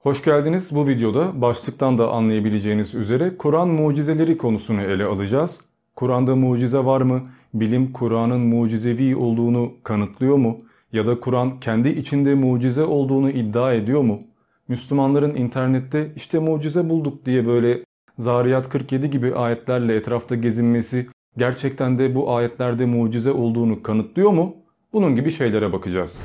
Hoş geldiniz. Bu videoda başlıktan da anlayabileceğiniz üzere Kur'an mucizeleri konusunu ele alacağız. Kur'an'da mucize var mı? Bilim Kur'an'ın mucizevi olduğunu kanıtlıyor mu? Ya da Kur'an kendi içinde mucize olduğunu iddia ediyor mu? Müslümanların internette işte mucize bulduk diye böyle Zariyat 47 gibi ayetlerle etrafta gezinmesi gerçekten de bu ayetlerde mucize olduğunu kanıtlıyor mu? Bunun gibi şeylere bakacağız.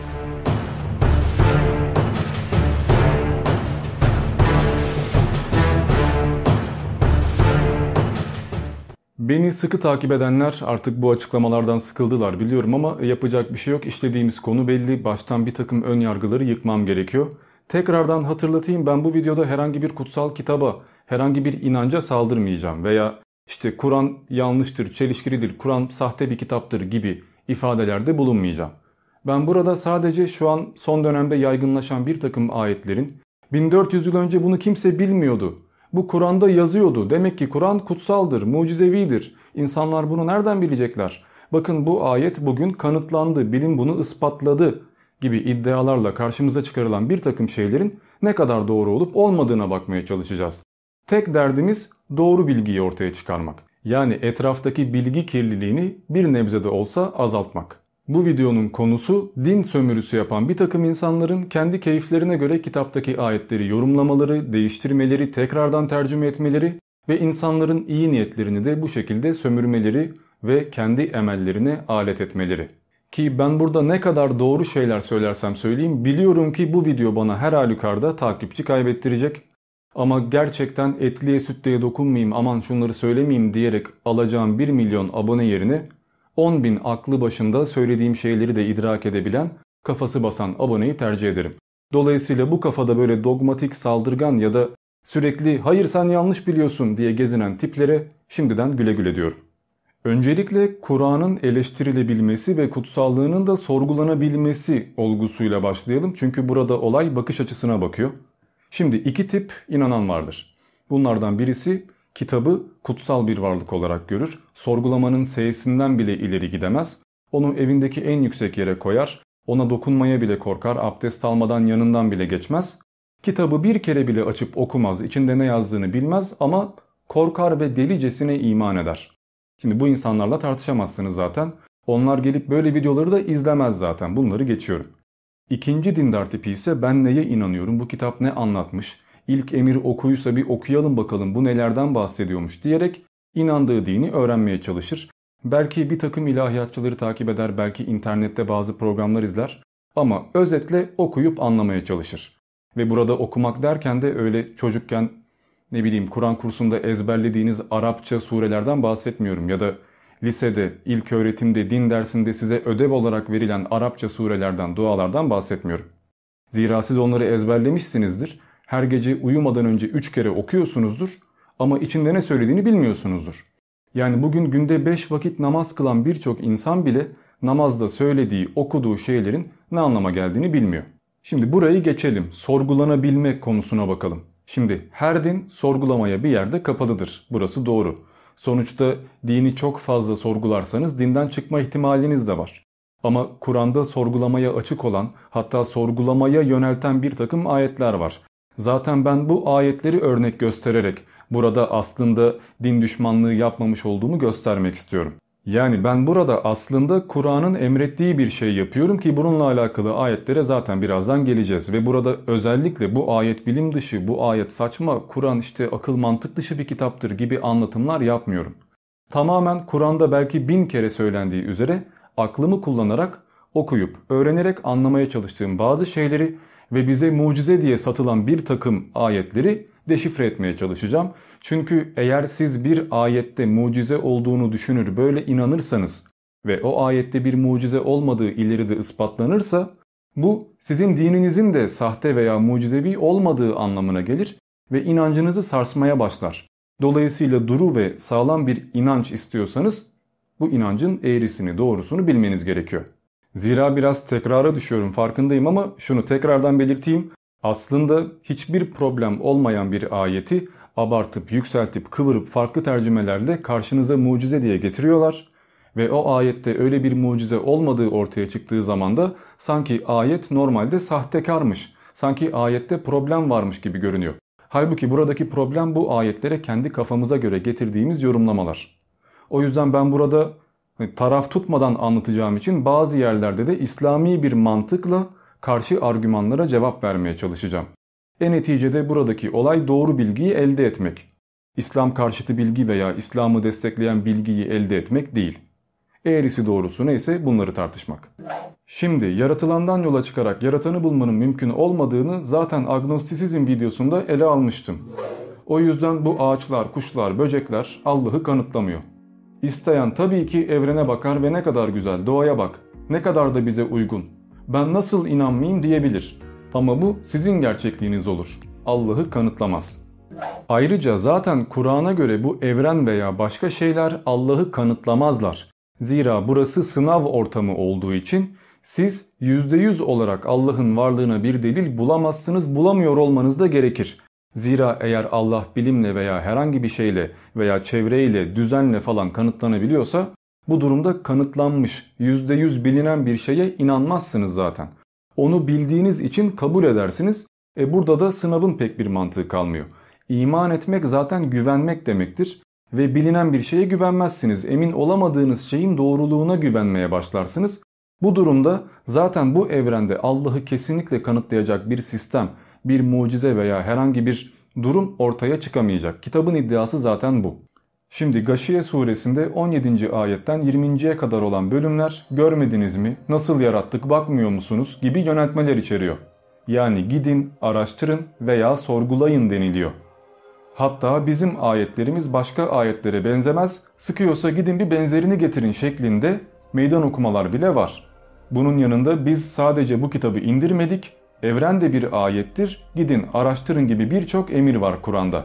Beni sıkı takip edenler artık bu açıklamalardan sıkıldılar biliyorum ama yapacak bir şey yok. İşlediğimiz konu belli. Baştan bir takım ön yargıları yıkmam gerekiyor. Tekrardan hatırlatayım ben bu videoda herhangi bir kutsal kitaba, herhangi bir inanca saldırmayacağım veya işte Kur'an yanlıştır, çelişkilidir, Kur'an sahte bir kitaptır gibi ifadelerde bulunmayacağım. Ben burada sadece şu an son dönemde yaygınlaşan bir takım ayetlerin 1400 yıl önce bunu kimse bilmiyordu. Bu Kur'an'da yazıyordu. Demek ki Kur'an kutsaldır, mucizevidir. İnsanlar bunu nereden bilecekler? Bakın bu ayet bugün kanıtlandı, bilim bunu ispatladı gibi iddialarla karşımıza çıkarılan bir takım şeylerin ne kadar doğru olup olmadığına bakmaya çalışacağız. Tek derdimiz doğru bilgiyi ortaya çıkarmak. Yani etraftaki bilgi kirliliğini bir nebze de olsa azaltmak. Bu videonun konusu din sömürüsü yapan bir takım insanların kendi keyiflerine göre kitaptaki ayetleri yorumlamaları, değiştirmeleri, tekrardan tercüme etmeleri ve insanların iyi niyetlerini de bu şekilde sömürmeleri ve kendi emellerine alet etmeleri. Ki ben burada ne kadar doğru şeyler söylersem söyleyeyim biliyorum ki bu video bana her halükarda takipçi kaybettirecek. Ama gerçekten etliye sütlüye dokunmayayım aman şunları söylemeyeyim diyerek alacağım 1 milyon abone yerine 10 bin aklı başında söylediğim şeyleri de idrak edebilen, kafası basan aboneyi tercih ederim. Dolayısıyla bu kafada böyle dogmatik, saldırgan ya da sürekli hayır sen yanlış biliyorsun diye gezinen tiplere şimdiden güle güle diyorum. Öncelikle Kur'an'ın eleştirilebilmesi ve kutsallığının da sorgulanabilmesi olgusuyla başlayalım. Çünkü burada olay bakış açısına bakıyor. Şimdi iki tip inanan vardır. Bunlardan birisi kitabı kutsal bir varlık olarak görür. Sorgulamanın seyisinden bile ileri gidemez. Onu evindeki en yüksek yere koyar. Ona dokunmaya bile korkar. Abdest almadan yanından bile geçmez. Kitabı bir kere bile açıp okumaz. içinde ne yazdığını bilmez ama korkar ve delicesine iman eder. Şimdi bu insanlarla tartışamazsınız zaten. Onlar gelip böyle videoları da izlemez zaten. Bunları geçiyorum. İkinci dindar tipi ise ben neye inanıyorum, bu kitap ne anlatmış, ilk emir okuysa bir okuyalım bakalım bu nelerden bahsediyormuş diyerek inandığı dini öğrenmeye çalışır. Belki bir takım ilahiyatçıları takip eder, belki internette bazı programlar izler ama özetle okuyup anlamaya çalışır. Ve burada okumak derken de öyle çocukken ne bileyim Kur'an kursunda ezberlediğiniz Arapça surelerden bahsetmiyorum ya da lisede, ilk öğretimde, din dersinde size ödev olarak verilen Arapça surelerden, dualardan bahsetmiyorum. Zira siz onları ezberlemişsinizdir. Her gece uyumadan önce 3 kere okuyorsunuzdur ama içinde ne söylediğini bilmiyorsunuzdur. Yani bugün günde 5 vakit namaz kılan birçok insan bile namazda söylediği, okuduğu şeylerin ne anlama geldiğini bilmiyor. Şimdi burayı geçelim. Sorgulanabilme konusuna bakalım. Şimdi her din sorgulamaya bir yerde kapalıdır. Burası doğru. Sonuçta dini çok fazla sorgularsanız dinden çıkma ihtimaliniz de var. Ama Kur'an'da sorgulamaya açık olan hatta sorgulamaya yönelten bir takım ayetler var. Zaten ben bu ayetleri örnek göstererek burada aslında din düşmanlığı yapmamış olduğumu göstermek istiyorum. Yani ben burada aslında Kur'an'ın emrettiği bir şey yapıyorum ki bununla alakalı ayetlere zaten birazdan geleceğiz. Ve burada özellikle bu ayet bilim dışı, bu ayet saçma, Kur'an işte akıl mantık dışı bir kitaptır gibi anlatımlar yapmıyorum. Tamamen Kur'an'da belki bin kere söylendiği üzere aklımı kullanarak okuyup, öğrenerek anlamaya çalıştığım bazı şeyleri ve bize mucize diye satılan bir takım ayetleri deşifre etmeye çalışacağım. Çünkü eğer siz bir ayette mucize olduğunu düşünür böyle inanırsanız ve o ayette bir mucize olmadığı ileride ispatlanırsa bu sizin dininizin de sahte veya mucizevi olmadığı anlamına gelir ve inancınızı sarsmaya başlar. Dolayısıyla duru ve sağlam bir inanç istiyorsanız bu inancın eğrisini doğrusunu bilmeniz gerekiyor. Zira biraz tekrara düşüyorum farkındayım ama şunu tekrardan belirteyim. Aslında hiçbir problem olmayan bir ayeti abartıp, yükseltip, kıvırıp farklı tercümelerle karşınıza mucize diye getiriyorlar. Ve o ayette öyle bir mucize olmadığı ortaya çıktığı zaman da sanki ayet normalde sahtekarmış, Sanki ayette problem varmış gibi görünüyor. Halbuki buradaki problem bu ayetlere kendi kafamıza göre getirdiğimiz yorumlamalar. O yüzden ben burada taraf tutmadan anlatacağım için bazı yerlerde de İslami bir mantıkla karşı argümanlara cevap vermeye çalışacağım. En neticede buradaki olay doğru bilgiyi elde etmek. İslam karşıtı bilgi veya İslam'ı destekleyen bilgiyi elde etmek değil. Eğrisi doğrusu neyse bunları tartışmak. Şimdi yaratılandan yola çıkarak yaratanı bulmanın mümkün olmadığını zaten agnostisizm videosunda ele almıştım. O yüzden bu ağaçlar, kuşlar, böcekler Allah'ı kanıtlamıyor. İsteyen tabii ki evrene bakar ve ne kadar güzel doğaya bak, ne kadar da bize uygun. Ben nasıl inanmayayım diyebilir. Ama bu sizin gerçekliğiniz olur. Allah'ı kanıtlamaz. Ayrıca zaten Kur'an'a göre bu evren veya başka şeyler Allah'ı kanıtlamazlar. Zira burası sınav ortamı olduğu için siz %100 olarak Allah'ın varlığına bir delil bulamazsınız, bulamıyor olmanız da gerekir. Zira eğer Allah bilimle veya herhangi bir şeyle veya çevreyle, düzenle falan kanıtlanabiliyorsa bu durumda kanıtlanmış, %100 bilinen bir şeye inanmazsınız zaten. Onu bildiğiniz için kabul edersiniz. E burada da sınavın pek bir mantığı kalmıyor. İman etmek zaten güvenmek demektir ve bilinen bir şeye güvenmezsiniz. Emin olamadığınız şeyin doğruluğuna güvenmeye başlarsınız. Bu durumda zaten bu evrende Allah'ı kesinlikle kanıtlayacak bir sistem, bir mucize veya herhangi bir durum ortaya çıkamayacak. Kitabın iddiası zaten bu. Şimdi Gaşiye suresinde 17. ayetten 20.ye kadar olan bölümler görmediniz mi, nasıl yarattık bakmıyor musunuz gibi yöneltmeler içeriyor. Yani gidin, araştırın veya sorgulayın deniliyor. Hatta bizim ayetlerimiz başka ayetlere benzemez, sıkıyorsa gidin bir benzerini getirin şeklinde meydan okumalar bile var. Bunun yanında biz sadece bu kitabı indirmedik, evren de bir ayettir, gidin araştırın gibi birçok emir var Kur'an'da.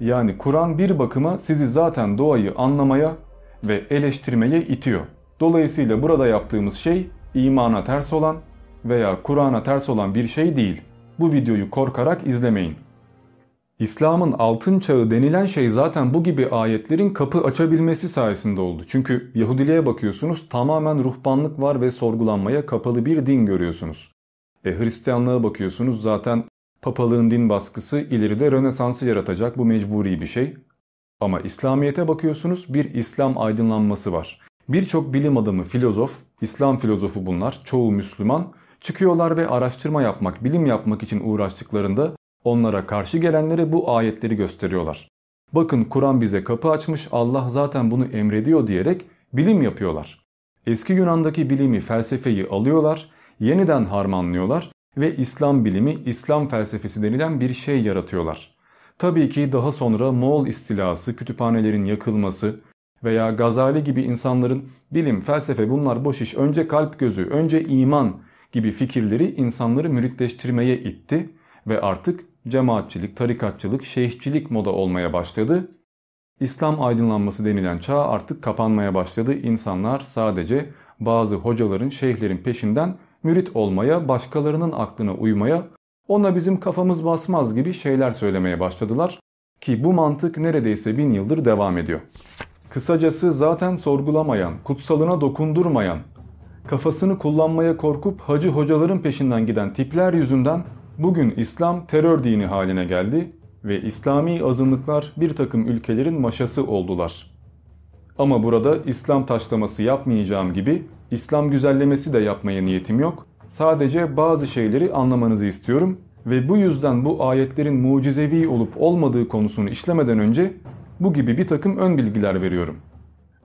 Yani Kur'an bir bakıma sizi zaten doğayı anlamaya ve eleştirmeye itiyor. Dolayısıyla burada yaptığımız şey imana ters olan veya Kur'an'a ters olan bir şey değil. Bu videoyu korkarak izlemeyin. İslam'ın altın çağı denilen şey zaten bu gibi ayetlerin kapı açabilmesi sayesinde oldu. Çünkü Yahudiliğe bakıyorsunuz tamamen ruhbanlık var ve sorgulanmaya kapalı bir din görüyorsunuz. E Hristiyanlığa bakıyorsunuz zaten papalığın din baskısı ileride Rönesans'ı yaratacak bu mecburi bir şey. Ama İslamiyet'e bakıyorsunuz bir İslam aydınlanması var. Birçok bilim adamı, filozof, İslam filozofu bunlar, çoğu Müslüman, çıkıyorlar ve araştırma yapmak, bilim yapmak için uğraştıklarında onlara karşı gelenlere bu ayetleri gösteriyorlar. Bakın Kur'an bize kapı açmış, Allah zaten bunu emrediyor diyerek bilim yapıyorlar. Eski Yunan'daki bilimi, felsefeyi alıyorlar, yeniden harmanlıyorlar ve İslam bilimi, İslam felsefesi denilen bir şey yaratıyorlar. Tabii ki daha sonra Moğol istilası, kütüphanelerin yakılması veya Gazali gibi insanların bilim, felsefe bunlar boş iş, önce kalp gözü, önce iman gibi fikirleri insanları müritleştirmeye itti ve artık cemaatçilik, tarikatçılık, şeyhçilik moda olmaya başladı. İslam aydınlanması denilen çağ artık kapanmaya başladı. İnsanlar sadece bazı hocaların, şeyhlerin peşinden mürit olmaya, başkalarının aklına uymaya, ona bizim kafamız basmaz gibi şeyler söylemeye başladılar. Ki bu mantık neredeyse bin yıldır devam ediyor. Kısacası zaten sorgulamayan, kutsalına dokundurmayan, kafasını kullanmaya korkup hacı hocaların peşinden giden tipler yüzünden bugün İslam terör dini haline geldi ve İslami azınlıklar bir takım ülkelerin maşası oldular. Ama burada İslam taşlaması yapmayacağım gibi İslam güzellemesi de yapmaya niyetim yok. Sadece bazı şeyleri anlamanızı istiyorum ve bu yüzden bu ayetlerin mucizevi olup olmadığı konusunu işlemeden önce bu gibi bir takım ön bilgiler veriyorum.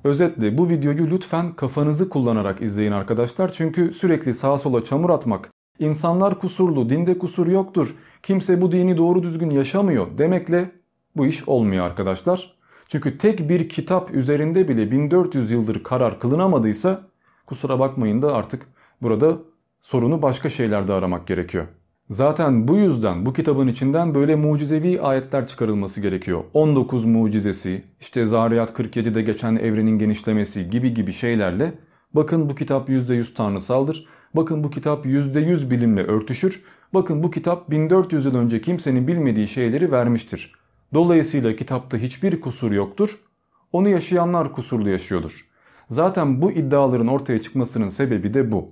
Özetle bu videoyu lütfen kafanızı kullanarak izleyin arkadaşlar çünkü sürekli sağa sola çamur atmak, insanlar kusurlu, dinde kusur yoktur, kimse bu dini doğru düzgün yaşamıyor demekle bu iş olmuyor arkadaşlar. Çünkü tek bir kitap üzerinde bile 1400 yıldır karar kılınamadıysa kusura bakmayın da artık burada sorunu başka şeylerde aramak gerekiyor. Zaten bu yüzden bu kitabın içinden böyle mucizevi ayetler çıkarılması gerekiyor. 19 mucizesi, işte Zariyat 47'de geçen evrenin genişlemesi gibi gibi şeylerle bakın bu kitap %100 tanrısaldır. Bakın bu kitap %100 bilimle örtüşür. Bakın bu kitap 1400 yıl önce kimsenin bilmediği şeyleri vermiştir. Dolayısıyla kitapta hiçbir kusur yoktur. Onu yaşayanlar kusurlu yaşıyordur. Zaten bu iddiaların ortaya çıkmasının sebebi de bu.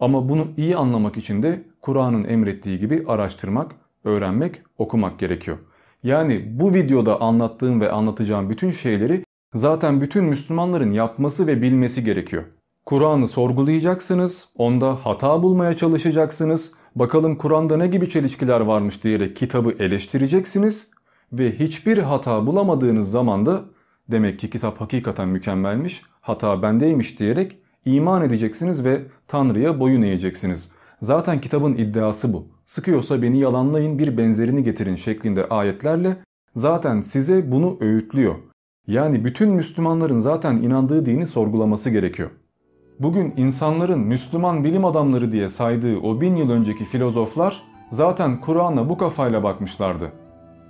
Ama bunu iyi anlamak için de Kur'an'ın emrettiği gibi araştırmak, öğrenmek, okumak gerekiyor. Yani bu videoda anlattığım ve anlatacağım bütün şeyleri zaten bütün Müslümanların yapması ve bilmesi gerekiyor. Kur'an'ı sorgulayacaksınız, onda hata bulmaya çalışacaksınız, bakalım Kur'an'da ne gibi çelişkiler varmış diyerek kitabı eleştireceksiniz ve hiçbir hata bulamadığınız zaman da demek ki kitap hakikaten mükemmelmiş, hata bendeymiş diyerek iman edeceksiniz ve Tanrı'ya boyun eğeceksiniz. Zaten kitabın iddiası bu. Sıkıyorsa beni yalanlayın bir benzerini getirin şeklinde ayetlerle zaten size bunu öğütlüyor. Yani bütün Müslümanların zaten inandığı dini sorgulaması gerekiyor. Bugün insanların Müslüman bilim adamları diye saydığı o bin yıl önceki filozoflar zaten Kur'an'a bu kafayla bakmışlardı.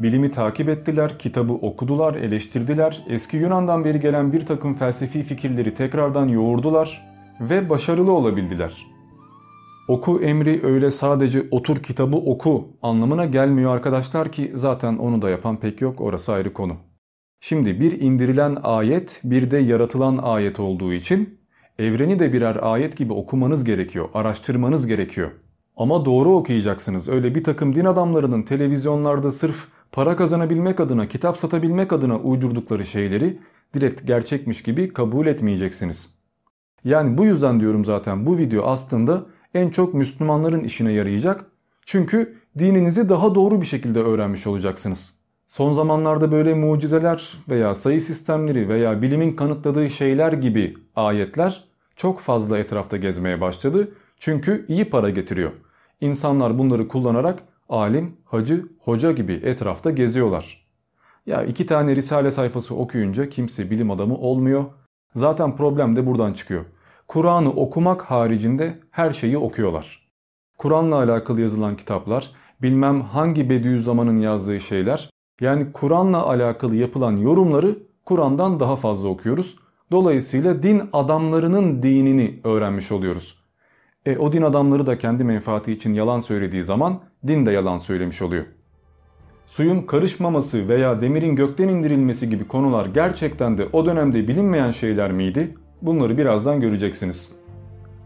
Bilimi takip ettiler, kitabı okudular, eleştirdiler, eski Yunan'dan beri gelen bir takım felsefi fikirleri tekrardan yoğurdular ve başarılı olabildiler. Oku emri öyle sadece otur kitabı oku anlamına gelmiyor arkadaşlar ki zaten onu da yapan pek yok orası ayrı konu. Şimdi bir indirilen ayet bir de yaratılan ayet olduğu için evreni de birer ayet gibi okumanız gerekiyor, araştırmanız gerekiyor. Ama doğru okuyacaksınız. Öyle bir takım din adamlarının televizyonlarda sırf para kazanabilmek adına, kitap satabilmek adına uydurdukları şeyleri direkt gerçekmiş gibi kabul etmeyeceksiniz. Yani bu yüzden diyorum zaten bu video aslında en çok Müslümanların işine yarayacak. Çünkü dininizi daha doğru bir şekilde öğrenmiş olacaksınız. Son zamanlarda böyle mucizeler veya sayı sistemleri veya bilimin kanıtladığı şeyler gibi ayetler çok fazla etrafta gezmeye başladı. Çünkü iyi para getiriyor. İnsanlar bunları kullanarak alim, hacı, hoca gibi etrafta geziyorlar. Ya iki tane risale sayfası okuyunca kimse bilim adamı olmuyor. Zaten problem de buradan çıkıyor. Kur'an'ı okumak haricinde her şeyi okuyorlar. Kur'an'la alakalı yazılan kitaplar, bilmem hangi Bediüzzaman'ın yazdığı şeyler, yani Kur'an'la alakalı yapılan yorumları Kur'an'dan daha fazla okuyoruz. Dolayısıyla din adamlarının dinini öğrenmiş oluyoruz. E, o din adamları da kendi menfaati için yalan söylediği zaman din de yalan söylemiş oluyor. Suyun karışmaması veya demirin gökten indirilmesi gibi konular gerçekten de o dönemde bilinmeyen şeyler miydi? Bunları birazdan göreceksiniz.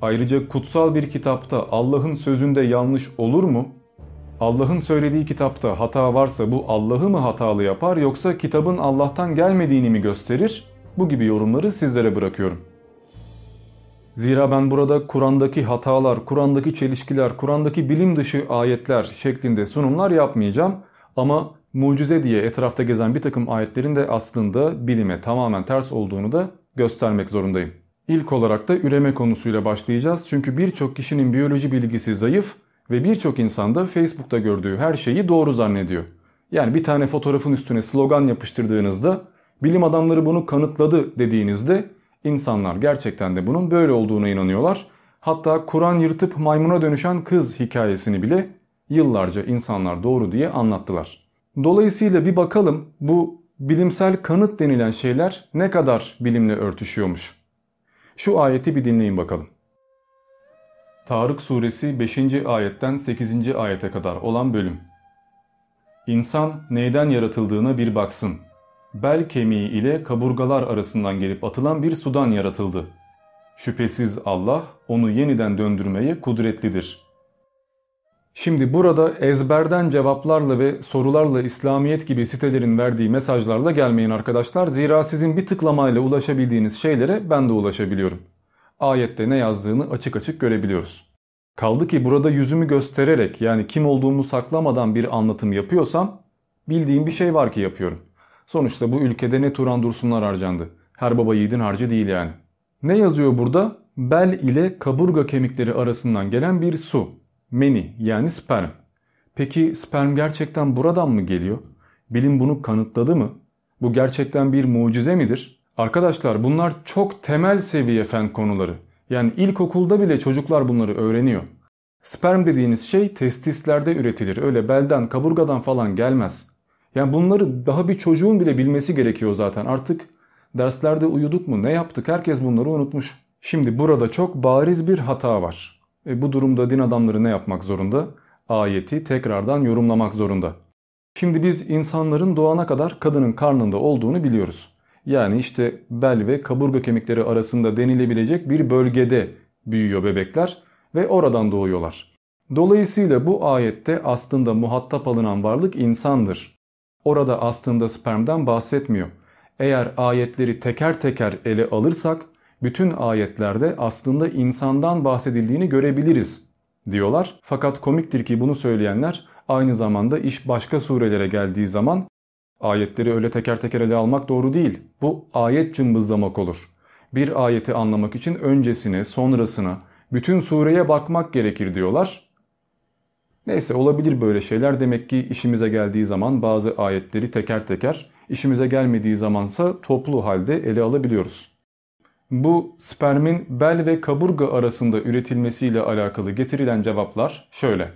Ayrıca kutsal bir kitapta Allah'ın sözünde yanlış olur mu? Allah'ın söylediği kitapta hata varsa bu Allah'ı mı hatalı yapar yoksa kitabın Allah'tan gelmediğini mi gösterir? Bu gibi yorumları sizlere bırakıyorum. Zira ben burada Kur'an'daki hatalar, Kur'an'daki çelişkiler, Kur'an'daki bilim dışı ayetler şeklinde sunumlar yapmayacağım. Ama mucize diye etrafta gezen bir takım ayetlerin de aslında bilime tamamen ters olduğunu da göstermek zorundayım. İlk olarak da üreme konusuyla başlayacağız. Çünkü birçok kişinin biyoloji bilgisi zayıf ve birçok insan da Facebook'ta gördüğü her şeyi doğru zannediyor. Yani bir tane fotoğrafın üstüne slogan yapıştırdığınızda bilim adamları bunu kanıtladı dediğinizde insanlar gerçekten de bunun böyle olduğuna inanıyorlar. Hatta Kur'an yırtıp maymuna dönüşen kız hikayesini bile yıllarca insanlar doğru diye anlattılar. Dolayısıyla bir bakalım bu bilimsel kanıt denilen şeyler ne kadar bilimle örtüşüyormuş. Şu ayeti bir dinleyin bakalım. Tarık suresi 5. ayetten 8. ayete kadar olan bölüm. İnsan neyden yaratıldığına bir baksın. Bel kemiği ile kaburgalar arasından gelip atılan bir sudan yaratıldı. Şüphesiz Allah onu yeniden döndürmeye kudretlidir. Şimdi burada ezberden cevaplarla ve sorularla İslamiyet gibi sitelerin verdiği mesajlarla gelmeyin arkadaşlar. Zira sizin bir tıklamayla ulaşabildiğiniz şeylere ben de ulaşabiliyorum. Ayette ne yazdığını açık açık görebiliyoruz. Kaldı ki burada yüzümü göstererek yani kim olduğumu saklamadan bir anlatım yapıyorsam bildiğim bir şey var ki yapıyorum. Sonuçta bu ülkede ne Turan Dursunlar harcandı. Her baba yiğidin harcı değil yani. Ne yazıyor burada? Bel ile kaburga kemikleri arasından gelen bir su. Meni yani sperm. Peki sperm gerçekten buradan mı geliyor? Bilim bunu kanıtladı mı? Bu gerçekten bir mucize midir? Arkadaşlar bunlar çok temel seviye fen konuları. Yani ilkokulda bile çocuklar bunları öğreniyor. Sperm dediğiniz şey testislerde üretilir. Öyle belden, kaburgadan falan gelmez. Yani bunları daha bir çocuğun bile bilmesi gerekiyor zaten. Artık derslerde uyuduk mu ne yaptık herkes bunları unutmuş. Şimdi burada çok bariz bir hata var. E bu durumda din adamları ne yapmak zorunda? Ayeti tekrardan yorumlamak zorunda. Şimdi biz insanların doğana kadar kadının karnında olduğunu biliyoruz. Yani işte bel ve kaburga kemikleri arasında denilebilecek bir bölgede büyüyor bebekler ve oradan doğuyorlar. Dolayısıyla bu ayette aslında muhatap alınan varlık insandır. Orada aslında spermden bahsetmiyor. Eğer ayetleri teker teker ele alırsak bütün ayetlerde aslında insandan bahsedildiğini görebiliriz diyorlar. Fakat komiktir ki bunu söyleyenler aynı zamanda iş başka surelere geldiği zaman ayetleri öyle teker teker ele almak doğru değil. Bu ayet cımbızlamak olur. Bir ayeti anlamak için öncesine, sonrasına, bütün sureye bakmak gerekir diyorlar. Neyse olabilir böyle şeyler. Demek ki işimize geldiği zaman bazı ayetleri teker teker, işimize gelmediği zamansa toplu halde ele alabiliyoruz. Bu spermin bel ve kaburga arasında üretilmesiyle alakalı getirilen cevaplar şöyle.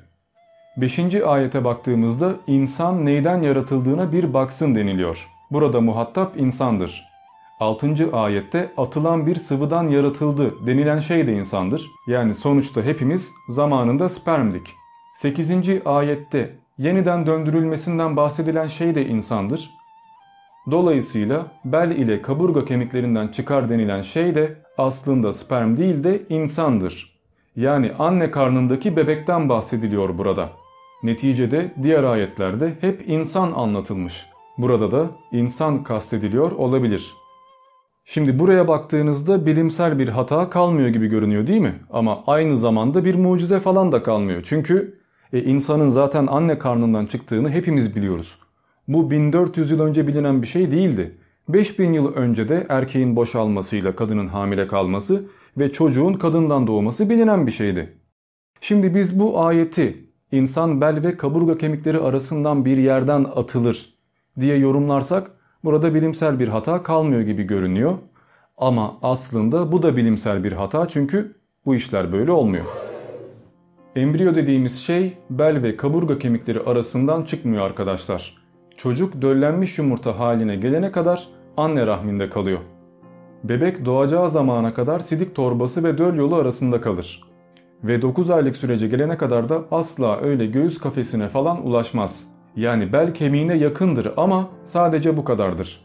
5. ayete baktığımızda insan neyden yaratıldığına bir baksın deniliyor. Burada muhatap insandır. 6. ayette atılan bir sıvıdan yaratıldı denilen şey de insandır. Yani sonuçta hepimiz zamanında spermdik. 8. ayette yeniden döndürülmesinden bahsedilen şey de insandır. Dolayısıyla bel ile kaburga kemiklerinden çıkar denilen şey de aslında sperm değil de insandır. Yani anne karnındaki bebekten bahsediliyor burada. Neticede diğer ayetlerde hep insan anlatılmış. Burada da insan kastediliyor olabilir. Şimdi buraya baktığınızda bilimsel bir hata kalmıyor gibi görünüyor değil mi? Ama aynı zamanda bir mucize falan da kalmıyor. Çünkü e, insanın zaten anne karnından çıktığını hepimiz biliyoruz. Bu 1400 yıl önce bilinen bir şey değildi. 5000 yıl önce de erkeğin boşalmasıyla kadının hamile kalması ve çocuğun kadından doğması bilinen bir şeydi. Şimdi biz bu ayeti insan bel ve kaburga kemikleri arasından bir yerden atılır diye yorumlarsak burada bilimsel bir hata kalmıyor gibi görünüyor. Ama aslında bu da bilimsel bir hata çünkü bu işler böyle olmuyor. Embriyo dediğimiz şey bel ve kaburga kemikleri arasından çıkmıyor arkadaşlar. Çocuk döllenmiş yumurta haline gelene kadar anne rahminde kalıyor. Bebek doğacağı zamana kadar sidik torbası ve döl yolu arasında kalır. Ve 9 aylık sürece gelene kadar da asla öyle göğüs kafesine falan ulaşmaz. Yani bel kemiğine yakındır ama sadece bu kadardır.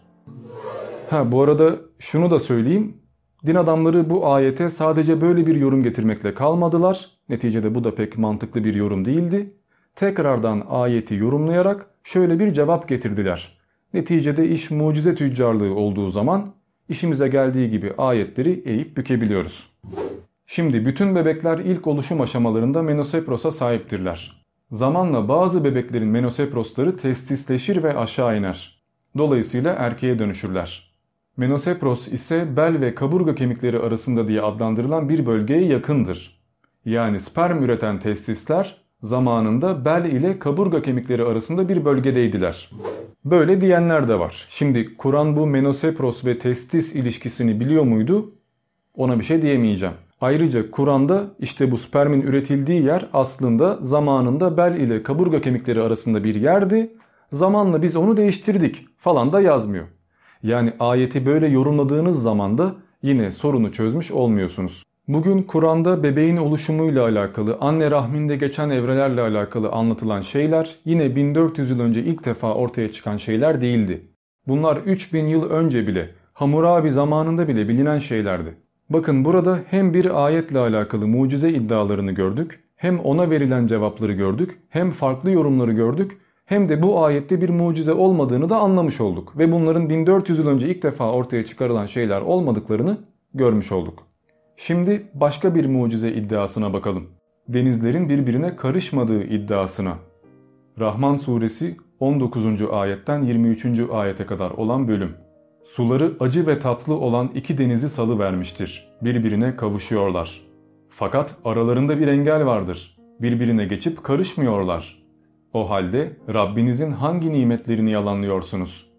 Ha bu arada şunu da söyleyeyim. Din adamları bu ayete sadece böyle bir yorum getirmekle kalmadılar. Neticede bu da pek mantıklı bir yorum değildi. Tekrardan ayeti yorumlayarak şöyle bir cevap getirdiler. Neticede iş mucize tüccarlığı olduğu zaman işimize geldiği gibi ayetleri eğip bükebiliyoruz. Şimdi bütün bebekler ilk oluşum aşamalarında menoseprosa sahiptirler. Zamanla bazı bebeklerin menoseprosları testisleşir ve aşağı iner. Dolayısıyla erkeğe dönüşürler. Menosepros ise bel ve kaburga kemikleri arasında diye adlandırılan bir bölgeye yakındır. Yani sperm üreten testisler zamanında bel ile kaburga kemikleri arasında bir bölgedeydiler. Böyle diyenler de var. Şimdi Kur'an bu menosepros ve testis ilişkisini biliyor muydu? Ona bir şey diyemeyeceğim. Ayrıca Kur'an'da işte bu spermin üretildiği yer aslında zamanında bel ile kaburga kemikleri arasında bir yerdi. Zamanla biz onu değiştirdik falan da yazmıyor. Yani ayeti böyle yorumladığınız zaman da yine sorunu çözmüş olmuyorsunuz. Bugün Kur'an'da bebeğin oluşumuyla alakalı, anne rahminde geçen evrelerle alakalı anlatılan şeyler yine 1400 yıl önce ilk defa ortaya çıkan şeyler değildi. Bunlar 3000 yıl önce bile, Hammurabi zamanında bile bilinen şeylerdi. Bakın burada hem bir ayetle alakalı mucize iddialarını gördük, hem ona verilen cevapları gördük, hem farklı yorumları gördük, hem de bu ayette bir mucize olmadığını da anlamış olduk. Ve bunların 1400 yıl önce ilk defa ortaya çıkarılan şeyler olmadıklarını görmüş olduk. Şimdi başka bir mucize iddiasına bakalım. Denizlerin birbirine karışmadığı iddiasına. Rahman suresi 19. ayetten 23. ayete kadar olan bölüm. Suları acı ve tatlı olan iki denizi salı vermiştir. Birbirine kavuşuyorlar. Fakat aralarında bir engel vardır. Birbirine geçip karışmıyorlar. O halde Rabbinizin hangi nimetlerini yalanlıyorsunuz?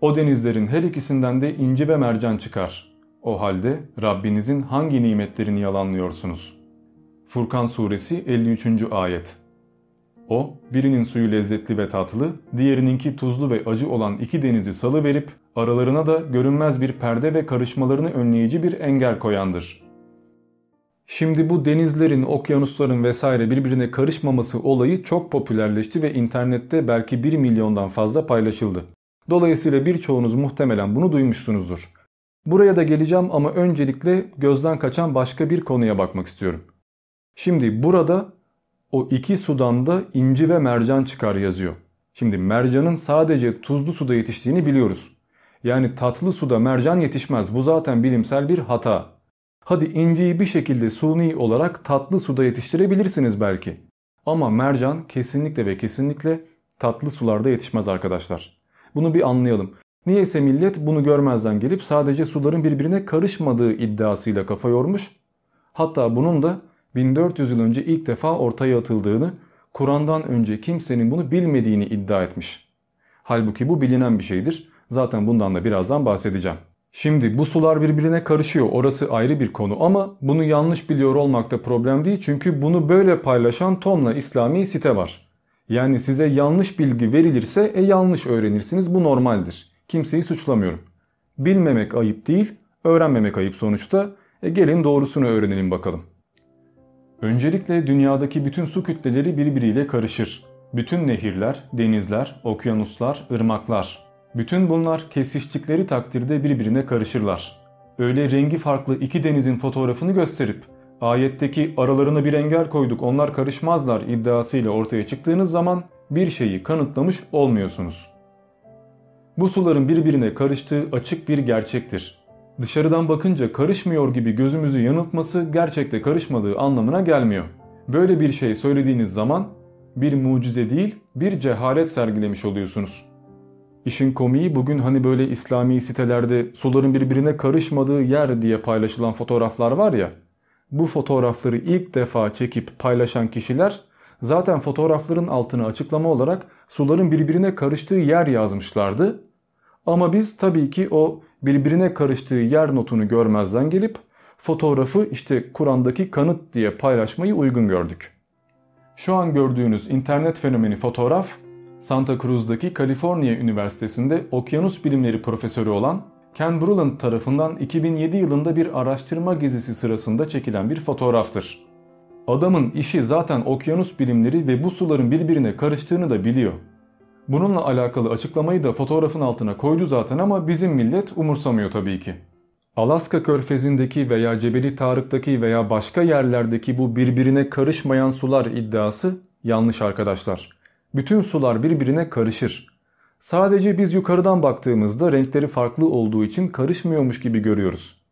O denizlerin her ikisinden de inci ve mercan çıkar. O halde Rabbinizin hangi nimetlerini yalanlıyorsunuz? Furkan suresi 53. ayet O, birinin suyu lezzetli ve tatlı, diğerininki tuzlu ve acı olan iki denizi salı verip aralarına da görünmez bir perde ve karışmalarını önleyici bir engel koyandır. Şimdi bu denizlerin, okyanusların vesaire birbirine karışmaması olayı çok popülerleşti ve internette belki 1 milyondan fazla paylaşıldı. Dolayısıyla birçoğunuz muhtemelen bunu duymuşsunuzdur. Buraya da geleceğim ama öncelikle gözden kaçan başka bir konuya bakmak istiyorum. Şimdi burada O iki sudan da inci ve mercan çıkar yazıyor. Şimdi mercanın sadece tuzlu suda yetiştiğini biliyoruz. Yani tatlı suda mercan yetişmez. Bu zaten bilimsel bir hata. Hadi inciyi bir şekilde suni olarak tatlı suda yetiştirebilirsiniz belki. Ama mercan kesinlikle ve kesinlikle tatlı sularda yetişmez arkadaşlar. Bunu bir anlayalım. Niyeyse millet bunu görmezden gelip sadece suların birbirine karışmadığı iddiasıyla kafa yormuş. Hatta bunun da 1400 yıl önce ilk defa ortaya atıldığını, Kur'an'dan önce kimsenin bunu bilmediğini iddia etmiş. Halbuki bu bilinen bir şeydir. Zaten bundan da birazdan bahsedeceğim. Şimdi bu sular birbirine karışıyor orası ayrı bir konu ama bunu yanlış biliyor olmakta problem değil çünkü bunu böyle paylaşan tonla İslami site var. Yani size yanlış bilgi verilirse e yanlış öğrenirsiniz bu normaldir. Kimseyi suçlamıyorum. Bilmemek ayıp değil, öğrenmemek ayıp sonuçta. E gelin doğrusunu öğrenelim bakalım. Öncelikle dünyadaki bütün su kütleleri birbiriyle karışır. Bütün nehirler, denizler, okyanuslar, ırmaklar. Bütün bunlar kesiştikleri takdirde birbirine karışırlar. Öyle rengi farklı iki denizin fotoğrafını gösterip ayetteki aralarına bir engel koyduk onlar karışmazlar iddiasıyla ortaya çıktığınız zaman bir şeyi kanıtlamış olmuyorsunuz. Bu suların birbirine karıştığı açık bir gerçektir. Dışarıdan bakınca karışmıyor gibi gözümüzü yanıltması gerçekte karışmadığı anlamına gelmiyor. Böyle bir şey söylediğiniz zaman bir mucize değil bir cehalet sergilemiş oluyorsunuz. İşin komiği bugün hani böyle İslami sitelerde suların birbirine karışmadığı yer diye paylaşılan fotoğraflar var ya. Bu fotoğrafları ilk defa çekip paylaşan kişiler zaten fotoğrafların altına açıklama olarak suların birbirine karıştığı yer yazmışlardı. Ama biz tabii ki o birbirine karıştığı yer notunu görmezden gelip fotoğrafı işte Kur'an'daki kanıt diye paylaşmayı uygun gördük. Şu an gördüğünüz internet fenomeni fotoğraf Santa Cruz'daki Kaliforniya Üniversitesi'nde okyanus bilimleri profesörü olan Ken Bruland tarafından 2007 yılında bir araştırma gezisi sırasında çekilen bir fotoğraftır. Adamın işi zaten okyanus bilimleri ve bu suların birbirine karıştığını da biliyor. Bununla alakalı açıklamayı da fotoğrafın altına koydu zaten ama bizim millet umursamıyor tabii ki. Alaska körfezindeki veya Cebeli Tarık'taki veya başka yerlerdeki bu birbirine karışmayan sular iddiası yanlış arkadaşlar. Bütün sular birbirine karışır. Sadece biz yukarıdan baktığımızda renkleri farklı olduğu için karışmıyormuş gibi görüyoruz.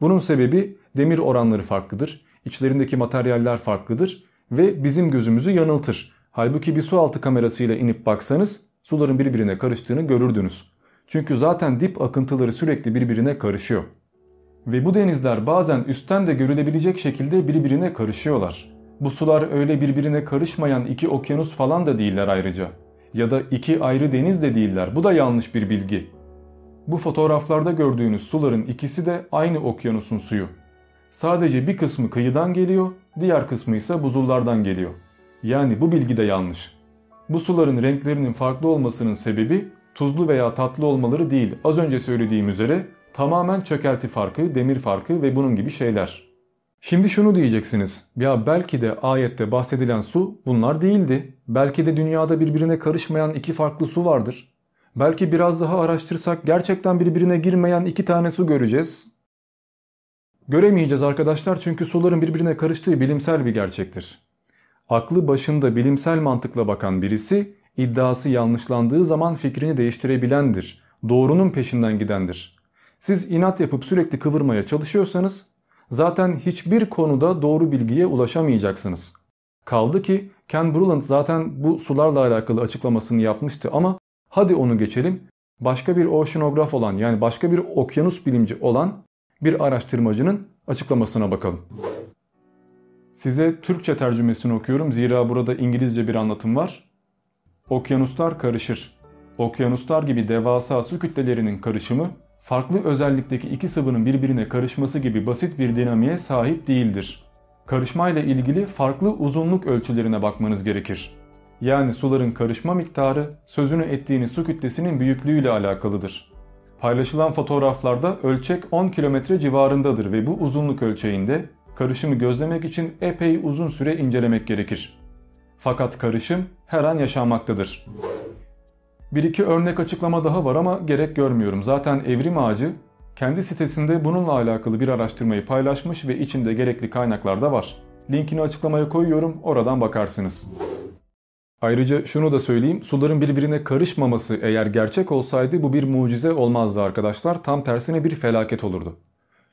Bunun sebebi demir oranları farklıdır, içlerindeki materyaller farklıdır ve bizim gözümüzü yanıltır. Halbuki bir su altı kamerasıyla inip baksanız suların birbirine karıştığını görürdünüz. Çünkü zaten dip akıntıları sürekli birbirine karışıyor. Ve bu denizler bazen üstten de görülebilecek şekilde birbirine karışıyorlar. Bu sular öyle birbirine karışmayan iki okyanus falan da değiller ayrıca. Ya da iki ayrı deniz de değiller. Bu da yanlış bir bilgi. Bu fotoğraflarda gördüğünüz suların ikisi de aynı okyanusun suyu. Sadece bir kısmı kıyıdan geliyor, diğer kısmı ise buzullardan geliyor. Yani bu bilgi de yanlış. Bu suların renklerinin farklı olmasının sebebi tuzlu veya tatlı olmaları değil. Az önce söylediğim üzere tamamen çökelti farkı, demir farkı ve bunun gibi şeyler. Şimdi şunu diyeceksiniz. Ya belki de ayette bahsedilen su bunlar değildi. Belki de dünyada birbirine karışmayan iki farklı su vardır. Belki biraz daha araştırsak gerçekten birbirine girmeyen iki tane su göreceğiz. Göremeyeceğiz arkadaşlar çünkü suların birbirine karıştığı bilimsel bir gerçektir. Aklı başında bilimsel mantıkla bakan birisi iddiası yanlışlandığı zaman fikrini değiştirebilendir. Doğrunun peşinden gidendir. Siz inat yapıp sürekli kıvırmaya çalışıyorsanız zaten hiçbir konuda doğru bilgiye ulaşamayacaksınız. Kaldı ki Ken Bruland zaten bu sularla alakalı açıklamasını yapmıştı ama hadi onu geçelim. Başka bir oceanograf olan yani başka bir okyanus bilimci olan bir araştırmacının açıklamasına bakalım. Size Türkçe tercümesini okuyorum zira burada İngilizce bir anlatım var. Okyanuslar karışır. Okyanuslar gibi devasa su kütlelerinin karışımı farklı özellikteki iki sıvının birbirine karışması gibi basit bir dinamiğe sahip değildir. Karışmayla ilgili farklı uzunluk ölçülerine bakmanız gerekir. Yani suların karışma miktarı sözünü ettiğiniz su kütlesinin büyüklüğüyle alakalıdır. Paylaşılan fotoğraflarda ölçek 10 kilometre civarındadır ve bu uzunluk ölçeğinde karışımı gözlemek için epey uzun süre incelemek gerekir. Fakat karışım her an yaşanmaktadır. Bir iki örnek açıklama daha var ama gerek görmüyorum. Zaten Evrim Ağacı kendi sitesinde bununla alakalı bir araştırmayı paylaşmış ve içinde gerekli kaynaklar da var. Linkini açıklamaya koyuyorum. Oradan bakarsınız. Ayrıca şunu da söyleyeyim. Suların birbirine karışmaması eğer gerçek olsaydı bu bir mucize olmazdı arkadaşlar. Tam tersine bir felaket olurdu.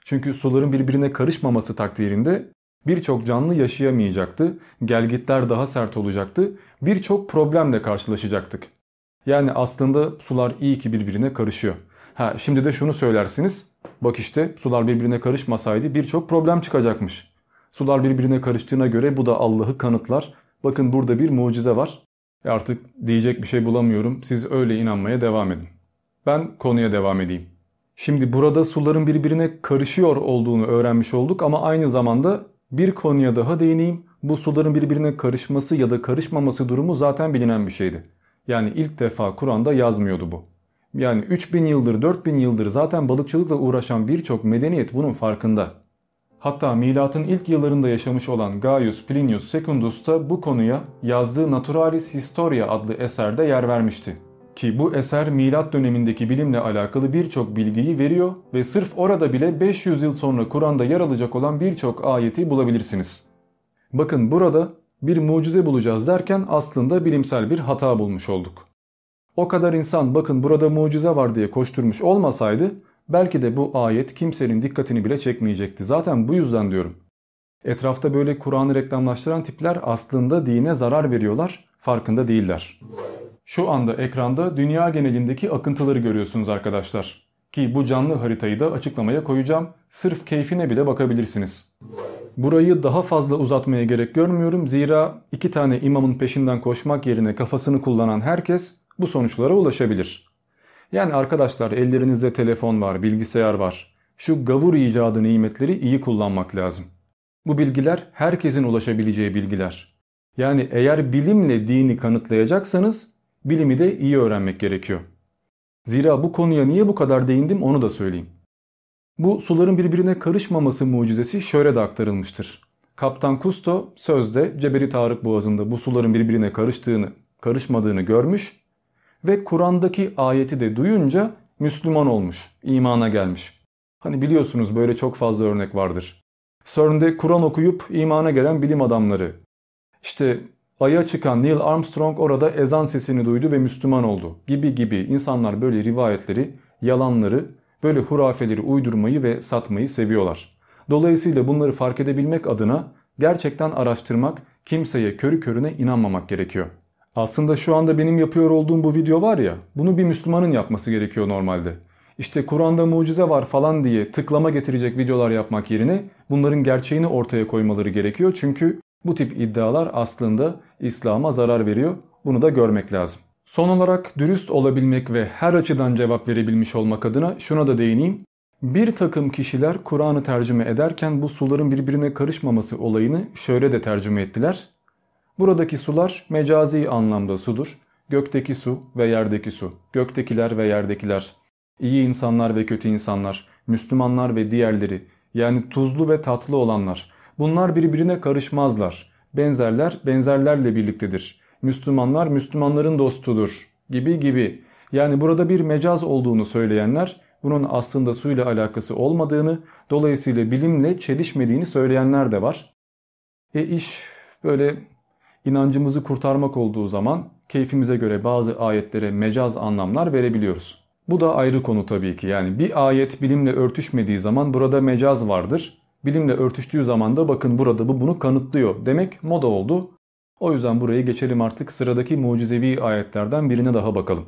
Çünkü suların birbirine karışmaması takdirinde birçok canlı yaşayamayacaktı. Gelgitler daha sert olacaktı. Birçok problemle karşılaşacaktık. Yani aslında sular iyi ki birbirine karışıyor. Ha şimdi de şunu söylersiniz. Bak işte sular birbirine karışmasaydı birçok problem çıkacakmış. Sular birbirine karıştığına göre bu da Allah'ı kanıtlar. Bakın burada bir mucize var. E artık diyecek bir şey bulamıyorum. Siz öyle inanmaya devam edin. Ben konuya devam edeyim. Şimdi burada suların birbirine karışıyor olduğunu öğrenmiş olduk ama aynı zamanda bir konuya daha değineyim. Bu suların birbirine karışması ya da karışmaması durumu zaten bilinen bir şeydi. Yani ilk defa Kur'an'da yazmıyordu bu. Yani 3000 yıldır 4000 yıldır zaten balıkçılıkla uğraşan birçok medeniyet bunun farkında. Hatta milatın ilk yıllarında yaşamış olan Gaius Plinius Secundus da bu konuya yazdığı Naturalis Historia adlı eserde yer vermişti. Ki bu eser milat dönemindeki bilimle alakalı birçok bilgiyi veriyor ve sırf orada bile 500 yıl sonra Kur'an'da yer alacak olan birçok ayeti bulabilirsiniz. Bakın burada bir mucize bulacağız derken aslında bilimsel bir hata bulmuş olduk. O kadar insan bakın burada mucize var diye koşturmuş olmasaydı belki de bu ayet kimsenin dikkatini bile çekmeyecekti. Zaten bu yüzden diyorum. Etrafta böyle Kur'an'ı reklamlaştıran tipler aslında dine zarar veriyorlar, farkında değiller. Şu anda ekranda dünya genelindeki akıntıları görüyorsunuz arkadaşlar. Ki bu canlı haritayı da açıklamaya koyacağım. Sırf keyfine bile bakabilirsiniz. Burayı daha fazla uzatmaya gerek görmüyorum. Zira iki tane imamın peşinden koşmak yerine kafasını kullanan herkes bu sonuçlara ulaşabilir. Yani arkadaşlar ellerinizde telefon var, bilgisayar var. Şu gavur icadı nimetleri iyi kullanmak lazım. Bu bilgiler herkesin ulaşabileceği bilgiler. Yani eğer bilimle dini kanıtlayacaksanız bilimi de iyi öğrenmek gerekiyor. Zira bu konuya niye bu kadar değindim onu da söyleyeyim. Bu suların birbirine karışmaması mucizesi şöyle de aktarılmıştır. Kaptan Kusto sözde Cebeli Tarık Boğazı'nda bu suların birbirine karıştığını, karışmadığını görmüş ve Kur'an'daki ayeti de duyunca Müslüman olmuş, imana gelmiş. Hani biliyorsunuz böyle çok fazla örnek vardır. CERN'de Kur'an okuyup imana gelen bilim adamları. İşte Ay'a çıkan Neil Armstrong orada ezan sesini duydu ve Müslüman oldu gibi gibi insanlar böyle rivayetleri, yalanları, böyle hurafeleri uydurmayı ve satmayı seviyorlar. Dolayısıyla bunları fark edebilmek adına gerçekten araştırmak, kimseye körü körüne inanmamak gerekiyor. Aslında şu anda benim yapıyor olduğum bu video var ya, bunu bir Müslümanın yapması gerekiyor normalde. İşte Kur'an'da mucize var falan diye tıklama getirecek videolar yapmak yerine bunların gerçeğini ortaya koymaları gerekiyor. Çünkü bu tip iddialar aslında İslam'a zarar veriyor. Bunu da görmek lazım. Son olarak dürüst olabilmek ve her açıdan cevap verebilmiş olmak adına şuna da değineyim. Bir takım kişiler Kur'an'ı tercüme ederken bu suların birbirine karışmaması olayını şöyle de tercüme ettiler. Buradaki sular mecazi anlamda sudur. Gökteki su ve yerdeki su. Göktekiler ve yerdekiler. İyi insanlar ve kötü insanlar. Müslümanlar ve diğerleri. Yani tuzlu ve tatlı olanlar. Bunlar birbirine karışmazlar. Benzerler benzerlerle birliktedir. Müslümanlar Müslümanların dostudur gibi gibi. Yani burada bir mecaz olduğunu söyleyenler bunun aslında suyla alakası olmadığını dolayısıyla bilimle çelişmediğini söyleyenler de var. E iş böyle inancımızı kurtarmak olduğu zaman keyfimize göre bazı ayetlere mecaz anlamlar verebiliyoruz. Bu da ayrı konu tabii ki. Yani bir ayet bilimle örtüşmediği zaman burada mecaz vardır. Bilimle örtüştüğü zaman da bakın burada bu bunu kanıtlıyor. Demek moda oldu. O yüzden burayı geçelim artık sıradaki mucizevi ayetlerden birine daha bakalım.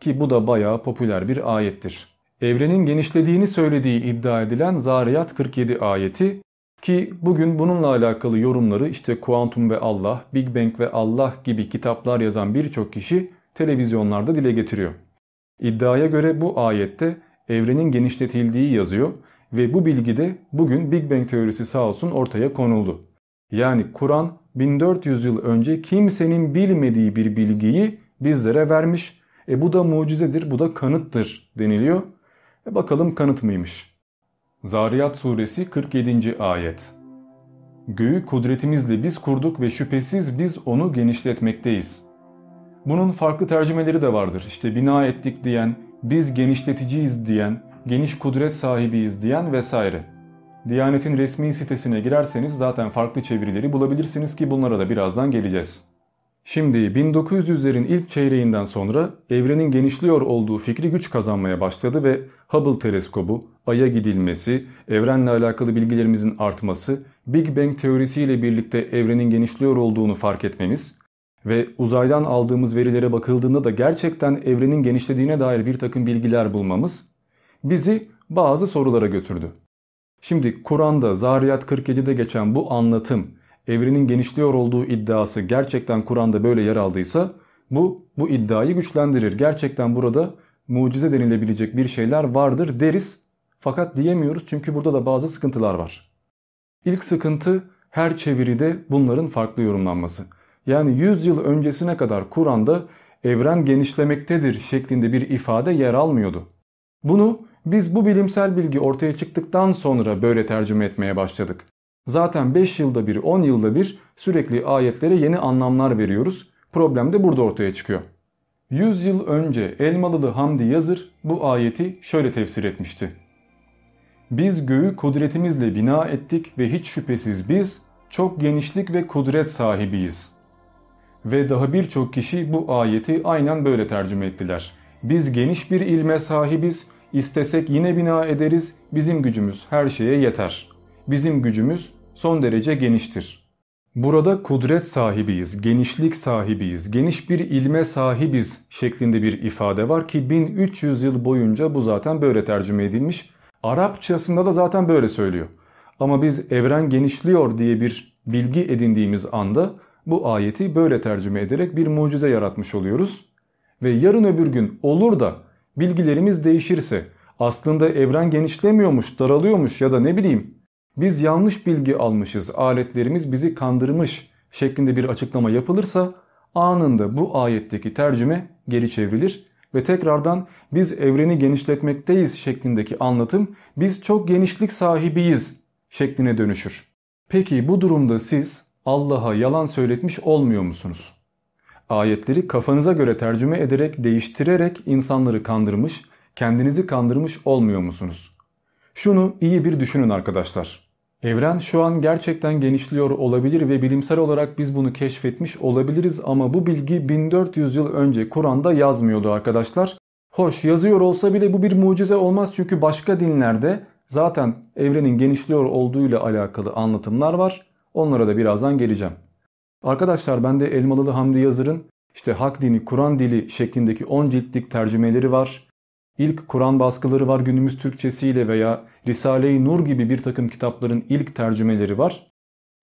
Ki bu da bayağı popüler bir ayettir. Evrenin genişlediğini söylediği iddia edilen Zariyat 47 ayeti ki bugün bununla alakalı yorumları işte kuantum ve Allah, Big Bang ve Allah gibi kitaplar yazan birçok kişi televizyonlarda dile getiriyor. İddiaya göre bu ayette evrenin genişletildiği yazıyor ve bu bilgi de bugün Big Bang teorisi sağ olsun ortaya konuldu. Yani Kur'an 1400 yıl önce kimsenin bilmediği bir bilgiyi bizlere vermiş. E bu da mucizedir, bu da kanıttır deniliyor. E bakalım kanıt mıymış? Zariyat suresi 47. ayet Göğü kudretimizle biz kurduk ve şüphesiz biz onu genişletmekteyiz. Bunun farklı tercümeleri de vardır. İşte bina ettik diyen, biz genişleticiyiz diyen, geniş kudret sahibiyiz diyen vesaire. Diyanet'in resmi sitesine girerseniz zaten farklı çevirileri bulabilirsiniz ki bunlara da birazdan geleceğiz. Şimdi 1900'lerin ilk çeyreğinden sonra evrenin genişliyor olduğu fikri güç kazanmaya başladı ve Hubble teleskobu, Ay'a gidilmesi, evrenle alakalı bilgilerimizin artması, Big Bang teorisiyle birlikte evrenin genişliyor olduğunu fark etmemiz ve uzaydan aldığımız verilere bakıldığında da gerçekten evrenin genişlediğine dair bir takım bilgiler bulmamız bizi bazı sorulara götürdü. Şimdi Kur'an'da Zariyat 47'de geçen bu anlatım evrenin genişliyor olduğu iddiası gerçekten Kur'an'da böyle yer aldıysa bu bu iddiayı güçlendirir. Gerçekten burada mucize denilebilecek bir şeyler vardır deriz. Fakat diyemiyoruz çünkü burada da bazı sıkıntılar var. İlk sıkıntı her çeviride bunların farklı yorumlanması. Yani 100 yıl öncesine kadar Kur'an'da evren genişlemektedir şeklinde bir ifade yer almıyordu. Bunu biz bu bilimsel bilgi ortaya çıktıktan sonra böyle tercüme etmeye başladık. Zaten 5 yılda bir 10 yılda bir sürekli ayetlere yeni anlamlar veriyoruz. Problem de burada ortaya çıkıyor. 100 yıl önce Elmalılı Hamdi Yazır bu ayeti şöyle tefsir etmişti. Biz göğü kudretimizle bina ettik ve hiç şüphesiz biz çok genişlik ve kudret sahibiyiz. Ve daha birçok kişi bu ayeti aynen böyle tercüme ettiler. Biz geniş bir ilme sahibiz, istesek yine bina ederiz, bizim gücümüz her şeye yeter. Bizim gücümüz son derece geniştir. Burada kudret sahibiyiz, genişlik sahibiyiz, geniş bir ilme sahibiz şeklinde bir ifade var ki 1300 yıl boyunca bu zaten böyle tercüme edilmiş. Arapçasında da zaten böyle söylüyor. Ama biz evren genişliyor diye bir bilgi edindiğimiz anda bu ayeti böyle tercüme ederek bir mucize yaratmış oluyoruz. Ve yarın öbür gün olur da bilgilerimiz değişirse aslında evren genişlemiyormuş, daralıyormuş ya da ne bileyim biz yanlış bilgi almışız, aletlerimiz bizi kandırmış şeklinde bir açıklama yapılırsa anında bu ayetteki tercüme geri çevrilir ve tekrardan biz evreni genişletmekteyiz şeklindeki anlatım biz çok genişlik sahibiyiz şekline dönüşür. Peki bu durumda siz Allah'a yalan söyletmiş olmuyor musunuz? Ayetleri kafanıza göre tercüme ederek, değiştirerek insanları kandırmış, kendinizi kandırmış olmuyor musunuz? Şunu iyi bir düşünün arkadaşlar. Evren şu an gerçekten genişliyor olabilir ve bilimsel olarak biz bunu keşfetmiş olabiliriz ama bu bilgi 1400 yıl önce Kur'an'da yazmıyordu arkadaşlar. Hoş yazıyor olsa bile bu bir mucize olmaz çünkü başka dinlerde zaten evrenin genişliyor olduğuyla alakalı anlatımlar var. Onlara da birazdan geleceğim. Arkadaşlar bende Elmalılı Hamdi Yazır'ın işte Hak Dini, Kur'an Dili şeklindeki 10 ciltlik tercümeleri var. İlk Kur'an baskıları var günümüz Türkçesiyle veya Risale-i Nur gibi bir takım kitapların ilk tercümeleri var.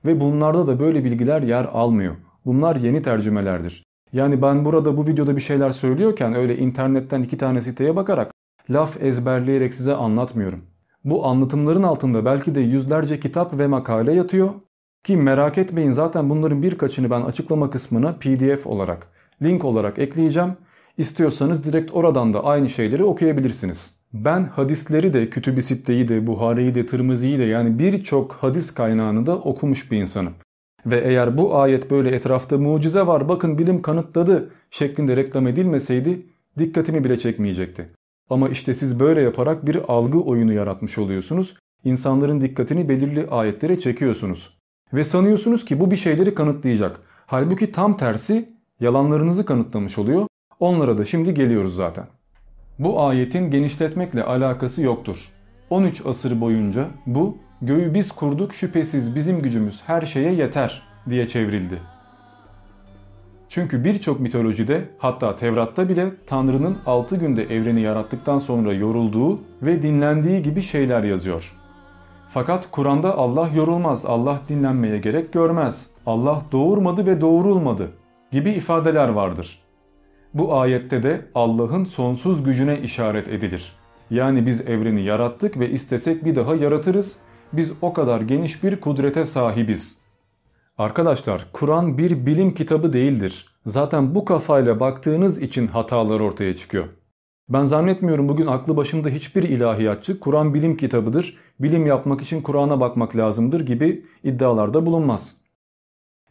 Ve bunlarda da böyle bilgiler yer almıyor. Bunlar yeni tercümelerdir. Yani ben burada bu videoda bir şeyler söylüyorken öyle internetten iki tane siteye bakarak laf ezberleyerek size anlatmıyorum. Bu anlatımların altında belki de yüzlerce kitap ve makale yatıyor. Ki merak etmeyin zaten bunların birkaçını ben açıklama kısmına pdf olarak, link olarak ekleyeceğim. İstiyorsanız direkt oradan da aynı şeyleri okuyabilirsiniz. Ben hadisleri de, Kütüb-i Sitte'yi de, Buhari'yi de, Tırmızı'yı da yani birçok hadis kaynağını da okumuş bir insanım. Ve eğer bu ayet böyle etrafta mucize var bakın bilim kanıtladı şeklinde reklam edilmeseydi dikkatimi bile çekmeyecekti. Ama işte siz böyle yaparak bir algı oyunu yaratmış oluyorsunuz. İnsanların dikkatini belirli ayetlere çekiyorsunuz. Ve sanıyorsunuz ki bu bir şeyleri kanıtlayacak. Halbuki tam tersi yalanlarınızı kanıtlamış oluyor. Onlara da şimdi geliyoruz zaten. Bu ayetin genişletmekle alakası yoktur. 13 asır boyunca bu göğü biz kurduk şüphesiz bizim gücümüz her şeye yeter diye çevrildi. Çünkü birçok mitolojide hatta Tevrat'ta bile Tanrı'nın 6 günde evreni yarattıktan sonra yorulduğu ve dinlendiği gibi şeyler yazıyor. Fakat Kur'an'da Allah yorulmaz, Allah dinlenmeye gerek görmez, Allah doğurmadı ve doğurulmadı gibi ifadeler vardır. Bu ayette de Allah'ın sonsuz gücüne işaret edilir. Yani biz evreni yarattık ve istesek bir daha yaratırız. Biz o kadar geniş bir kudrete sahibiz. Arkadaşlar Kur'an bir bilim kitabı değildir. Zaten bu kafayla baktığınız için hatalar ortaya çıkıyor. Ben zannetmiyorum bugün aklı başında hiçbir ilahiyatçı Kur'an bilim kitabıdır, bilim yapmak için Kur'an'a bakmak lazımdır gibi iddialarda bulunmaz.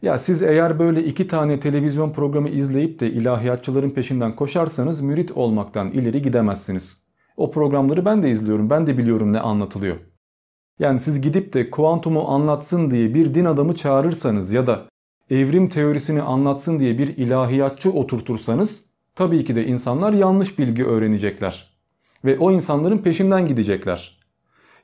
Ya siz eğer böyle iki tane televizyon programı izleyip de ilahiyatçıların peşinden koşarsanız mürit olmaktan ileri gidemezsiniz. O programları ben de izliyorum, ben de biliyorum ne anlatılıyor. Yani siz gidip de kuantumu anlatsın diye bir din adamı çağırırsanız ya da evrim teorisini anlatsın diye bir ilahiyatçı oturtursanız tabii ki de insanlar yanlış bilgi öğrenecekler. Ve o insanların peşinden gidecekler.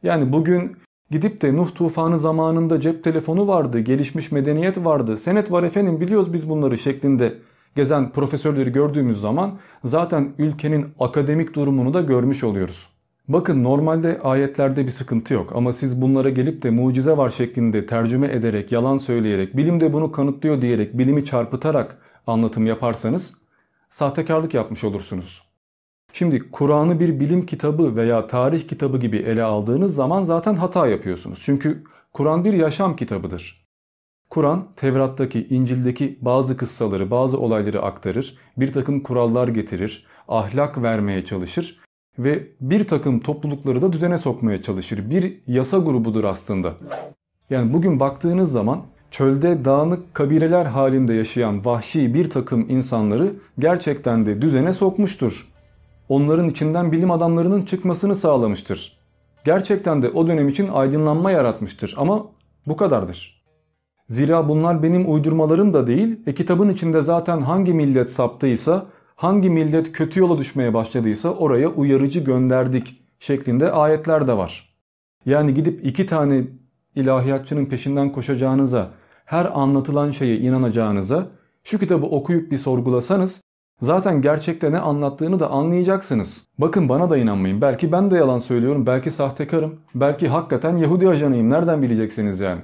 Yani bugün gidip de Nuh tufanı zamanında cep telefonu vardı, gelişmiş medeniyet vardı, senet var efendim biliyoruz biz bunları şeklinde gezen profesörleri gördüğümüz zaman zaten ülkenin akademik durumunu da görmüş oluyoruz. Bakın normalde ayetlerde bir sıkıntı yok ama siz bunlara gelip de mucize var şeklinde tercüme ederek, yalan söyleyerek, bilim de bunu kanıtlıyor diyerek, bilimi çarpıtarak anlatım yaparsanız sahtekarlık yapmış olursunuz. Şimdi Kur'an'ı bir bilim kitabı veya tarih kitabı gibi ele aldığınız zaman zaten hata yapıyorsunuz. Çünkü Kur'an bir yaşam kitabıdır. Kur'an Tevrat'taki, İncil'deki bazı kıssaları, bazı olayları aktarır, bir takım kurallar getirir, ahlak vermeye çalışır ve bir takım toplulukları da düzene sokmaya çalışır. Bir yasa grubudur aslında. Yani bugün baktığınız zaman çölde dağınık kabileler halinde yaşayan vahşi bir takım insanları gerçekten de düzene sokmuştur. Onların içinden bilim adamlarının çıkmasını sağlamıştır. Gerçekten de o dönem için aydınlanma yaratmıştır ama bu kadardır. Zira bunlar benim uydurmalarım da değil, e kitabın içinde zaten hangi millet saptıysa hangi millet kötü yola düşmeye başladıysa oraya uyarıcı gönderdik şeklinde ayetler de var. Yani gidip iki tane ilahiyatçının peşinden koşacağınıza, her anlatılan şeye inanacağınıza şu kitabı okuyup bir sorgulasanız zaten gerçekte ne anlattığını da anlayacaksınız. Bakın bana da inanmayın. Belki ben de yalan söylüyorum, belki sahtekarım, belki hakikaten Yahudi ajanıyım. Nereden bileceksiniz yani?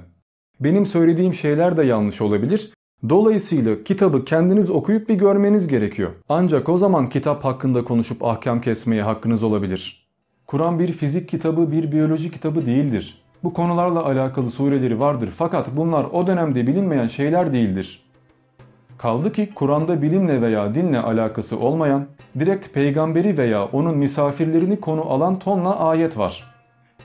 Benim söylediğim şeyler de yanlış olabilir Dolayısıyla kitabı kendiniz okuyup bir görmeniz gerekiyor. Ancak o zaman kitap hakkında konuşup ahkam kesmeye hakkınız olabilir. Kur'an bir fizik kitabı, bir biyoloji kitabı değildir. Bu konularla alakalı sureleri vardır fakat bunlar o dönemde bilinmeyen şeyler değildir. Kaldı ki Kur'an'da bilimle veya dinle alakası olmayan, direkt peygamberi veya onun misafirlerini konu alan tonla ayet var.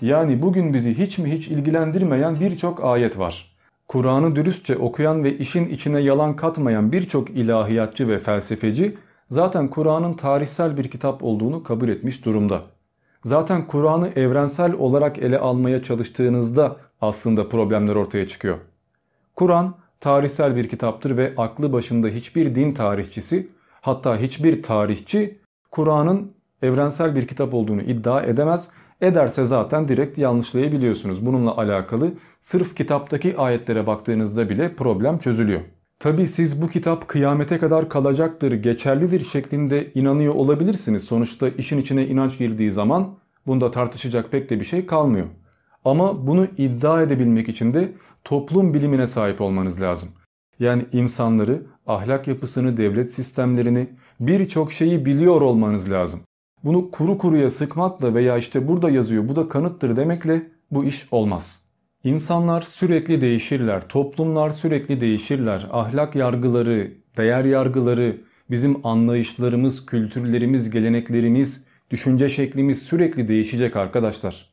Yani bugün bizi hiç mi hiç ilgilendirmeyen birçok ayet var. Kur'an'ı dürüstçe okuyan ve işin içine yalan katmayan birçok ilahiyatçı ve felsefeci zaten Kur'an'ın tarihsel bir kitap olduğunu kabul etmiş durumda. Zaten Kur'an'ı evrensel olarak ele almaya çalıştığınızda aslında problemler ortaya çıkıyor. Kur'an tarihsel bir kitaptır ve aklı başında hiçbir din tarihçisi hatta hiçbir tarihçi Kur'an'ın evrensel bir kitap olduğunu iddia edemez Ederse zaten direkt yanlışlayabiliyorsunuz. Bununla alakalı sırf kitaptaki ayetlere baktığınızda bile problem çözülüyor. Tabi siz bu kitap kıyamete kadar kalacaktır, geçerlidir şeklinde inanıyor olabilirsiniz. Sonuçta işin içine inanç girdiği zaman bunda tartışacak pek de bir şey kalmıyor. Ama bunu iddia edebilmek için de toplum bilimine sahip olmanız lazım. Yani insanları, ahlak yapısını, devlet sistemlerini, birçok şeyi biliyor olmanız lazım. Bunu kuru kuruya sıkmakla veya işte burada yazıyor bu da kanıttır demekle bu iş olmaz. İnsanlar sürekli değişirler, toplumlar sürekli değişirler, ahlak yargıları, değer yargıları, bizim anlayışlarımız, kültürlerimiz, geleneklerimiz, düşünce şeklimiz sürekli değişecek arkadaşlar.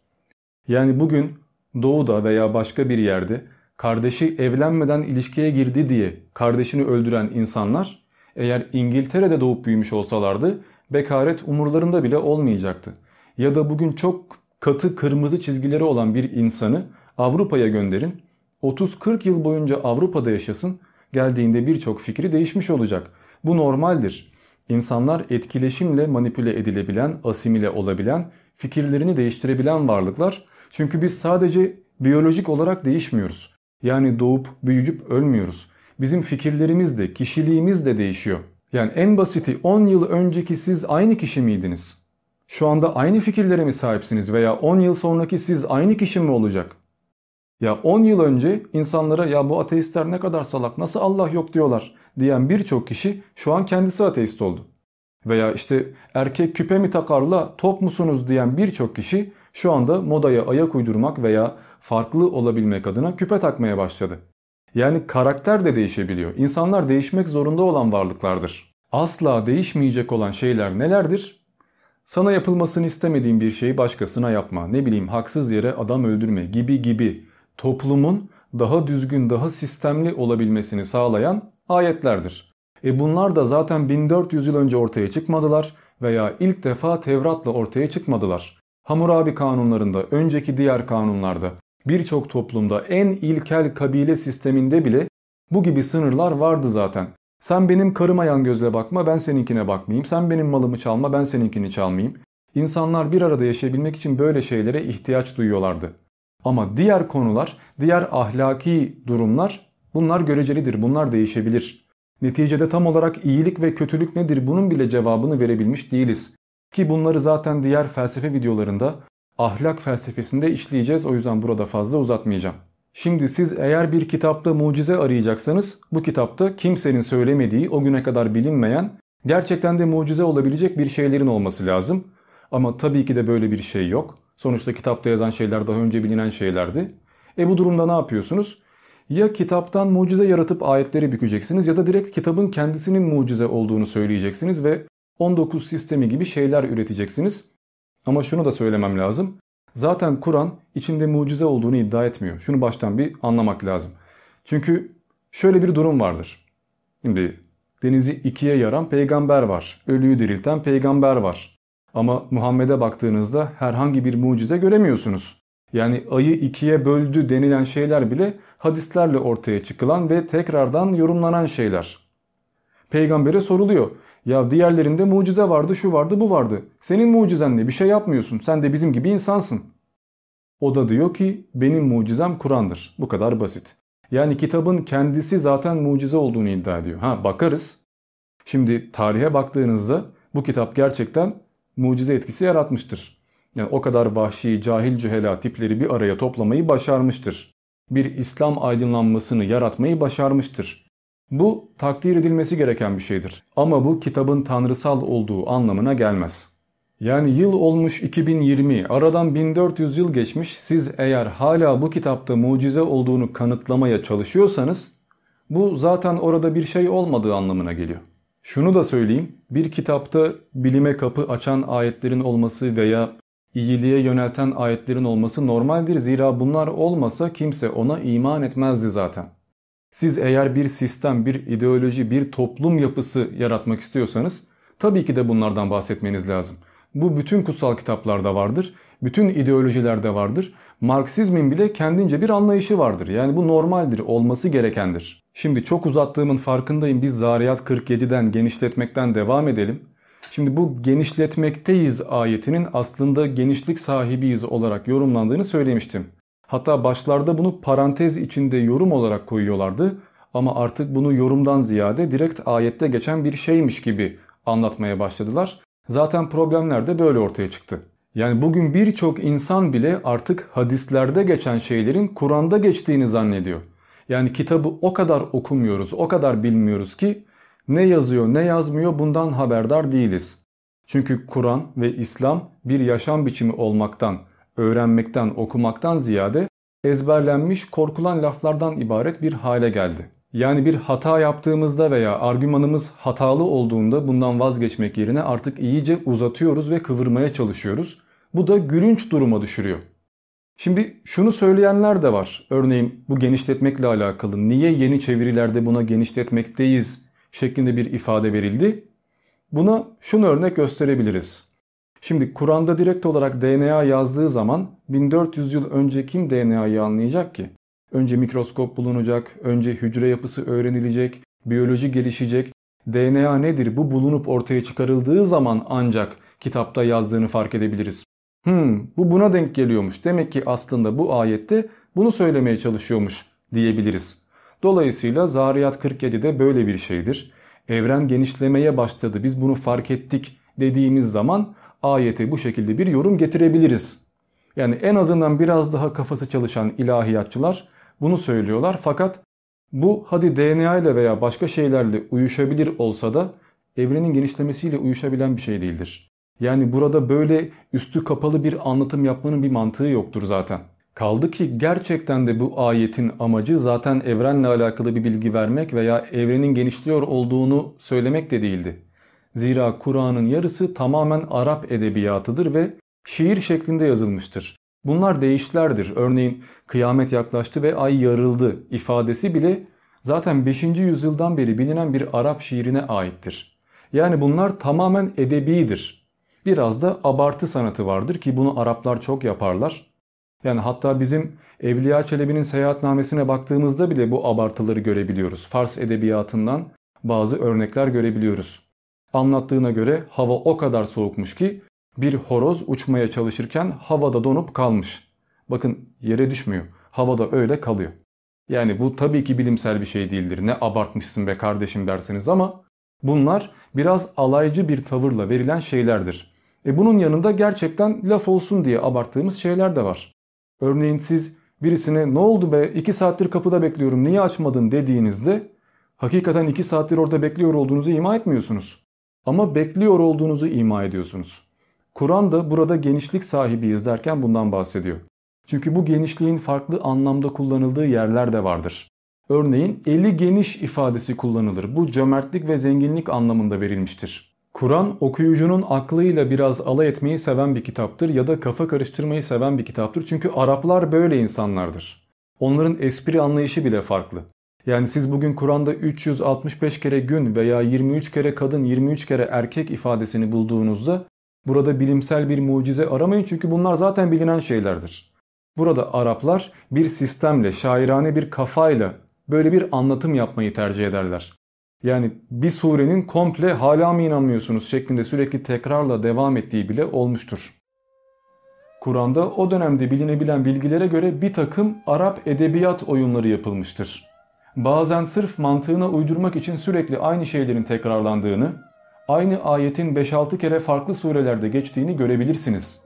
Yani bugün doğuda veya başka bir yerde kardeşi evlenmeden ilişkiye girdi diye kardeşini öldüren insanlar eğer İngiltere'de doğup büyümüş olsalardı bekaret umurlarında bile olmayacaktı. Ya da bugün çok katı kırmızı çizgileri olan bir insanı Avrupa'ya gönderin. 30-40 yıl boyunca Avrupa'da yaşasın. Geldiğinde birçok fikri değişmiş olacak. Bu normaldir. İnsanlar etkileşimle manipüle edilebilen, asimile olabilen, fikirlerini değiştirebilen varlıklar. Çünkü biz sadece biyolojik olarak değişmiyoruz. Yani doğup büyüyüp ölmüyoruz. Bizim fikirlerimiz de, kişiliğimiz de değişiyor. Yani en basiti 10 yıl önceki siz aynı kişi miydiniz? Şu anda aynı fikirlere mi sahipsiniz veya 10 yıl sonraki siz aynı kişi mi olacak? Ya 10 yıl önce insanlara ya bu ateistler ne kadar salak nasıl Allah yok diyorlar diyen birçok kişi şu an kendisi ateist oldu. Veya işte erkek küpe mi takarla top musunuz diyen birçok kişi şu anda modaya ayak uydurmak veya farklı olabilmek adına küpe takmaya başladı. Yani karakter de değişebiliyor. İnsanlar değişmek zorunda olan varlıklardır. Asla değişmeyecek olan şeyler nelerdir? Sana yapılmasını istemediğin bir şeyi başkasına yapma. Ne bileyim haksız yere adam öldürme gibi gibi. Toplumun daha düzgün, daha sistemli olabilmesini sağlayan ayetlerdir. E bunlar da zaten 1400 yıl önce ortaya çıkmadılar veya ilk defa Tevrat'la ortaya çıkmadılar. Hammurabi kanunlarında, önceki diğer kanunlarda Birçok toplumda en ilkel kabile sisteminde bile bu gibi sınırlar vardı zaten. Sen benim karıma yan gözle bakma ben seninkine bakmayayım. Sen benim malımı çalma ben seninkini çalmayayım. İnsanlar bir arada yaşayabilmek için böyle şeylere ihtiyaç duyuyorlardı. Ama diğer konular, diğer ahlaki durumlar bunlar görecelidir. Bunlar değişebilir. Neticede tam olarak iyilik ve kötülük nedir bunun bile cevabını verebilmiş değiliz. Ki bunları zaten diğer felsefe videolarında ahlak felsefesinde işleyeceğiz o yüzden burada fazla uzatmayacağım. Şimdi siz eğer bir kitapta mucize arayacaksanız bu kitapta kimsenin söylemediği o güne kadar bilinmeyen gerçekten de mucize olabilecek bir şeylerin olması lazım. Ama tabii ki de böyle bir şey yok. Sonuçta kitapta yazan şeyler daha önce bilinen şeylerdi. E bu durumda ne yapıyorsunuz? Ya kitaptan mucize yaratıp ayetleri bükeceksiniz ya da direkt kitabın kendisinin mucize olduğunu söyleyeceksiniz ve 19 sistemi gibi şeyler üreteceksiniz. Ama şunu da söylemem lazım. Zaten Kur'an içinde mucize olduğunu iddia etmiyor. Şunu baştan bir anlamak lazım. Çünkü şöyle bir durum vardır. Şimdi denizi ikiye yaran peygamber var. Ölüyü dirilten peygamber var. Ama Muhammed'e baktığınızda herhangi bir mucize göremiyorsunuz. Yani ayı ikiye böldü denilen şeyler bile hadislerle ortaya çıkılan ve tekrardan yorumlanan şeyler. Peygambere soruluyor. Ya diğerlerinde mucize vardı, şu vardı, bu vardı. Senin mucizen ne? Bir şey yapmıyorsun. Sen de bizim gibi insansın. O da diyor ki benim mucizem Kur'an'dır. Bu kadar basit. Yani kitabın kendisi zaten mucize olduğunu iddia ediyor. Ha bakarız. Şimdi tarihe baktığınızda bu kitap gerçekten mucize etkisi yaratmıştır. Yani o kadar vahşi, cahil cühela tipleri bir araya toplamayı başarmıştır. Bir İslam aydınlanmasını yaratmayı başarmıştır. Bu takdir edilmesi gereken bir şeydir. Ama bu kitabın tanrısal olduğu anlamına gelmez. Yani yıl olmuş 2020, aradan 1400 yıl geçmiş. Siz eğer hala bu kitapta mucize olduğunu kanıtlamaya çalışıyorsanız bu zaten orada bir şey olmadığı anlamına geliyor. Şunu da söyleyeyim, bir kitapta bilime kapı açan ayetlerin olması veya iyiliğe yönelten ayetlerin olması normaldir. Zira bunlar olmasa kimse ona iman etmezdi zaten. Siz eğer bir sistem, bir ideoloji, bir toplum yapısı yaratmak istiyorsanız tabii ki de bunlardan bahsetmeniz lazım. Bu bütün kutsal kitaplarda vardır. Bütün ideolojilerde vardır. Marksizmin bile kendince bir anlayışı vardır. Yani bu normaldir, olması gerekendir. Şimdi çok uzattığımın farkındayım. Biz Zariyat 47'den genişletmekten devam edelim. Şimdi bu genişletmekteyiz ayetinin aslında genişlik sahibiyiz olarak yorumlandığını söylemiştim. Hatta başlarda bunu parantez içinde yorum olarak koyuyorlardı ama artık bunu yorumdan ziyade direkt ayette geçen bir şeymiş gibi anlatmaya başladılar. Zaten problemler de böyle ortaya çıktı. Yani bugün birçok insan bile artık hadislerde geçen şeylerin Kur'an'da geçtiğini zannediyor. Yani kitabı o kadar okumuyoruz, o kadar bilmiyoruz ki ne yazıyor ne yazmıyor bundan haberdar değiliz. Çünkü Kur'an ve İslam bir yaşam biçimi olmaktan, öğrenmekten, okumaktan ziyade ezberlenmiş, korkulan laflardan ibaret bir hale geldi. Yani bir hata yaptığımızda veya argümanımız hatalı olduğunda bundan vazgeçmek yerine artık iyice uzatıyoruz ve kıvırmaya çalışıyoruz. Bu da gülünç duruma düşürüyor. Şimdi şunu söyleyenler de var. Örneğin bu genişletmekle alakalı niye yeni çevirilerde buna genişletmekteyiz şeklinde bir ifade verildi. Buna şunu örnek gösterebiliriz. Şimdi Kur'an'da direkt olarak DNA yazdığı zaman 1400 yıl önce kim DNA'yı anlayacak ki? Önce mikroskop bulunacak, önce hücre yapısı öğrenilecek, biyoloji gelişecek. DNA nedir? Bu bulunup ortaya çıkarıldığı zaman ancak kitapta yazdığını fark edebiliriz. Hmm, bu buna denk geliyormuş. Demek ki aslında bu ayette bunu söylemeye çalışıyormuş diyebiliriz. Dolayısıyla Zariyat 47'de böyle bir şeydir. Evren genişlemeye başladı. Biz bunu fark ettik dediğimiz zaman ayete bu şekilde bir yorum getirebiliriz. Yani en azından biraz daha kafası çalışan ilahiyatçılar bunu söylüyorlar fakat bu hadi DNA ile veya başka şeylerle uyuşabilir olsa da evrenin genişlemesiyle uyuşabilen bir şey değildir. Yani burada böyle üstü kapalı bir anlatım yapmanın bir mantığı yoktur zaten. Kaldı ki gerçekten de bu ayetin amacı zaten evrenle alakalı bir bilgi vermek veya evrenin genişliyor olduğunu söylemek de değildi. Zira Kur'an'ın yarısı tamamen Arap edebiyatıdır ve şiir şeklinde yazılmıştır. Bunlar değişlerdir. Örneğin kıyamet yaklaştı ve ay yarıldı ifadesi bile zaten 5. yüzyıldan beri bilinen bir Arap şiirine aittir. Yani bunlar tamamen edebidir. Biraz da abartı sanatı vardır ki bunu Araplar çok yaparlar. Yani hatta bizim Evliya Çelebi'nin seyahatnamesine baktığımızda bile bu abartıları görebiliyoruz. Fars edebiyatından bazı örnekler görebiliyoruz. Anlattığına göre hava o kadar soğukmuş ki bir horoz uçmaya çalışırken havada donup kalmış. Bakın yere düşmüyor. Havada öyle kalıyor. Yani bu tabii ki bilimsel bir şey değildir. Ne abartmışsın be kardeşim dersiniz ama bunlar biraz alaycı bir tavırla verilen şeylerdir. E bunun yanında gerçekten laf olsun diye abarttığımız şeyler de var. Örneğin siz birisine ne oldu be 2 saattir kapıda bekliyorum niye açmadın dediğinizde hakikaten 2 saattir orada bekliyor olduğunuzu ima etmiyorsunuz. Ama bekliyor olduğunuzu ima ediyorsunuz. Kur'an da burada genişlik sahibiyiz derken bundan bahsediyor. Çünkü bu genişliğin farklı anlamda kullanıldığı yerler de vardır. Örneğin eli geniş ifadesi kullanılır. Bu cömertlik ve zenginlik anlamında verilmiştir. Kur'an okuyucunun aklıyla biraz alay etmeyi seven bir kitaptır ya da kafa karıştırmayı seven bir kitaptır. Çünkü Araplar böyle insanlardır. Onların espri anlayışı bile farklı. Yani siz bugün Kur'an'da 365 kere gün veya 23 kere kadın 23 kere erkek ifadesini bulduğunuzda burada bilimsel bir mucize aramayın çünkü bunlar zaten bilinen şeylerdir. Burada Araplar bir sistemle, şairane bir kafayla böyle bir anlatım yapmayı tercih ederler. Yani bir surenin komple hala mı inanmıyorsunuz şeklinde sürekli tekrarla devam ettiği bile olmuştur. Kur'an'da o dönemde bilinebilen bilgilere göre bir takım Arap edebiyat oyunları yapılmıştır. Bazen sırf mantığına uydurmak için sürekli aynı şeylerin tekrarlandığını, aynı ayetin 5-6 kere farklı surelerde geçtiğini görebilirsiniz.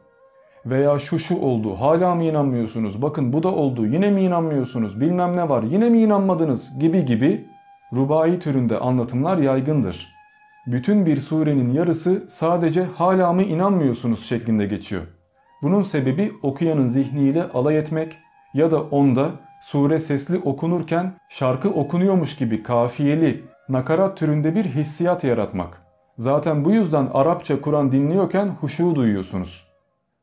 Veya şu şu oldu hala mı inanmıyorsunuz bakın bu da oldu yine mi inanmıyorsunuz bilmem ne var yine mi inanmadınız gibi gibi rubai türünde anlatımlar yaygındır. Bütün bir surenin yarısı sadece hala mı inanmıyorsunuz şeklinde geçiyor. Bunun sebebi okuyanın zihniyle alay etmek ya da onda sure sesli okunurken şarkı okunuyormuş gibi kafiyeli, nakarat türünde bir hissiyat yaratmak. Zaten bu yüzden Arapça Kur'an dinliyorken huşu duyuyorsunuz.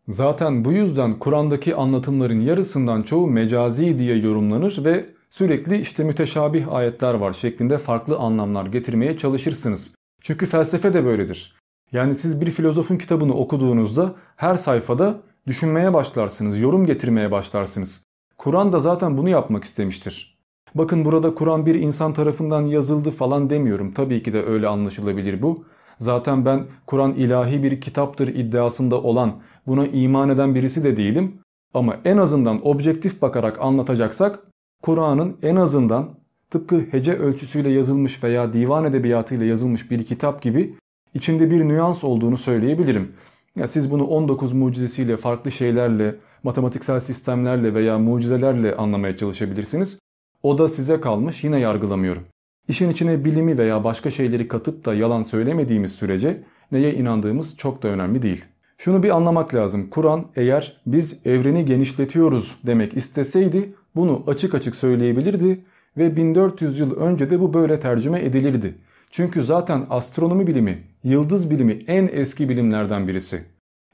Zaten bu yüzden Kur'an'daki anlatımların yarısından çoğu mecazi diye yorumlanır ve sürekli işte müteşabih ayetler var şeklinde farklı anlamlar getirmeye çalışırsınız. Çünkü felsefe de böyledir. Yani siz bir filozofun kitabını okuduğunuzda her sayfada düşünmeye başlarsınız, yorum getirmeye başlarsınız. Kur'an da zaten bunu yapmak istemiştir. Bakın burada Kur'an bir insan tarafından yazıldı falan demiyorum. Tabii ki de öyle anlaşılabilir bu. Zaten ben Kur'an ilahi bir kitaptır iddiasında olan, buna iman eden birisi de değilim. Ama en azından objektif bakarak anlatacaksak Kur'an'ın en azından tıpkı hece ölçüsüyle yazılmış veya divan edebiyatıyla yazılmış bir kitap gibi içinde bir nüans olduğunu söyleyebilirim. Ya siz bunu 19 mucizesiyle farklı şeylerle, matematiksel sistemlerle veya mucizelerle anlamaya çalışabilirsiniz. O da size kalmış yine yargılamıyorum. İşin içine bilimi veya başka şeyleri katıp da yalan söylemediğimiz sürece neye inandığımız çok da önemli değil. Şunu bir anlamak lazım. Kur'an eğer biz evreni genişletiyoruz demek isteseydi bunu açık açık söyleyebilirdi ve 1400 yıl önce de bu böyle tercüme edilirdi. Çünkü zaten astronomi bilimi, yıldız bilimi en eski bilimlerden birisi.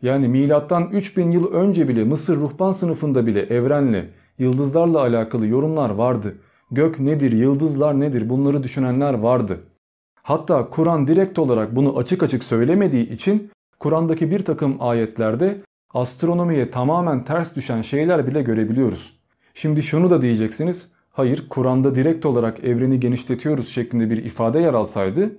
Yani milattan 3000 yıl önce bile Mısır ruhban sınıfında bile evrenle, yıldızlarla alakalı yorumlar vardı. Gök nedir, yıldızlar nedir bunları düşünenler vardı. Hatta Kur'an direkt olarak bunu açık açık söylemediği için Kur'an'daki bir takım ayetlerde astronomiye tamamen ters düşen şeyler bile görebiliyoruz. Şimdi şunu da diyeceksiniz. Hayır Kur'an'da direkt olarak evreni genişletiyoruz şeklinde bir ifade yer alsaydı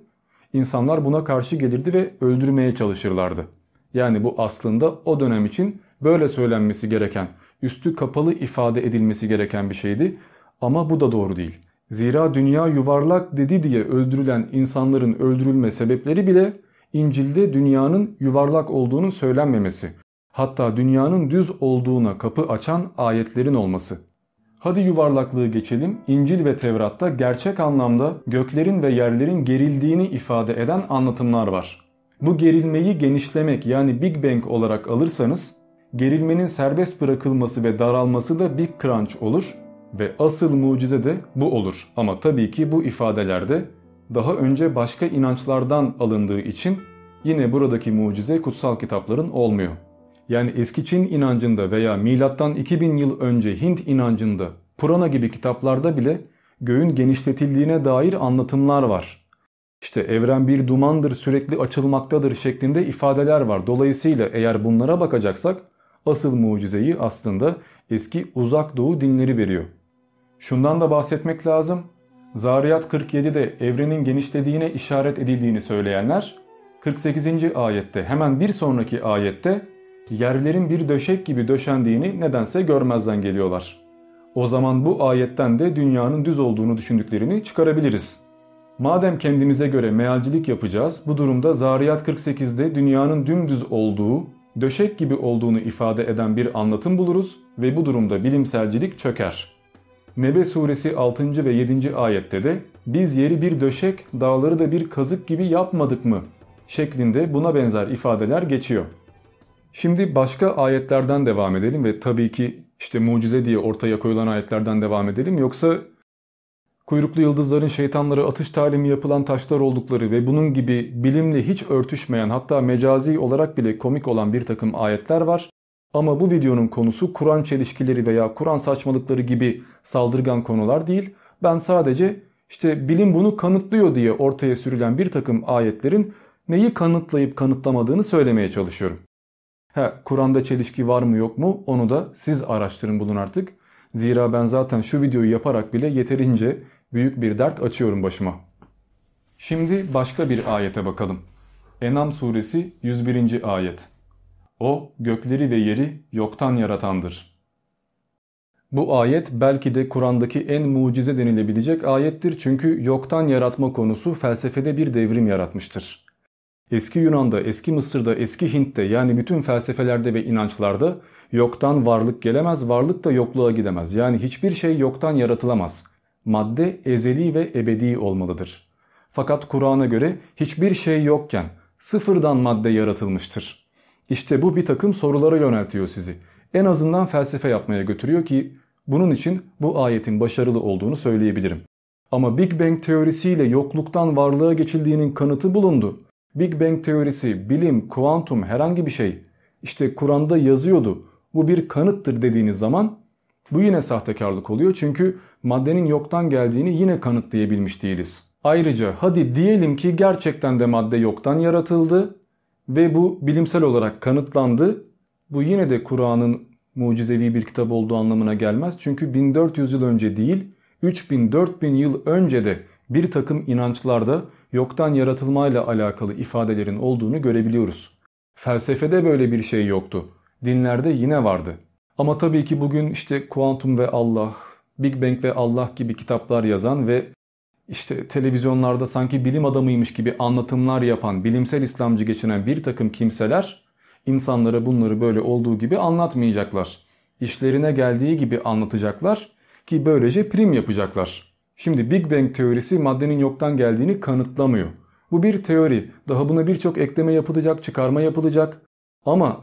insanlar buna karşı gelirdi ve öldürmeye çalışırlardı. Yani bu aslında o dönem için böyle söylenmesi gereken, üstü kapalı ifade edilmesi gereken bir şeydi. Ama bu da doğru değil. Zira dünya yuvarlak dedi diye öldürülen insanların öldürülme sebepleri bile İncil'de dünyanın yuvarlak olduğunun söylenmemesi. Hatta dünyanın düz olduğuna kapı açan ayetlerin olması. Hadi yuvarlaklığı geçelim. İncil ve Tevrat'ta gerçek anlamda göklerin ve yerlerin gerildiğini ifade eden anlatımlar var. Bu gerilmeyi genişlemek yani Big Bang olarak alırsanız gerilmenin serbest bırakılması ve daralması da Big Crunch olur ve asıl mucize de bu olur. Ama tabii ki bu ifadelerde daha önce başka inançlardan alındığı için yine buradaki mucize kutsal kitapların olmuyor. Yani eski Çin inancında veya milattan 2000 yıl önce Hint inancında Purana gibi kitaplarda bile göğün genişletildiğine dair anlatımlar var. İşte evren bir dumandır sürekli açılmaktadır şeklinde ifadeler var. Dolayısıyla eğer bunlara bakacaksak asıl mucizeyi aslında eski uzak doğu dinleri veriyor. Şundan da bahsetmek lazım. Zariyat 47'de evrenin genişlediğine işaret edildiğini söyleyenler 48. ayette hemen bir sonraki ayette yerlerin bir döşek gibi döşendiğini nedense görmezden geliyorlar. O zaman bu ayetten de dünyanın düz olduğunu düşündüklerini çıkarabiliriz. Madem kendimize göre mealcilik yapacağız, bu durumda Zariyat 48'de dünyanın dümdüz olduğu, döşek gibi olduğunu ifade eden bir anlatım buluruz ve bu durumda bilimselcilik çöker. Nebe suresi 6. ve 7. ayette de biz yeri bir döşek, dağları da bir kazık gibi yapmadık mı? şeklinde buna benzer ifadeler geçiyor. Şimdi başka ayetlerden devam edelim ve tabii ki işte mucize diye ortaya koyulan ayetlerden devam edelim. Yoksa kuyruklu yıldızların şeytanlara atış talimi yapılan taşlar oldukları ve bunun gibi bilimle hiç örtüşmeyen hatta mecazi olarak bile komik olan bir takım ayetler var. Ama bu videonun konusu Kur'an çelişkileri veya Kur'an saçmalıkları gibi saldırgan konular değil. Ben sadece işte bilim bunu kanıtlıyor diye ortaya sürülen bir takım ayetlerin neyi kanıtlayıp kanıtlamadığını söylemeye çalışıyorum. He, Kur'an'da çelişki var mı yok mu onu da siz araştırın bulun artık. Zira ben zaten şu videoyu yaparak bile yeterince büyük bir dert açıyorum başıma. Şimdi başka bir ayete bakalım. Enam suresi 101. ayet. O gökleri ve yeri yoktan yaratandır. Bu ayet belki de Kur'an'daki en mucize denilebilecek ayettir çünkü yoktan yaratma konusu felsefede bir devrim yaratmıştır. Eski Yunan'da, eski Mısır'da, eski Hint'te yani bütün felsefelerde ve inançlarda yoktan varlık gelemez, varlık da yokluğa gidemez. Yani hiçbir şey yoktan yaratılamaz. Madde ezeli ve ebedi olmalıdır. Fakat Kur'an'a göre hiçbir şey yokken sıfırdan madde yaratılmıştır. İşte bu bir takım sorulara yöneltiyor sizi. En azından felsefe yapmaya götürüyor ki bunun için bu ayetin başarılı olduğunu söyleyebilirim. Ama Big Bang teorisiyle yokluktan varlığa geçildiğinin kanıtı bulundu. Big Bang teorisi, bilim, kuantum herhangi bir şey işte Kur'an'da yazıyordu. Bu bir kanıttır dediğiniz zaman bu yine sahtekarlık oluyor. Çünkü maddenin yoktan geldiğini yine kanıtlayabilmiş değiliz. Ayrıca hadi diyelim ki gerçekten de madde yoktan yaratıldı ve bu bilimsel olarak kanıtlandı. Bu yine de Kur'an'ın mucizevi bir kitap olduğu anlamına gelmez. Çünkü 1400 yıl önce değil 3000-4000 yıl önce de bir takım inançlarda yoktan yaratılmayla alakalı ifadelerin olduğunu görebiliyoruz. Felsefede böyle bir şey yoktu. Dinlerde yine vardı. Ama tabii ki bugün işte kuantum ve Allah, Big Bang ve Allah gibi kitaplar yazan ve işte televizyonlarda sanki bilim adamıymış gibi anlatımlar yapan, bilimsel İslamcı geçinen bir takım kimseler insanlara bunları böyle olduğu gibi anlatmayacaklar. İşlerine geldiği gibi anlatacaklar ki böylece prim yapacaklar. Şimdi Big Bang teorisi maddenin yoktan geldiğini kanıtlamıyor. Bu bir teori. Daha buna birçok ekleme yapılacak, çıkarma yapılacak. Ama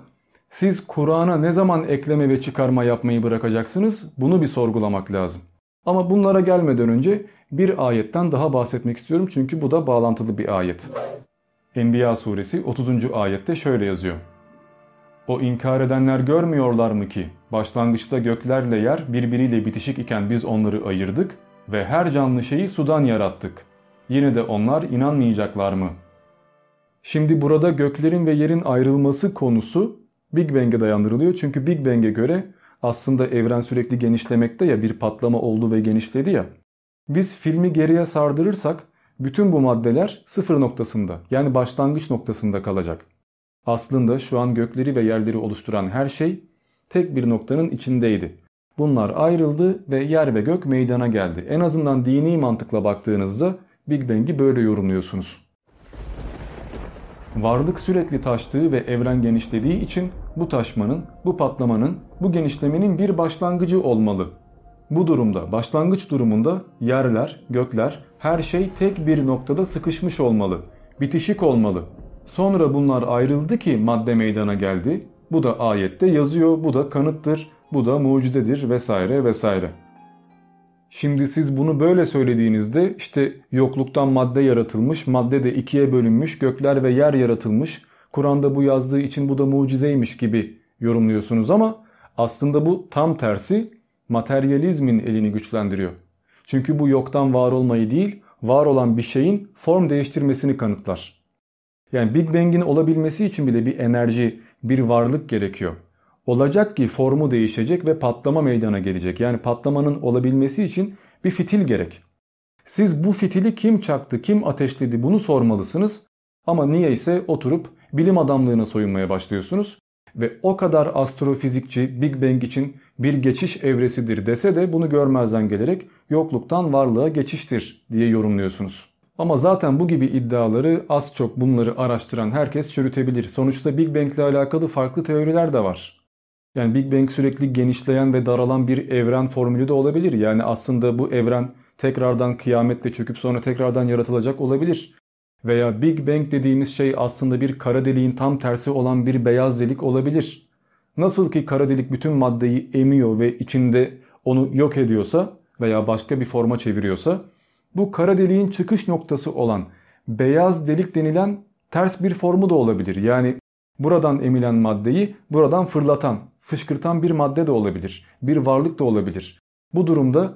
siz Kur'an'a ne zaman ekleme ve çıkarma yapmayı bırakacaksınız? Bunu bir sorgulamak lazım. Ama bunlara gelmeden önce bir ayetten daha bahsetmek istiyorum çünkü bu da bağlantılı bir ayet. Enbiya suresi 30. ayette şöyle yazıyor. O inkar edenler görmüyorlar mı ki başlangıçta göklerle yer birbiriyle bitişik iken biz onları ayırdık ve her canlı şeyi sudan yarattık. Yine de onlar inanmayacaklar mı? Şimdi burada göklerin ve yerin ayrılması konusu Big Bang'e dayandırılıyor. Çünkü Big Bang'e göre aslında evren sürekli genişlemekte ya bir patlama oldu ve genişledi ya. Biz filmi geriye sardırırsak bütün bu maddeler sıfır noktasında yani başlangıç noktasında kalacak. Aslında şu an gökleri ve yerleri oluşturan her şey tek bir noktanın içindeydi. Bunlar ayrıldı ve yer ve gök meydana geldi. En azından dini mantıkla baktığınızda Big Bang'i böyle yorumluyorsunuz. Varlık sürekli taştığı ve evren genişlediği için bu taşmanın, bu patlamanın, bu genişlemenin bir başlangıcı olmalı. Bu durumda, başlangıç durumunda yerler, gökler, her şey tek bir noktada sıkışmış olmalı. Bitişik olmalı. Sonra bunlar ayrıldı ki madde meydana geldi. Bu da ayette yazıyor, bu da kanıttır, bu da mucizedir vesaire vesaire. Şimdi siz bunu böyle söylediğinizde işte yokluktan madde yaratılmış, madde de ikiye bölünmüş, gökler ve yer yaratılmış, Kur'an'da bu yazdığı için bu da mucizeymiş gibi yorumluyorsunuz ama aslında bu tam tersi materyalizmin elini güçlendiriyor. Çünkü bu yoktan var olmayı değil, var olan bir şeyin form değiştirmesini kanıtlar. Yani Big Bang'in olabilmesi için bile bir enerji, bir varlık gerekiyor. Olacak ki formu değişecek ve patlama meydana gelecek. Yani patlamanın olabilmesi için bir fitil gerek. Siz bu fitili kim çaktı, kim ateşledi bunu sormalısınız. Ama niye ise oturup bilim adamlığına soyunmaya başlıyorsunuz. Ve o kadar astrofizikçi Big Bang için bir geçiş evresidir dese de bunu görmezden gelerek yokluktan varlığa geçiştir diye yorumluyorsunuz. Ama zaten bu gibi iddiaları az çok bunları araştıran herkes çürütebilir. Sonuçta Big Bang ile alakalı farklı teoriler de var. Yani Big Bang sürekli genişleyen ve daralan bir evren formülü de olabilir. Yani aslında bu evren tekrardan kıyametle çöküp sonra tekrardan yaratılacak olabilir. Veya Big Bang dediğimiz şey aslında bir kara deliğin tam tersi olan bir beyaz delik olabilir. Nasıl ki kara delik bütün maddeyi emiyor ve içinde onu yok ediyorsa veya başka bir forma çeviriyorsa bu kara deliğin çıkış noktası olan beyaz delik denilen ters bir formu da olabilir. Yani buradan emilen maddeyi buradan fırlatan, fışkırtan bir madde de olabilir. Bir varlık da olabilir. Bu durumda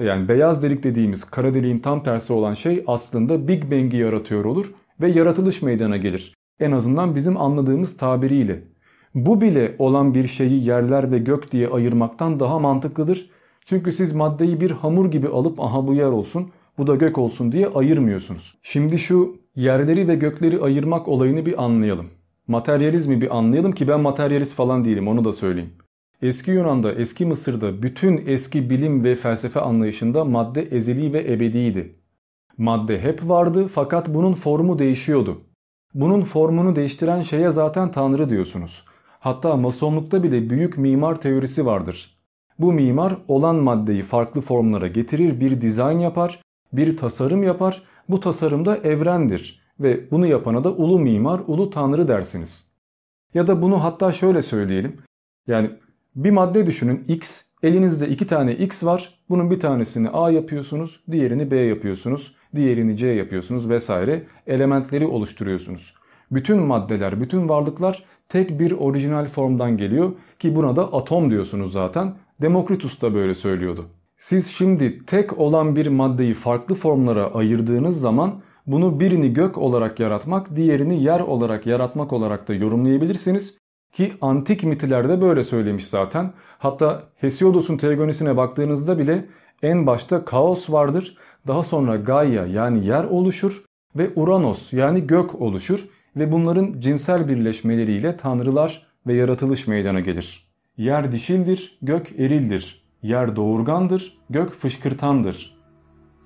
yani beyaz delik dediğimiz kara deliğin tam tersi olan şey aslında Big Bang'i yaratıyor olur ve yaratılış meydana gelir. En azından bizim anladığımız tabiriyle. Bu bile olan bir şeyi yerler ve gök diye ayırmaktan daha mantıklıdır. Çünkü siz maddeyi bir hamur gibi alıp aha bu yer olsun, bu da gök olsun diye ayırmıyorsunuz. Şimdi şu yerleri ve gökleri ayırmak olayını bir anlayalım. Materyalizmi bir anlayalım ki ben materyalist falan değilim onu da söyleyeyim. Eski Yunan'da, eski Mısır'da bütün eski bilim ve felsefe anlayışında madde ezeli ve ebediydi. Madde hep vardı fakat bunun formu değişiyordu. Bunun formunu değiştiren şeye zaten Tanrı diyorsunuz. Hatta masonlukta bile büyük mimar teorisi vardır. Bu mimar olan maddeyi farklı formlara getirir, bir dizayn yapar, bir tasarım yapar. Bu tasarım da evrendir ve bunu yapana da ulu mimar, ulu tanrı dersiniz. Ya da bunu hatta şöyle söyleyelim. Yani bir madde düşünün X, elinizde iki tane X var. Bunun bir tanesini A yapıyorsunuz, diğerini B yapıyorsunuz, diğerini C yapıyorsunuz vesaire. Elementleri oluşturuyorsunuz. Bütün maddeler, bütün varlıklar tek bir orijinal formdan geliyor ki buna da atom diyorsunuz zaten. Demokritus da böyle söylüyordu. Siz şimdi tek olan bir maddeyi farklı formlara ayırdığınız zaman bunu birini gök olarak yaratmak, diğerini yer olarak yaratmak olarak da yorumlayabilirsiniz. Ki antik mitlerde böyle söylemiş zaten. Hatta Hesiodos'un Teogonisine baktığınızda bile en başta kaos vardır. Daha sonra Gaia yani yer oluşur ve Uranos yani gök oluşur ve bunların cinsel birleşmeleriyle tanrılar ve yaratılış meydana gelir. Yer dişildir, gök erildir. Yer doğurgandır, gök fışkırtandır.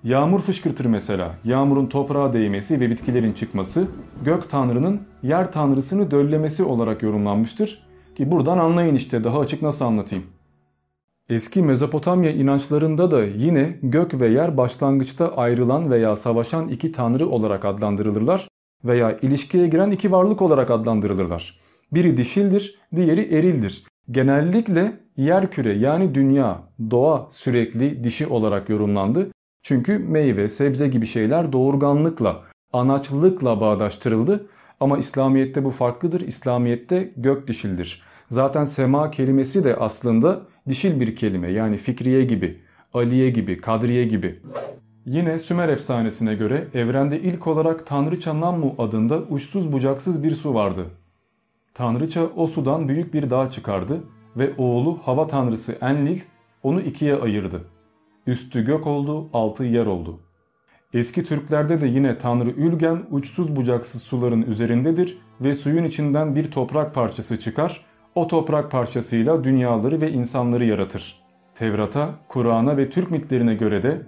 Yağmur fışkırtır mesela. Yağmurun toprağa değmesi ve bitkilerin çıkması gök tanrının yer tanrısını döllemesi olarak yorumlanmıştır. Ki buradan anlayın işte daha açık nasıl anlatayım. Eski Mezopotamya inançlarında da yine gök ve yer başlangıçta ayrılan veya savaşan iki tanrı olarak adlandırılırlar veya ilişkiye giren iki varlık olarak adlandırılırlar. Biri dişildir, diğeri erildir. Genellikle yer küre yani dünya, doğa sürekli dişi olarak yorumlandı. Çünkü meyve, sebze gibi şeyler doğurganlıkla, anaçlılıkla bağdaştırıldı. Ama İslamiyet'te bu farklıdır. İslamiyet'te gök dişildir. Zaten sema kelimesi de aslında dişil bir kelime. Yani fikriye gibi, aliye gibi, kadriye gibi. Yine Sümer efsanesine göre evrende ilk olarak Tanrıça Nammu adında uçsuz bucaksız bir su vardı. Tanrıça o sudan büyük bir dağ çıkardı ve oğlu hava tanrısı Enlil onu ikiye ayırdı. Üstü gök oldu, altı yer oldu. Eski Türklerde de yine Tanrı Ülgen uçsuz bucaksız suların üzerindedir ve suyun içinden bir toprak parçası çıkar. O toprak parçasıyla dünyaları ve insanları yaratır. Tevrat'a, Kur'an'a ve Türk mitlerine göre de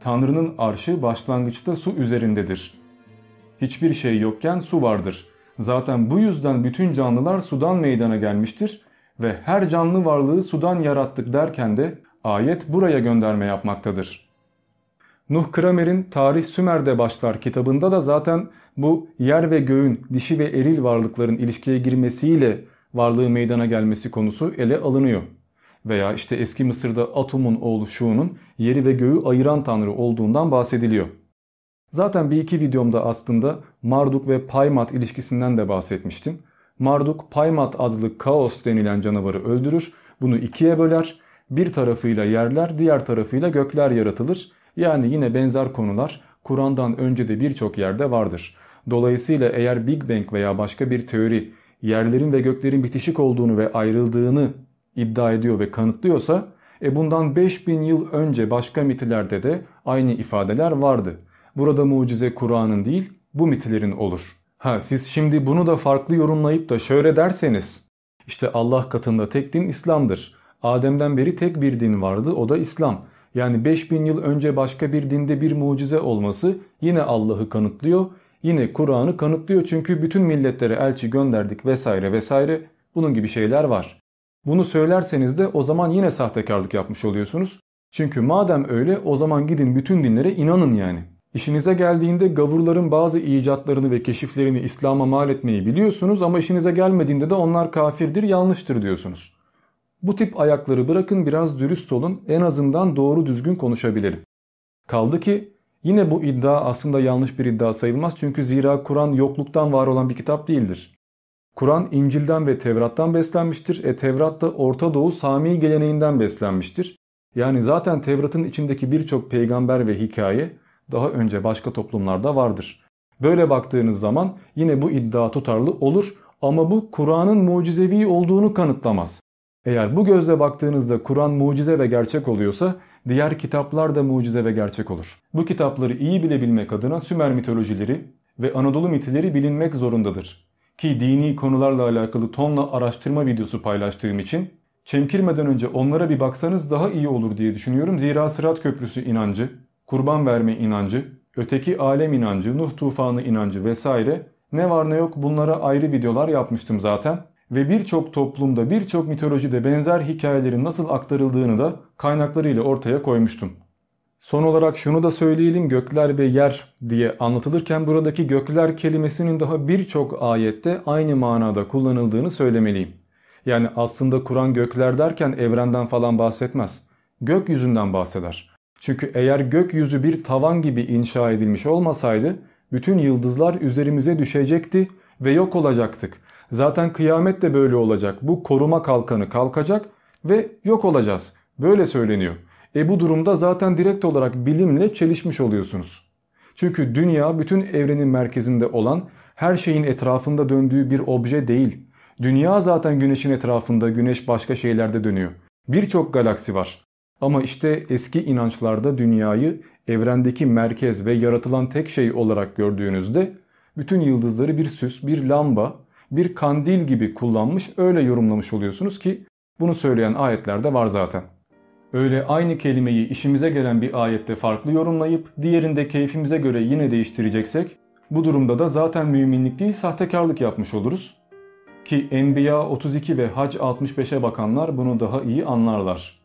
Tanrı'nın arşı başlangıçta su üzerindedir. Hiçbir şey yokken su vardır. Zaten bu yüzden bütün canlılar sudan meydana gelmiştir ve her canlı varlığı sudan yarattık derken de ayet buraya gönderme yapmaktadır. Nuh Kramer'in Tarih Sümer'de başlar kitabında da zaten bu yer ve göğün dişi ve eril varlıkların ilişkiye girmesiyle varlığı meydana gelmesi konusu ele alınıyor. Veya işte eski Mısır'da Atum'un oğlu Şu'nun yeri ve göğü ayıran tanrı olduğundan bahsediliyor. Zaten bir iki videomda aslında Marduk ve Paymat ilişkisinden de bahsetmiştim. Marduk Paymat adlı Kaos denilen canavarı öldürür. Bunu ikiye böler. Bir tarafıyla yerler, diğer tarafıyla gökler yaratılır. Yani yine benzer konular Kur'an'dan önce de birçok yerde vardır. Dolayısıyla eğer Big Bang veya başka bir teori yerlerin ve göklerin bitişik olduğunu ve ayrıldığını iddia ediyor ve kanıtlıyorsa e bundan 5000 yıl önce başka mitlerde de aynı ifadeler vardı. Burada mucize Kur'an'ın değil bu mitlerin olur. Ha siz şimdi bunu da farklı yorumlayıp da şöyle derseniz işte Allah katında tek din İslam'dır. Adem'den beri tek bir din vardı o da İslam. Yani 5000 yıl önce başka bir dinde bir mucize olması yine Allah'ı kanıtlıyor. Yine Kur'an'ı kanıtlıyor çünkü bütün milletlere elçi gönderdik vesaire vesaire bunun gibi şeyler var. Bunu söylerseniz de o zaman yine sahtekarlık yapmış oluyorsunuz. Çünkü madem öyle o zaman gidin bütün dinlere inanın yani. İşinize geldiğinde gavurların bazı icatlarını ve keşiflerini İslam'a mal etmeyi biliyorsunuz ama işinize gelmediğinde de onlar kafirdir, yanlıştır diyorsunuz. Bu tip ayakları bırakın biraz dürüst olun en azından doğru düzgün konuşabilirim. Kaldı ki yine bu iddia aslında yanlış bir iddia sayılmaz çünkü zira Kur'an yokluktan var olan bir kitap değildir. Kur'an İncil'den ve Tevrat'tan beslenmiştir. E Tevrat da Orta Doğu Sami geleneğinden beslenmiştir. Yani zaten Tevrat'ın içindeki birçok peygamber ve hikaye daha önce başka toplumlarda vardır. Böyle baktığınız zaman yine bu iddia tutarlı olur ama bu Kur'an'ın mucizevi olduğunu kanıtlamaz. Eğer bu gözle baktığınızda Kur'an mucize ve gerçek oluyorsa diğer kitaplar da mucize ve gerçek olur. Bu kitapları iyi bilebilmek adına Sümer mitolojileri ve Anadolu mitleri bilinmek zorundadır. Ki dini konularla alakalı tonla araştırma videosu paylaştığım için çemkirmeden önce onlara bir baksanız daha iyi olur diye düşünüyorum. Zira Sırat Köprüsü inancı, kurban verme inancı, öteki alem inancı, Nuh tufanı inancı vesaire ne var ne yok bunlara ayrı videolar yapmıştım zaten. Ve birçok toplumda birçok mitolojide benzer hikayelerin nasıl aktarıldığını da kaynaklarıyla ortaya koymuştum. Son olarak şunu da söyleyelim gökler ve yer diye anlatılırken buradaki gökler kelimesinin daha birçok ayette aynı manada kullanıldığını söylemeliyim. Yani aslında Kur'an gökler derken evrenden falan bahsetmez. Gökyüzünden bahseder. Çünkü eğer gökyüzü bir tavan gibi inşa edilmiş olmasaydı bütün yıldızlar üzerimize düşecekti ve yok olacaktık. Zaten kıyamet de böyle olacak. Bu koruma kalkanı kalkacak ve yok olacağız. Böyle söyleniyor. E bu durumda zaten direkt olarak bilimle çelişmiş oluyorsunuz. Çünkü dünya bütün evrenin merkezinde olan her şeyin etrafında döndüğü bir obje değil. Dünya zaten güneşin etrafında, güneş başka şeylerde dönüyor. Birçok galaksi var. Ama işte eski inançlarda dünyayı evrendeki merkez ve yaratılan tek şey olarak gördüğünüzde bütün yıldızları bir süs, bir lamba, bir kandil gibi kullanmış öyle yorumlamış oluyorsunuz ki bunu söyleyen ayetlerde var zaten. Öyle aynı kelimeyi işimize gelen bir ayette farklı yorumlayıp diğerinde keyfimize göre yine değiştireceksek bu durumda da zaten müminlik değil sahtekarlık yapmış oluruz. Ki Enbiya 32 ve Hac 65'e bakanlar bunu daha iyi anlarlar.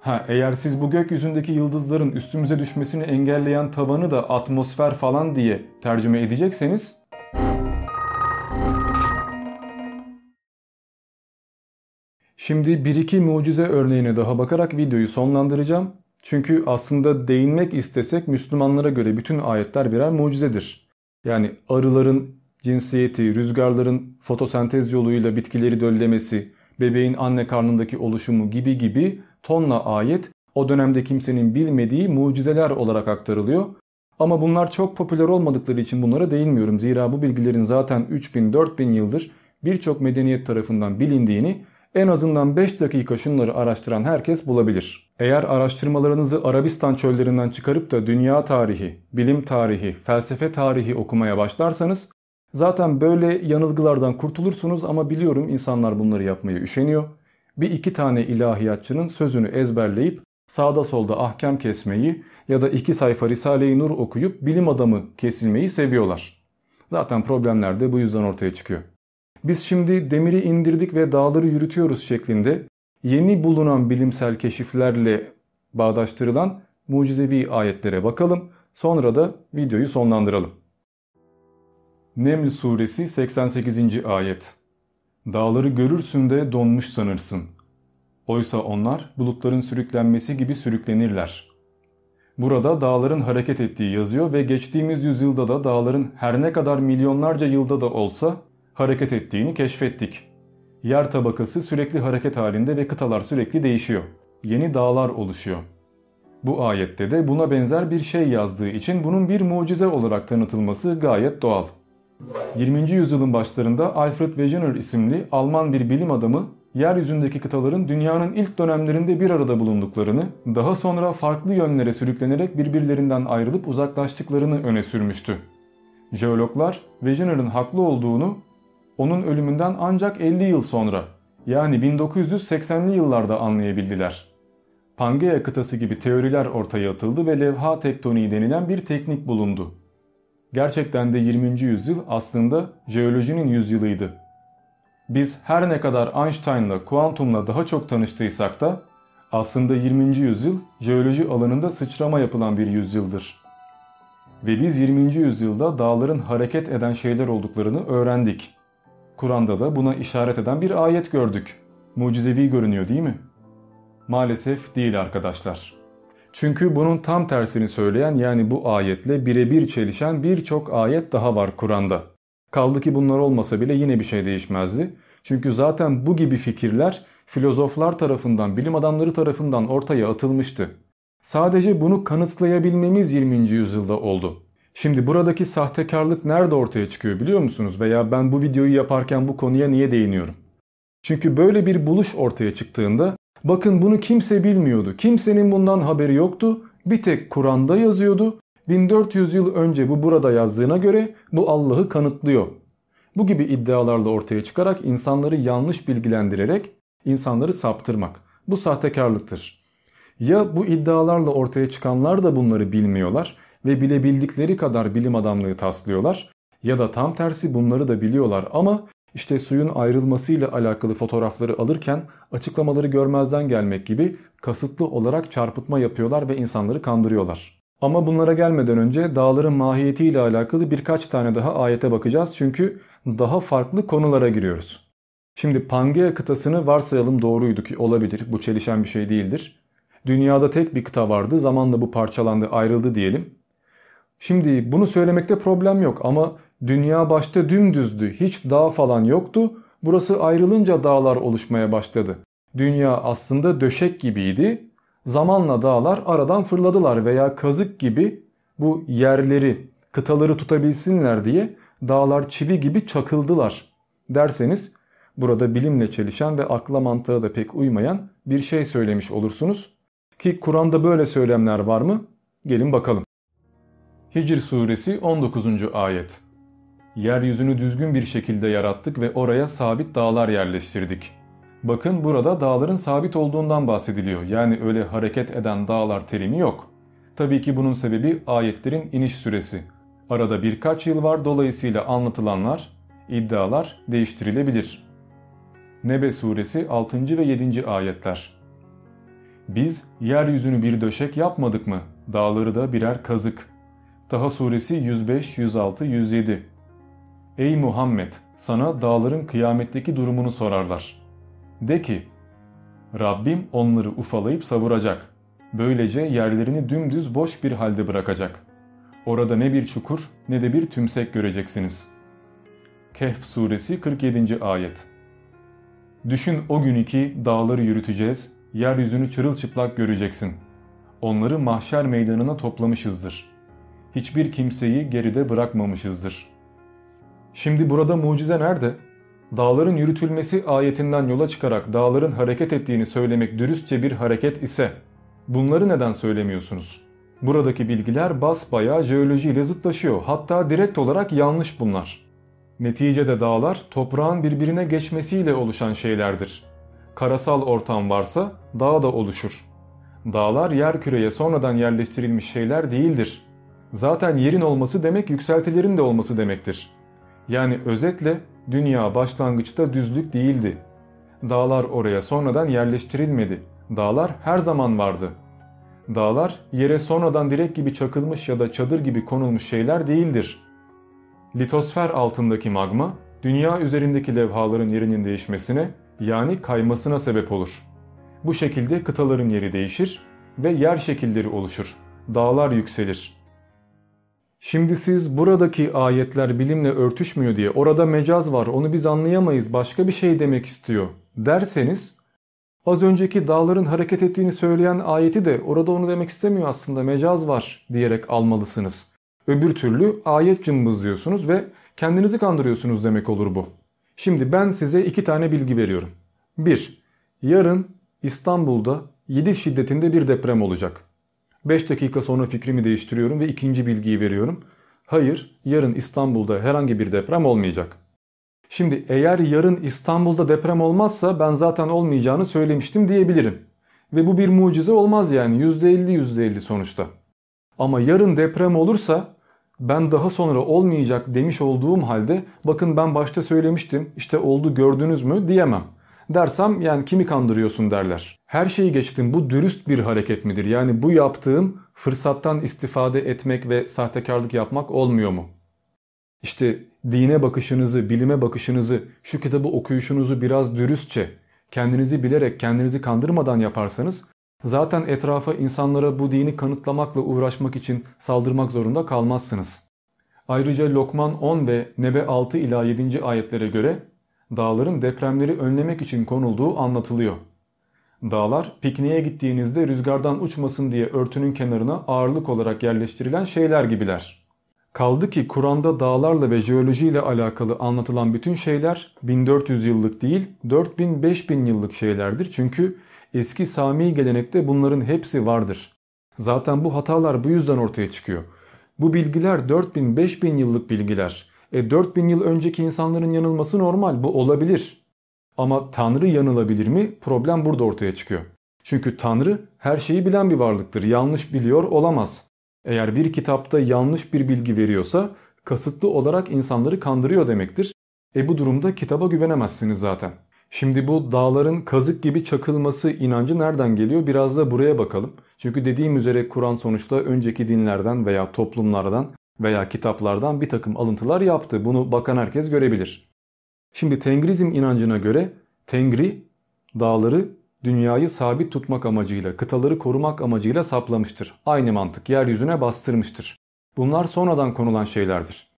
Ha eğer siz bu gökyüzündeki yıldızların üstümüze düşmesini engelleyen tavanı da atmosfer falan diye tercüme edecekseniz Şimdi bir iki mucize örneğine daha bakarak videoyu sonlandıracağım. Çünkü aslında değinmek istesek Müslümanlara göre bütün ayetler birer mucizedir. Yani arıların cinsiyeti, rüzgarların fotosentez yoluyla bitkileri döllemesi, bebeğin anne karnındaki oluşumu gibi gibi tonla ayet o dönemde kimsenin bilmediği mucizeler olarak aktarılıyor. Ama bunlar çok popüler olmadıkları için bunlara değinmiyorum. Zira bu bilgilerin zaten 3000-4000 yıldır birçok medeniyet tarafından bilindiğini en azından 5 dakika şunları araştıran herkes bulabilir. Eğer araştırmalarınızı Arabistan çöllerinden çıkarıp da dünya tarihi, bilim tarihi, felsefe tarihi okumaya başlarsanız zaten böyle yanılgılardan kurtulursunuz ama biliyorum insanlar bunları yapmaya üşeniyor. Bir iki tane ilahiyatçının sözünü ezberleyip sağda solda ahkam kesmeyi ya da iki sayfa Risale-i Nur okuyup bilim adamı kesilmeyi seviyorlar. Zaten problemler de bu yüzden ortaya çıkıyor. Biz şimdi demiri indirdik ve dağları yürütüyoruz şeklinde yeni bulunan bilimsel keşiflerle bağdaştırılan mucizevi ayetlere bakalım. Sonra da videoyu sonlandıralım. Neml suresi 88. ayet Dağları görürsün de donmuş sanırsın. Oysa onlar bulutların sürüklenmesi gibi sürüklenirler. Burada dağların hareket ettiği yazıyor ve geçtiğimiz yüzyılda da dağların her ne kadar milyonlarca yılda da olsa hareket ettiğini keşfettik. Yer tabakası sürekli hareket halinde ve kıtalar sürekli değişiyor. Yeni dağlar oluşuyor. Bu ayette de buna benzer bir şey yazdığı için bunun bir mucize olarak tanıtılması gayet doğal. 20. yüzyılın başlarında Alfred Wegener isimli Alman bir bilim adamı yeryüzündeki kıtaların dünyanın ilk dönemlerinde bir arada bulunduklarını, daha sonra farklı yönlere sürüklenerek birbirlerinden ayrılıp uzaklaştıklarını öne sürmüştü. Jeologlar Wegener'ın haklı olduğunu onun ölümünden ancak 50 yıl sonra yani 1980'li yıllarda anlayabildiler. Pangea kıtası gibi teoriler ortaya atıldı ve levha tektoniği denilen bir teknik bulundu. Gerçekten de 20. yüzyıl aslında jeolojinin yüzyılıydı. Biz her ne kadar Einstein'la, kuantumla daha çok tanıştıysak da aslında 20. yüzyıl jeoloji alanında sıçrama yapılan bir yüzyıldır. Ve biz 20. yüzyılda dağların hareket eden şeyler olduklarını öğrendik. Kur'an'da da buna işaret eden bir ayet gördük. Mucizevi görünüyor değil mi? Maalesef değil arkadaşlar. Çünkü bunun tam tersini söyleyen yani bu ayetle birebir çelişen birçok ayet daha var Kur'an'da. Kaldı ki bunlar olmasa bile yine bir şey değişmezdi. Çünkü zaten bu gibi fikirler filozoflar tarafından, bilim adamları tarafından ortaya atılmıştı. Sadece bunu kanıtlayabilmemiz 20. yüzyılda oldu. Şimdi buradaki sahtekarlık nerede ortaya çıkıyor biliyor musunuz? Veya ben bu videoyu yaparken bu konuya niye değiniyorum? Çünkü böyle bir buluş ortaya çıktığında bakın bunu kimse bilmiyordu. Kimsenin bundan haberi yoktu. Bir tek Kur'an'da yazıyordu. 1400 yıl önce bu burada yazdığına göre bu Allah'ı kanıtlıyor. Bu gibi iddialarla ortaya çıkarak insanları yanlış bilgilendirerek insanları saptırmak. Bu sahtekarlıktır. Ya bu iddialarla ortaya çıkanlar da bunları bilmiyorlar ve bilebildikleri kadar bilim adamlığı taslıyorlar ya da tam tersi bunları da biliyorlar ama işte suyun ayrılmasıyla alakalı fotoğrafları alırken açıklamaları görmezden gelmek gibi kasıtlı olarak çarpıtma yapıyorlar ve insanları kandırıyorlar. Ama bunlara gelmeden önce dağların mahiyetiyle alakalı birkaç tane daha ayete bakacağız çünkü daha farklı konulara giriyoruz. Şimdi Pangea kıtasını varsayalım doğruydu ki olabilir bu çelişen bir şey değildir. Dünyada tek bir kıta vardı zamanla bu parçalandı ayrıldı diyelim. Şimdi bunu söylemekte problem yok ama dünya başta dümdüzdü. Hiç dağ falan yoktu. Burası ayrılınca dağlar oluşmaya başladı. Dünya aslında döşek gibiydi. Zamanla dağlar aradan fırladılar veya kazık gibi bu yerleri, kıtaları tutabilsinler diye dağlar çivi gibi çakıldılar derseniz burada bilimle çelişen ve akla mantığa da pek uymayan bir şey söylemiş olursunuz. Ki Kur'an'da böyle söylemler var mı? Gelin bakalım. Hicr suresi 19. ayet. Yeryüzünü düzgün bir şekilde yarattık ve oraya sabit dağlar yerleştirdik. Bakın burada dağların sabit olduğundan bahsediliyor. Yani öyle hareket eden dağlar terimi yok. Tabii ki bunun sebebi ayetlerin iniş süresi. Arada birkaç yıl var dolayısıyla anlatılanlar, iddialar değiştirilebilir. Nebe suresi 6. ve 7. ayetler. Biz yeryüzünü bir döşek yapmadık mı? Dağları da birer kazık. Taha suresi 105, 106, 107 Ey Muhammed! Sana dağların kıyametteki durumunu sorarlar. De ki, Rabbim onları ufalayıp savuracak. Böylece yerlerini dümdüz boş bir halde bırakacak. Orada ne bir çukur ne de bir tümsek göreceksiniz. Kehf suresi 47. ayet Düşün o gün ki dağları yürüteceğiz, yeryüzünü çırılçıplak göreceksin. Onları mahşer meydanına toplamışızdır hiçbir kimseyi geride bırakmamışızdır. Şimdi burada mucize nerede? Dağların yürütülmesi ayetinden yola çıkarak dağların hareket ettiğini söylemek dürüstçe bir hareket ise bunları neden söylemiyorsunuz? Buradaki bilgiler basbayağı jeolojiyle zıtlaşıyor. Hatta direkt olarak yanlış bunlar. Neticede dağlar toprağın birbirine geçmesiyle oluşan şeylerdir. Karasal ortam varsa dağ da oluşur. Dağlar yer küreye sonradan yerleştirilmiş şeyler değildir. Zaten yerin olması demek yükseltilerin de olması demektir. Yani özetle dünya başlangıçta düzlük değildi. Dağlar oraya sonradan yerleştirilmedi. Dağlar her zaman vardı. Dağlar yere sonradan direk gibi çakılmış ya da çadır gibi konulmuş şeyler değildir. Litosfer altındaki magma dünya üzerindeki levhaların yerinin değişmesine yani kaymasına sebep olur. Bu şekilde kıtaların yeri değişir ve yer şekilleri oluşur. Dağlar yükselir. Şimdi siz buradaki ayetler bilimle örtüşmüyor diye orada mecaz var onu biz anlayamayız başka bir şey demek istiyor derseniz az önceki dağların hareket ettiğini söyleyen ayeti de orada onu demek istemiyor aslında mecaz var diyerek almalısınız. Öbür türlü ayet cımbızlıyorsunuz ve Kendinizi kandırıyorsunuz demek olur bu. Şimdi ben size iki tane bilgi veriyorum. 1. Yarın İstanbul'da 7 şiddetinde bir deprem olacak. 5 dakika sonra fikrimi değiştiriyorum ve ikinci bilgiyi veriyorum. Hayır, yarın İstanbul'da herhangi bir deprem olmayacak. Şimdi eğer yarın İstanbul'da deprem olmazsa ben zaten olmayacağını söylemiştim diyebilirim. Ve bu bir mucize olmaz yani %50 %50 sonuçta. Ama yarın deprem olursa ben daha sonra olmayacak demiş olduğum halde bakın ben başta söylemiştim işte oldu gördünüz mü diyemem. Dersem yani kimi kandırıyorsun derler. Her şeyi geçtim bu dürüst bir hareket midir? Yani bu yaptığım fırsattan istifade etmek ve sahtekarlık yapmak olmuyor mu? İşte dine bakışınızı, bilime bakışınızı, şu kitabı okuyuşunuzu biraz dürüstçe, kendinizi bilerek, kendinizi kandırmadan yaparsanız zaten etrafa insanlara bu dini kanıtlamakla uğraşmak için saldırmak zorunda kalmazsınız. Ayrıca Lokman 10 ve Nebe 6 ila 7. ayetlere göre dağların depremleri önlemek için konulduğu anlatılıyor. Dağlar pikniğe gittiğinizde rüzgardan uçmasın diye örtünün kenarına ağırlık olarak yerleştirilen şeyler gibiler. Kaldı ki Kur'an'da dağlarla ve jeolojiyle alakalı anlatılan bütün şeyler 1400 yıllık değil 4000-5000 yıllık şeylerdir. Çünkü eski Sami gelenekte bunların hepsi vardır. Zaten bu hatalar bu yüzden ortaya çıkıyor. Bu bilgiler 4000-5000 yıllık bilgiler. E 4000 yıl önceki insanların yanılması normal bu olabilir. Ama Tanrı yanılabilir mi? Problem burada ortaya çıkıyor. Çünkü Tanrı her şeyi bilen bir varlıktır. Yanlış biliyor olamaz. Eğer bir kitapta yanlış bir bilgi veriyorsa kasıtlı olarak insanları kandırıyor demektir. E bu durumda kitaba güvenemezsiniz zaten. Şimdi bu dağların kazık gibi çakılması inancı nereden geliyor? Biraz da buraya bakalım. Çünkü dediğim üzere Kur'an sonuçta önceki dinlerden veya toplumlardan veya kitaplardan bir takım alıntılar yaptı. Bunu bakan herkes görebilir. Şimdi Tengrizm inancına göre Tengri dağları dünyayı sabit tutmak amacıyla, kıtaları korumak amacıyla saplamıştır. Aynı mantık yeryüzüne bastırmıştır. Bunlar sonradan konulan şeylerdir.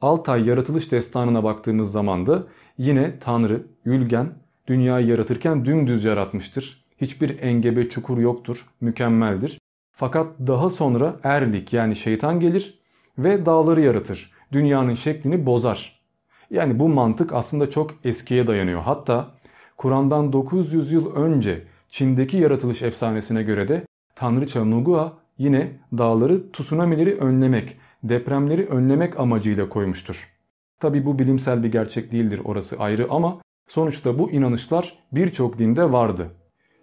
Altay yaratılış destanına baktığımız zaman da yine Tanrı, Ülgen dünyayı yaratırken dümdüz yaratmıştır. Hiçbir engebe çukur yoktur, mükemmeldir. Fakat daha sonra Erlik yani şeytan gelir ve dağları yaratır. Dünyanın şeklini bozar. Yani bu mantık aslında çok eskiye dayanıyor. Hatta Kur'an'dan 900 yıl önce Çin'deki yaratılış efsanesine göre de Tanrıça Nugua yine dağları tsunamileri önlemek, depremleri önlemek amacıyla koymuştur. Tabi bu bilimsel bir gerçek değildir orası ayrı ama sonuçta bu inanışlar birçok dinde vardı.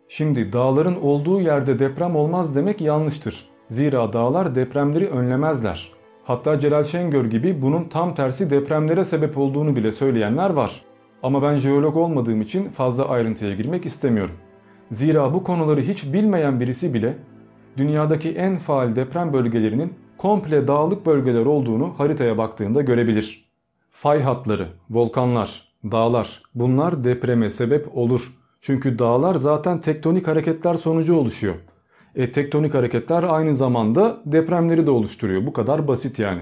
Şimdi dağların olduğu yerde deprem olmaz demek yanlıştır. Zira dağlar depremleri önlemezler. Hatta Celal Şengör gibi bunun tam tersi depremlere sebep olduğunu bile söyleyenler var. Ama ben jeolog olmadığım için fazla ayrıntıya girmek istemiyorum. Zira bu konuları hiç bilmeyen birisi bile dünyadaki en faal deprem bölgelerinin komple dağlık bölgeler olduğunu haritaya baktığında görebilir. Fay hatları, volkanlar, dağlar bunlar depreme sebep olur. Çünkü dağlar zaten tektonik hareketler sonucu oluşuyor. E, tektonik hareketler aynı zamanda depremleri de oluşturuyor. Bu kadar basit yani.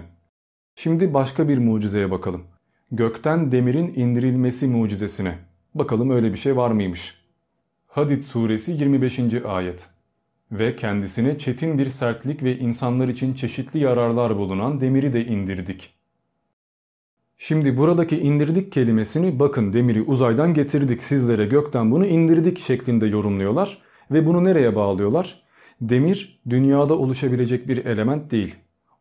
Şimdi başka bir mucizeye bakalım. Gökten demirin indirilmesi mucizesine. Bakalım öyle bir şey var mıymış? Hadid suresi 25. ayet. Ve kendisine çetin bir sertlik ve insanlar için çeşitli yararlar bulunan demiri de indirdik. Şimdi buradaki indirdik kelimesini bakın demiri uzaydan getirdik sizlere gökten bunu indirdik şeklinde yorumluyorlar. Ve bunu nereye bağlıyorlar? Demir dünyada oluşabilecek bir element değil.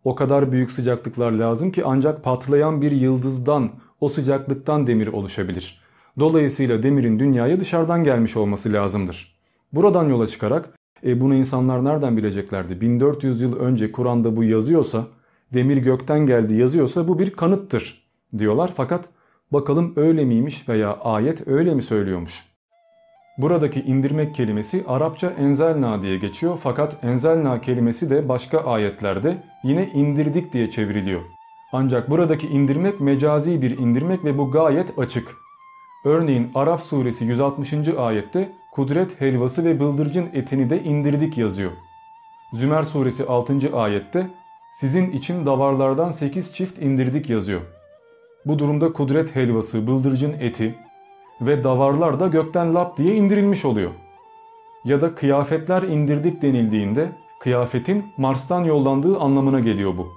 O kadar büyük sıcaklıklar lazım ki ancak patlayan bir yıldızdan o sıcaklıktan demir oluşabilir. Dolayısıyla demirin dünyaya dışarıdan gelmiş olması lazımdır. Buradan yola çıkarak e bunu insanlar nereden bileceklerdi? 1400 yıl önce Kur'an'da bu yazıyorsa, demir gökten geldi yazıyorsa bu bir kanıttır diyorlar. Fakat bakalım öyle miymiş veya ayet öyle mi söylüyormuş? Buradaki indirmek kelimesi Arapça enzelna diye geçiyor fakat enzelna kelimesi de başka ayetlerde yine indirdik diye çevriliyor. Ancak buradaki indirmek mecazi bir indirmek ve bu gayet açık. Örneğin Araf suresi 160. ayette kudret helvası ve bıldırcın etini de indirdik yazıyor. Zümer suresi 6. ayette sizin için davarlardan 8 çift indirdik yazıyor. Bu durumda kudret helvası, bıldırcın eti ve davarlar da gökten lap diye indirilmiş oluyor. Ya da kıyafetler indirdik denildiğinde kıyafetin Mars'tan yollandığı anlamına geliyor bu.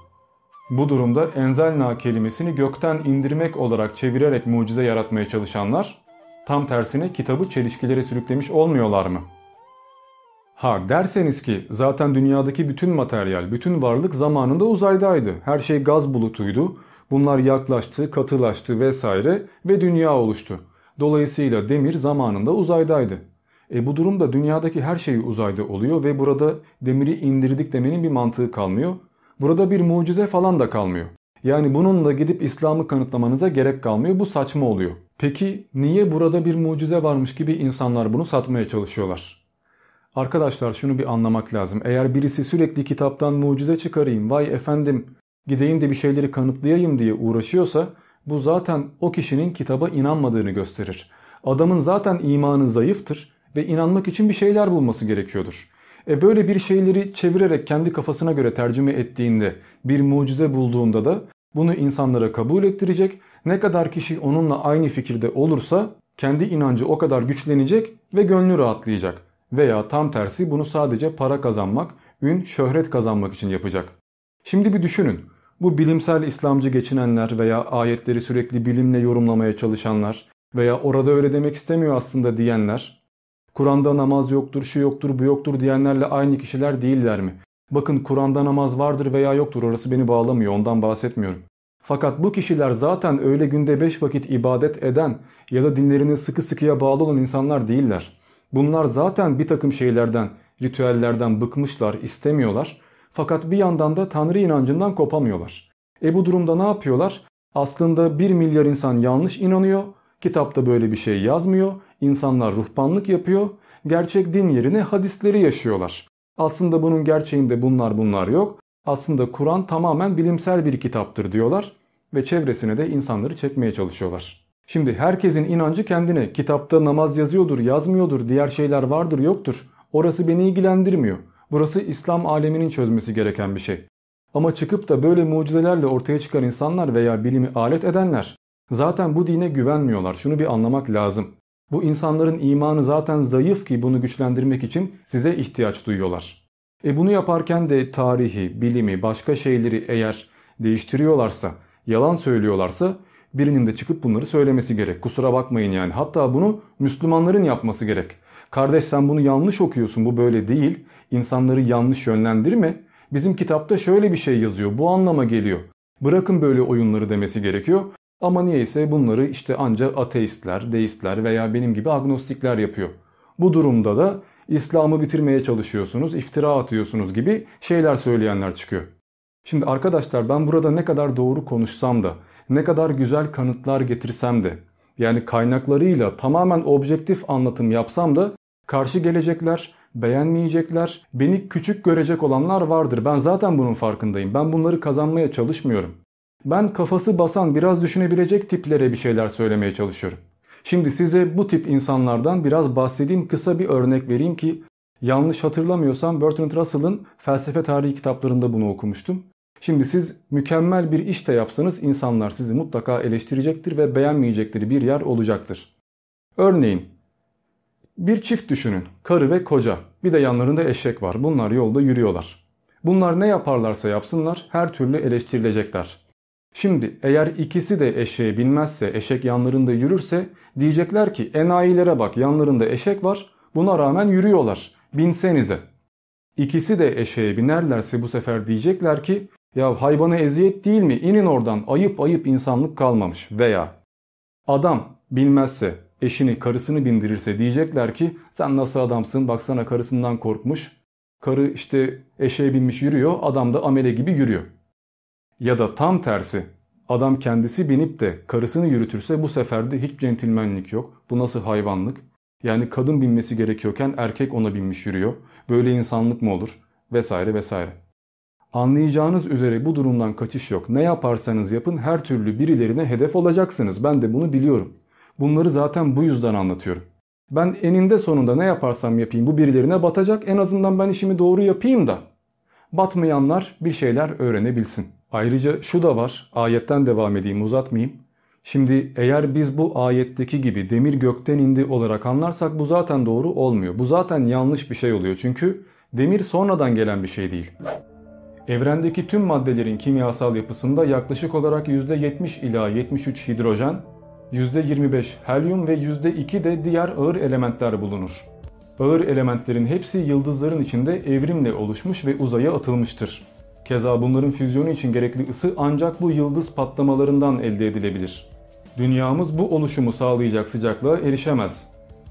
Bu durumda enzelna kelimesini gökten indirmek olarak çevirerek mucize yaratmaya çalışanlar tam tersine kitabı çelişkilere sürüklemiş olmuyorlar mı? Ha derseniz ki zaten dünyadaki bütün materyal, bütün varlık zamanında uzaydaydı. Her şey gaz bulutuydu. Bunlar yaklaştı, katılaştı vesaire ve dünya oluştu. Dolayısıyla demir zamanında uzaydaydı. E bu durumda dünyadaki her şey uzayda oluyor ve burada demiri indirdik demenin bir mantığı kalmıyor. Burada bir mucize falan da kalmıyor. Yani bununla gidip İslam'ı kanıtlamanıza gerek kalmıyor. Bu saçma oluyor. Peki niye burada bir mucize varmış gibi insanlar bunu satmaya çalışıyorlar? Arkadaşlar şunu bir anlamak lazım. Eğer birisi sürekli kitaptan mucize çıkarayım, vay efendim gideyim de bir şeyleri kanıtlayayım diye uğraşıyorsa bu zaten o kişinin kitaba inanmadığını gösterir. Adamın zaten imanı zayıftır ve inanmak için bir şeyler bulması gerekiyordur. E böyle bir şeyleri çevirerek kendi kafasına göre tercüme ettiğinde bir mucize bulduğunda da bunu insanlara kabul ettirecek. Ne kadar kişi onunla aynı fikirde olursa kendi inancı o kadar güçlenecek ve gönlü rahatlayacak. Veya tam tersi bunu sadece para kazanmak, ün, şöhret kazanmak için yapacak. Şimdi bir düşünün. Bu bilimsel İslamcı geçinenler veya ayetleri sürekli bilimle yorumlamaya çalışanlar veya orada öyle demek istemiyor aslında diyenler, Kur'an'da namaz yoktur, şu yoktur, bu yoktur diyenlerle aynı kişiler değiller mi? Bakın Kur'an'da namaz vardır veya yoktur orası beni bağlamıyor ondan bahsetmiyorum. Fakat bu kişiler zaten öyle günde 5 vakit ibadet eden ya da dinlerinin sıkı sıkıya bağlı olan insanlar değiller. Bunlar zaten bir takım şeylerden, ritüellerden bıkmışlar, istemiyorlar. Fakat bir yandan da Tanrı inancından kopamıyorlar. E bu durumda ne yapıyorlar? Aslında 1 milyar insan yanlış inanıyor. Kitapta böyle bir şey yazmıyor. İnsanlar ruhbanlık yapıyor. Gerçek din yerine hadisleri yaşıyorlar. Aslında bunun gerçeğinde bunlar bunlar yok. Aslında Kur'an tamamen bilimsel bir kitaptır diyorlar ve çevresine de insanları çekmeye çalışıyorlar. Şimdi herkesin inancı kendine. Kitapta namaz yazıyordur, yazmıyordur, diğer şeyler vardır, yoktur. Orası beni ilgilendirmiyor. Burası İslam aleminin çözmesi gereken bir şey. Ama çıkıp da böyle mucizelerle ortaya çıkan insanlar veya bilimi alet edenler zaten bu dine güvenmiyorlar. Şunu bir anlamak lazım. Bu insanların imanı zaten zayıf ki bunu güçlendirmek için size ihtiyaç duyuyorlar. E bunu yaparken de tarihi, bilimi, başka şeyleri eğer değiştiriyorlarsa, yalan söylüyorlarsa birinin de çıkıp bunları söylemesi gerek. Kusura bakmayın yani. Hatta bunu Müslümanların yapması gerek. Kardeş sen bunu yanlış okuyorsun bu böyle değil. İnsanları yanlış yönlendirme. Bizim kitapta şöyle bir şey yazıyor bu anlama geliyor. Bırakın böyle oyunları demesi gerekiyor. Ama niyeyse bunları işte ancak ateistler, deistler veya benim gibi agnostikler yapıyor. Bu durumda da İslam'ı bitirmeye çalışıyorsunuz, iftira atıyorsunuz gibi şeyler söyleyenler çıkıyor. Şimdi arkadaşlar ben burada ne kadar doğru konuşsam da, ne kadar güzel kanıtlar getirsem de, yani kaynaklarıyla tamamen objektif anlatım yapsam da karşı gelecekler, beğenmeyecekler, beni küçük görecek olanlar vardır. Ben zaten bunun farkındayım. Ben bunları kazanmaya çalışmıyorum. Ben kafası basan biraz düşünebilecek tiplere bir şeyler söylemeye çalışıyorum. Şimdi size bu tip insanlardan biraz bahsedeyim kısa bir örnek vereyim ki yanlış hatırlamıyorsam Bertrand Russell'ın felsefe tarihi kitaplarında bunu okumuştum. Şimdi siz mükemmel bir iş de yapsanız insanlar sizi mutlaka eleştirecektir ve beğenmeyecekleri bir yer olacaktır. Örneğin bir çift düşünün. Karı ve koca. Bir de yanlarında eşek var. Bunlar yolda yürüyorlar. Bunlar ne yaparlarsa yapsınlar her türlü eleştirilecekler. Şimdi eğer ikisi de eşeğe binmezse, eşek yanlarında yürürse diyecekler ki enayilere bak yanlarında eşek var buna rağmen yürüyorlar binsenize. İkisi de eşeğe binerlerse bu sefer diyecekler ki ya hayvana eziyet değil mi inin oradan ayıp ayıp insanlık kalmamış veya adam bilmezse eşini karısını bindirirse diyecekler ki sen nasıl adamsın baksana karısından korkmuş. Karı işte eşeğe binmiş yürüyor adam da amele gibi yürüyor. Ya da tam tersi adam kendisi binip de karısını yürütürse bu sefer de hiç centilmenlik yok. Bu nasıl hayvanlık? Yani kadın binmesi gerekiyorken erkek ona binmiş yürüyor. Böyle insanlık mı olur? Vesaire vesaire. Anlayacağınız üzere bu durumdan kaçış yok. Ne yaparsanız yapın her türlü birilerine hedef olacaksınız. Ben de bunu biliyorum. Bunları zaten bu yüzden anlatıyorum. Ben eninde sonunda ne yaparsam yapayım bu birilerine batacak. En azından ben işimi doğru yapayım da batmayanlar bir şeyler öğrenebilsin. Ayrıca şu da var. Ayetten devam edeyim uzatmayayım. Şimdi eğer biz bu ayetteki gibi demir gökten indi olarak anlarsak bu zaten doğru olmuyor. Bu zaten yanlış bir şey oluyor. Çünkü demir sonradan gelen bir şey değil. Evrendeki tüm maddelerin kimyasal yapısında yaklaşık olarak %70 ila 73 hidrojen, %25 helyum ve %2 de diğer ağır elementler bulunur. Ağır elementlerin hepsi yıldızların içinde evrimle oluşmuş ve uzaya atılmıştır. Keza bunların füzyonu için gerekli ısı ancak bu yıldız patlamalarından elde edilebilir. Dünyamız bu oluşumu sağlayacak sıcaklığa erişemez.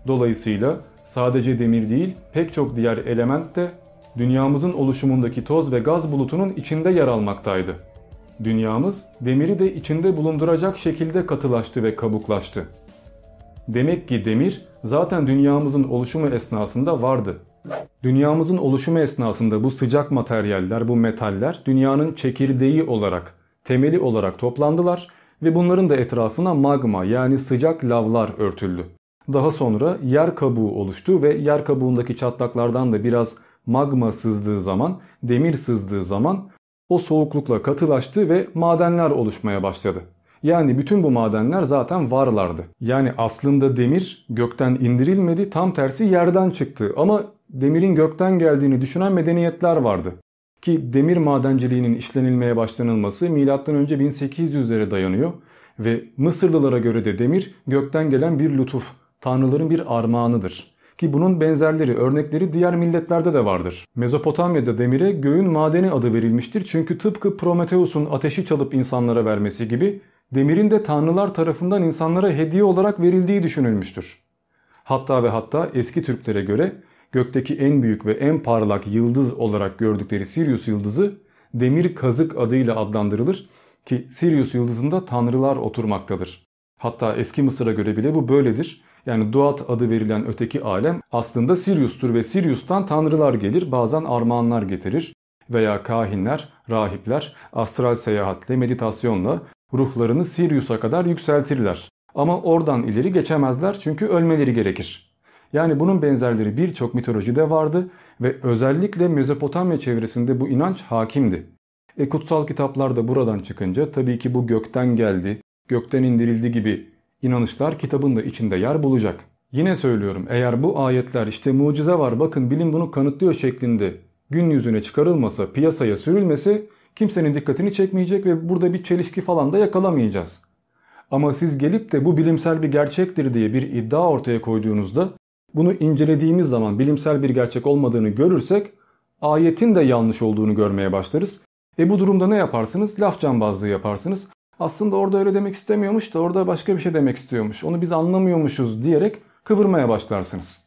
Dolayısıyla sadece demir değil pek çok diğer element de dünyamızın oluşumundaki toz ve gaz bulutunun içinde yer almaktaydı. Dünyamız demiri de içinde bulunduracak şekilde katılaştı ve kabuklaştı. Demek ki demir zaten dünyamızın oluşumu esnasında vardı. Dünyamızın oluşumu esnasında bu sıcak materyaller, bu metaller dünyanın çekirdeği olarak, temeli olarak toplandılar ve bunların da etrafına magma yani sıcak lavlar örtüldü. Daha sonra yer kabuğu oluştu ve yer kabuğundaki çatlaklardan da biraz magma sızdığı zaman, demir sızdığı zaman o soğuklukla katılaştı ve madenler oluşmaya başladı. Yani bütün bu madenler zaten varlardı. Yani aslında demir gökten indirilmedi tam tersi yerden çıktı ama demirin gökten geldiğini düşünen medeniyetler vardı. Ki demir madenciliğinin işlenilmeye başlanılması M.Ö. 1800'lere dayanıyor ve Mısırlılara göre de demir gökten gelen bir lütuf, tanrıların bir armağanıdır. Ki bunun benzerleri, örnekleri diğer milletlerde de vardır. Mezopotamya'da demire göğün madeni adı verilmiştir. Çünkü tıpkı Prometheus'un ateşi çalıp insanlara vermesi gibi demirin de tanrılar tarafından insanlara hediye olarak verildiği düşünülmüştür. Hatta ve hatta eski Türklere göre gökteki en büyük ve en parlak yıldız olarak gördükleri Sirius yıldızı demir kazık adıyla adlandırılır ki Sirius yıldızında tanrılar oturmaktadır. Hatta eski Mısır'a göre bile bu böyledir. Yani Duat adı verilen öteki alem aslında Sirius'tur ve Sirius'tan tanrılar gelir bazen armağanlar getirir veya kahinler, rahipler astral seyahatle, meditasyonla ruhlarını Sirius'a kadar yükseltirler. Ama oradan ileri geçemezler çünkü ölmeleri gerekir. Yani bunun benzerleri birçok mitolojide vardı ve özellikle Mezopotamya çevresinde bu inanç hakimdi. E kutsal kitaplar da buradan çıkınca tabii ki bu gökten geldi, gökten indirildi gibi inanışlar kitabın da içinde yer bulacak. Yine söylüyorum eğer bu ayetler işte mucize var bakın bilim bunu kanıtlıyor şeklinde gün yüzüne çıkarılmasa, piyasaya sürülmese kimsenin dikkatini çekmeyecek ve burada bir çelişki falan da yakalamayacağız. Ama siz gelip de bu bilimsel bir gerçektir diye bir iddia ortaya koyduğunuzda bunu incelediğimiz zaman bilimsel bir gerçek olmadığını görürsek ayetin de yanlış olduğunu görmeye başlarız. E bu durumda ne yaparsınız? Laf cambazlığı yaparsınız. Aslında orada öyle demek istemiyormuş da orada başka bir şey demek istiyormuş. Onu biz anlamıyormuşuz diyerek kıvırmaya başlarsınız.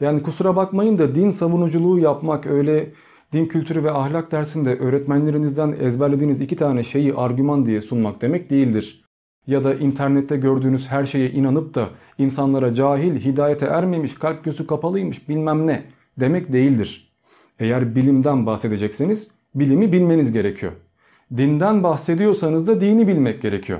Yani kusura bakmayın da din savunuculuğu yapmak öyle din kültürü ve ahlak dersinde öğretmenlerinizden ezberlediğiniz iki tane şeyi argüman diye sunmak demek değildir. Ya da internette gördüğünüz her şeye inanıp da insanlara cahil, hidayete ermemiş, kalp gözü kapalıymış bilmem ne demek değildir. Eğer bilimden bahsedecekseniz bilimi bilmeniz gerekiyor. Dinden bahsediyorsanız da dini bilmek gerekiyor.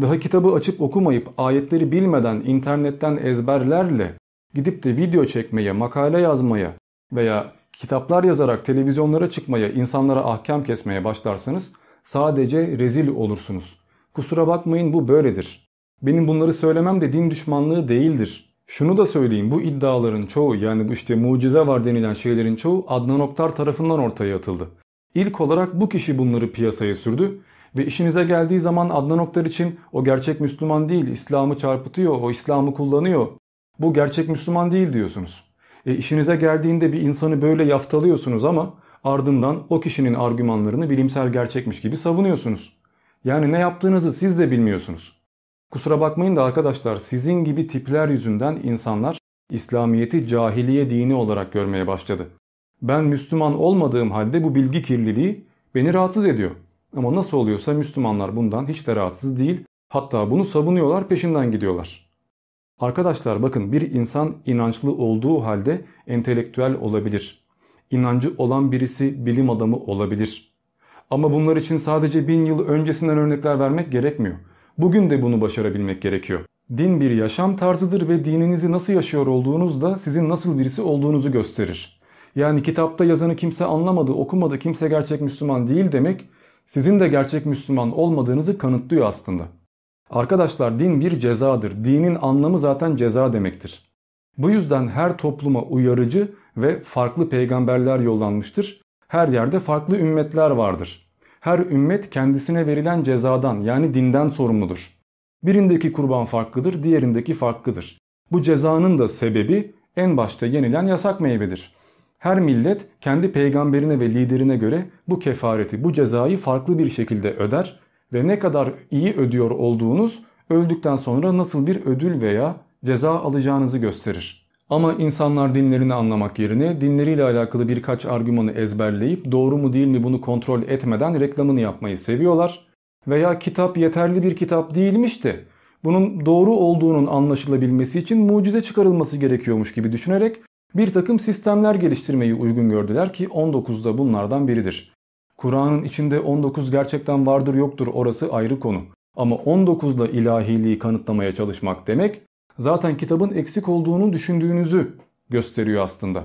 Daha kitabı açıp okumayıp ayetleri bilmeden internetten ezberlerle gidip de video çekmeye, makale yazmaya veya kitaplar yazarak televizyonlara çıkmaya, insanlara ahkam kesmeye başlarsanız sadece rezil olursunuz. Kusura bakmayın bu böyledir. Benim bunları söylemem de din düşmanlığı değildir. Şunu da söyleyeyim bu iddiaların çoğu yani bu işte mucize var denilen şeylerin çoğu Adnan Oktar tarafından ortaya atıldı. İlk olarak bu kişi bunları piyasaya sürdü ve işinize geldiği zaman Adnan Oktar için o gerçek Müslüman değil, İslam'ı çarpıtıyor, o İslam'ı kullanıyor. Bu gerçek Müslüman değil diyorsunuz. E işinize geldiğinde bir insanı böyle yaftalıyorsunuz ama ardından o kişinin argümanlarını bilimsel gerçekmiş gibi savunuyorsunuz. Yani ne yaptığınızı siz de bilmiyorsunuz. Kusura bakmayın da arkadaşlar sizin gibi tipler yüzünden insanlar İslamiyet'i cahiliye dini olarak görmeye başladı. Ben Müslüman olmadığım halde bu bilgi kirliliği beni rahatsız ediyor. Ama nasıl oluyorsa Müslümanlar bundan hiç de rahatsız değil. Hatta bunu savunuyorlar peşinden gidiyorlar. Arkadaşlar bakın bir insan inançlı olduğu halde entelektüel olabilir. İnancı olan birisi bilim adamı olabilir. Ama bunlar için sadece bin yıl öncesinden örnekler vermek gerekmiyor. Bugün de bunu başarabilmek gerekiyor. Din bir yaşam tarzıdır ve dininizi nasıl yaşıyor olduğunuz da sizin nasıl birisi olduğunuzu gösterir. Yani kitapta yazanı kimse anlamadı, okumadı, kimse gerçek Müslüman değil demek sizin de gerçek Müslüman olmadığınızı kanıtlıyor aslında. Arkadaşlar din bir cezadır. Dinin anlamı zaten ceza demektir. Bu yüzden her topluma uyarıcı ve farklı peygamberler yollanmıştır. Her yerde farklı ümmetler vardır. Her ümmet kendisine verilen cezadan yani dinden sorumludur. Birindeki kurban farklıdır, diğerindeki farklıdır. Bu cezanın da sebebi en başta yenilen yasak meyvedir. Her millet kendi peygamberine ve liderine göre bu kefareti, bu cezayı farklı bir şekilde öder ve ne kadar iyi ödüyor olduğunuz öldükten sonra nasıl bir ödül veya ceza alacağınızı gösterir. Ama insanlar dinlerini anlamak yerine dinleriyle alakalı birkaç argümanı ezberleyip doğru mu değil mi bunu kontrol etmeden reklamını yapmayı seviyorlar. Veya kitap yeterli bir kitap değilmiş de bunun doğru olduğunun anlaşılabilmesi için mucize çıkarılması gerekiyormuş gibi düşünerek bir takım sistemler geliştirmeyi uygun gördüler ki 19 da bunlardan biridir. Kur'an'ın içinde 19 gerçekten vardır yoktur orası ayrı konu. Ama 19'da ilahiliği kanıtlamaya çalışmak demek zaten kitabın eksik olduğunu düşündüğünüzü gösteriyor aslında.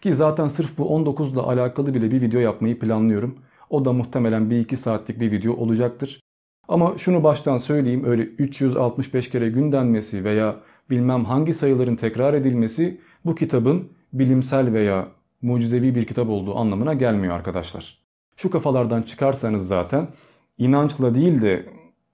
Ki zaten sırf bu 19 ile alakalı bile bir video yapmayı planlıyorum. O da muhtemelen 1-2 saatlik bir video olacaktır. Ama şunu baştan söyleyeyim öyle 365 kere gün denmesi veya bilmem hangi sayıların tekrar edilmesi bu kitabın bilimsel veya mucizevi bir kitap olduğu anlamına gelmiyor arkadaşlar. Şu kafalardan çıkarsanız zaten inançla değil de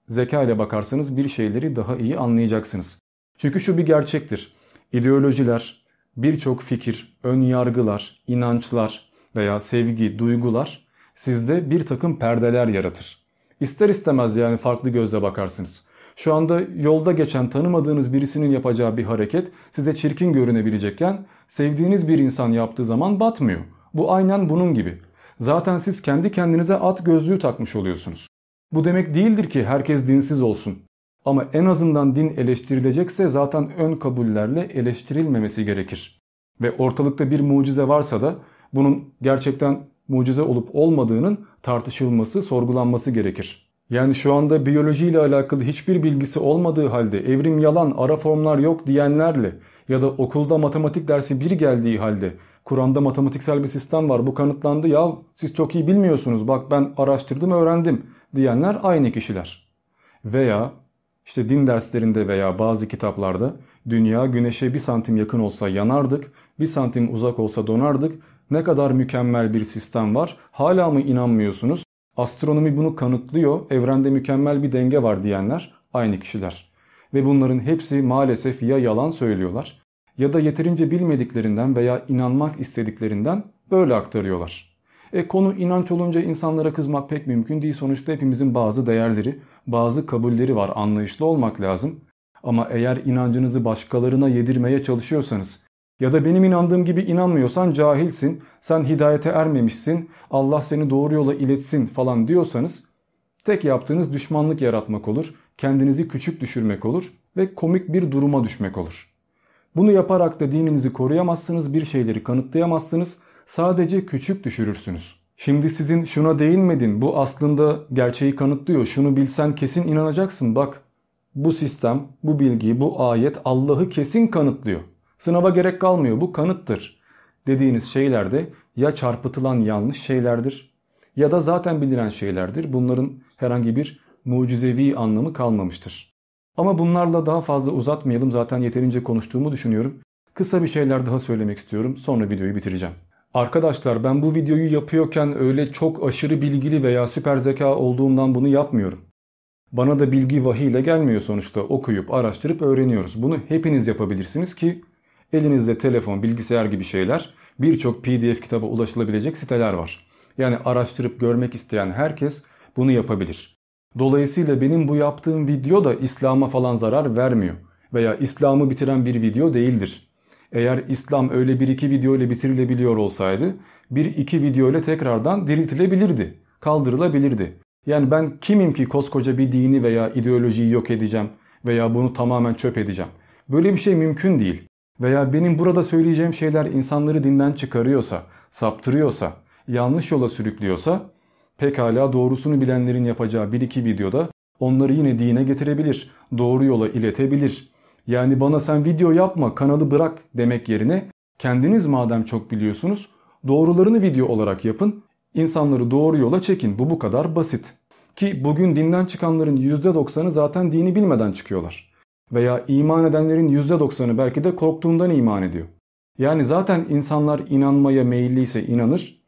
zeka ile bakarsanız bir şeyleri daha iyi anlayacaksınız. Çünkü şu bir gerçektir. İdeolojiler, birçok fikir, ön yargılar, inançlar veya sevgi, duygular sizde bir takım perdeler yaratır. İster istemez yani farklı gözle bakarsınız. Şu anda yolda geçen tanımadığınız birisinin yapacağı bir hareket size çirkin görünebilecekken sevdiğiniz bir insan yaptığı zaman batmıyor. Bu aynen bunun gibi. Zaten siz kendi kendinize at gözlüğü takmış oluyorsunuz. Bu demek değildir ki herkes dinsiz olsun. Ama en azından din eleştirilecekse zaten ön kabullerle eleştirilmemesi gerekir. Ve ortalıkta bir mucize varsa da bunun gerçekten mucize olup olmadığının tartışılması, sorgulanması gerekir. Yani şu anda biyoloji ile alakalı hiçbir bilgisi olmadığı halde evrim yalan, ara formlar yok diyenlerle ya da okulda matematik dersi bir geldiği halde Kur'an'da matematiksel bir sistem var bu kanıtlandı ya siz çok iyi bilmiyorsunuz bak ben araştırdım öğrendim diyenler aynı kişiler. Veya işte din derslerinde veya bazı kitaplarda dünya güneşe bir santim yakın olsa yanardık, bir santim uzak olsa donardık. Ne kadar mükemmel bir sistem var. Hala mı inanmıyorsunuz? Astronomi bunu kanıtlıyor. Evrende mükemmel bir denge var diyenler aynı kişiler. Ve bunların hepsi maalesef ya yalan söylüyorlar ya da yeterince bilmediklerinden veya inanmak istediklerinden böyle aktarıyorlar. E konu inanç olunca insanlara kızmak pek mümkün değil. Sonuçta hepimizin bazı değerleri, bazı kabulleri var. Anlayışlı olmak lazım. Ama eğer inancınızı başkalarına yedirmeye çalışıyorsanız ya da benim inandığım gibi inanmıyorsan cahilsin, sen hidayete ermemişsin, Allah seni doğru yola iletsin falan diyorsanız tek yaptığınız düşmanlık yaratmak olur, kendinizi küçük düşürmek olur ve komik bir duruma düşmek olur. Bunu yaparak da dininizi koruyamazsınız, bir şeyleri kanıtlayamazsınız, sadece küçük düşürürsünüz. Şimdi sizin şuna değinmedin, bu aslında gerçeği kanıtlıyor, şunu bilsen kesin inanacaksın bak. Bu sistem, bu bilgi, bu ayet Allah'ı kesin kanıtlıyor. Sınava gerek kalmıyor bu kanıttır dediğiniz şeyler de ya çarpıtılan yanlış şeylerdir ya da zaten bilinen şeylerdir. Bunların herhangi bir mucizevi anlamı kalmamıştır. Ama bunlarla daha fazla uzatmayalım zaten yeterince konuştuğumu düşünüyorum. Kısa bir şeyler daha söylemek istiyorum sonra videoyu bitireceğim. Arkadaşlar ben bu videoyu yapıyorken öyle çok aşırı bilgili veya süper zeka olduğumdan bunu yapmıyorum. Bana da bilgi vahiy ile gelmiyor sonuçta okuyup araştırıp öğreniyoruz. Bunu hepiniz yapabilirsiniz ki Elinizde telefon, bilgisayar gibi şeyler birçok pdf kitaba ulaşılabilecek siteler var. Yani araştırıp görmek isteyen herkes bunu yapabilir. Dolayısıyla benim bu yaptığım video da İslam'a falan zarar vermiyor. Veya İslam'ı bitiren bir video değildir. Eğer İslam öyle bir iki video ile bitirilebiliyor olsaydı bir iki video ile tekrardan diriltilebilirdi. Kaldırılabilirdi. Yani ben kimim ki koskoca bir dini veya ideolojiyi yok edeceğim veya bunu tamamen çöp edeceğim. Böyle bir şey mümkün değil veya benim burada söyleyeceğim şeyler insanları dinden çıkarıyorsa, saptırıyorsa, yanlış yola sürüklüyorsa pekala doğrusunu bilenlerin yapacağı bir iki videoda onları yine dine getirebilir, doğru yola iletebilir. Yani bana sen video yapma kanalı bırak demek yerine kendiniz madem çok biliyorsunuz doğrularını video olarak yapın, insanları doğru yola çekin bu bu kadar basit. Ki bugün dinden çıkanların %90'ı zaten dini bilmeden çıkıyorlar veya iman edenlerin %90'ı belki de korktuğundan iman ediyor. Yani zaten insanlar inanmaya meyilliyse inanır,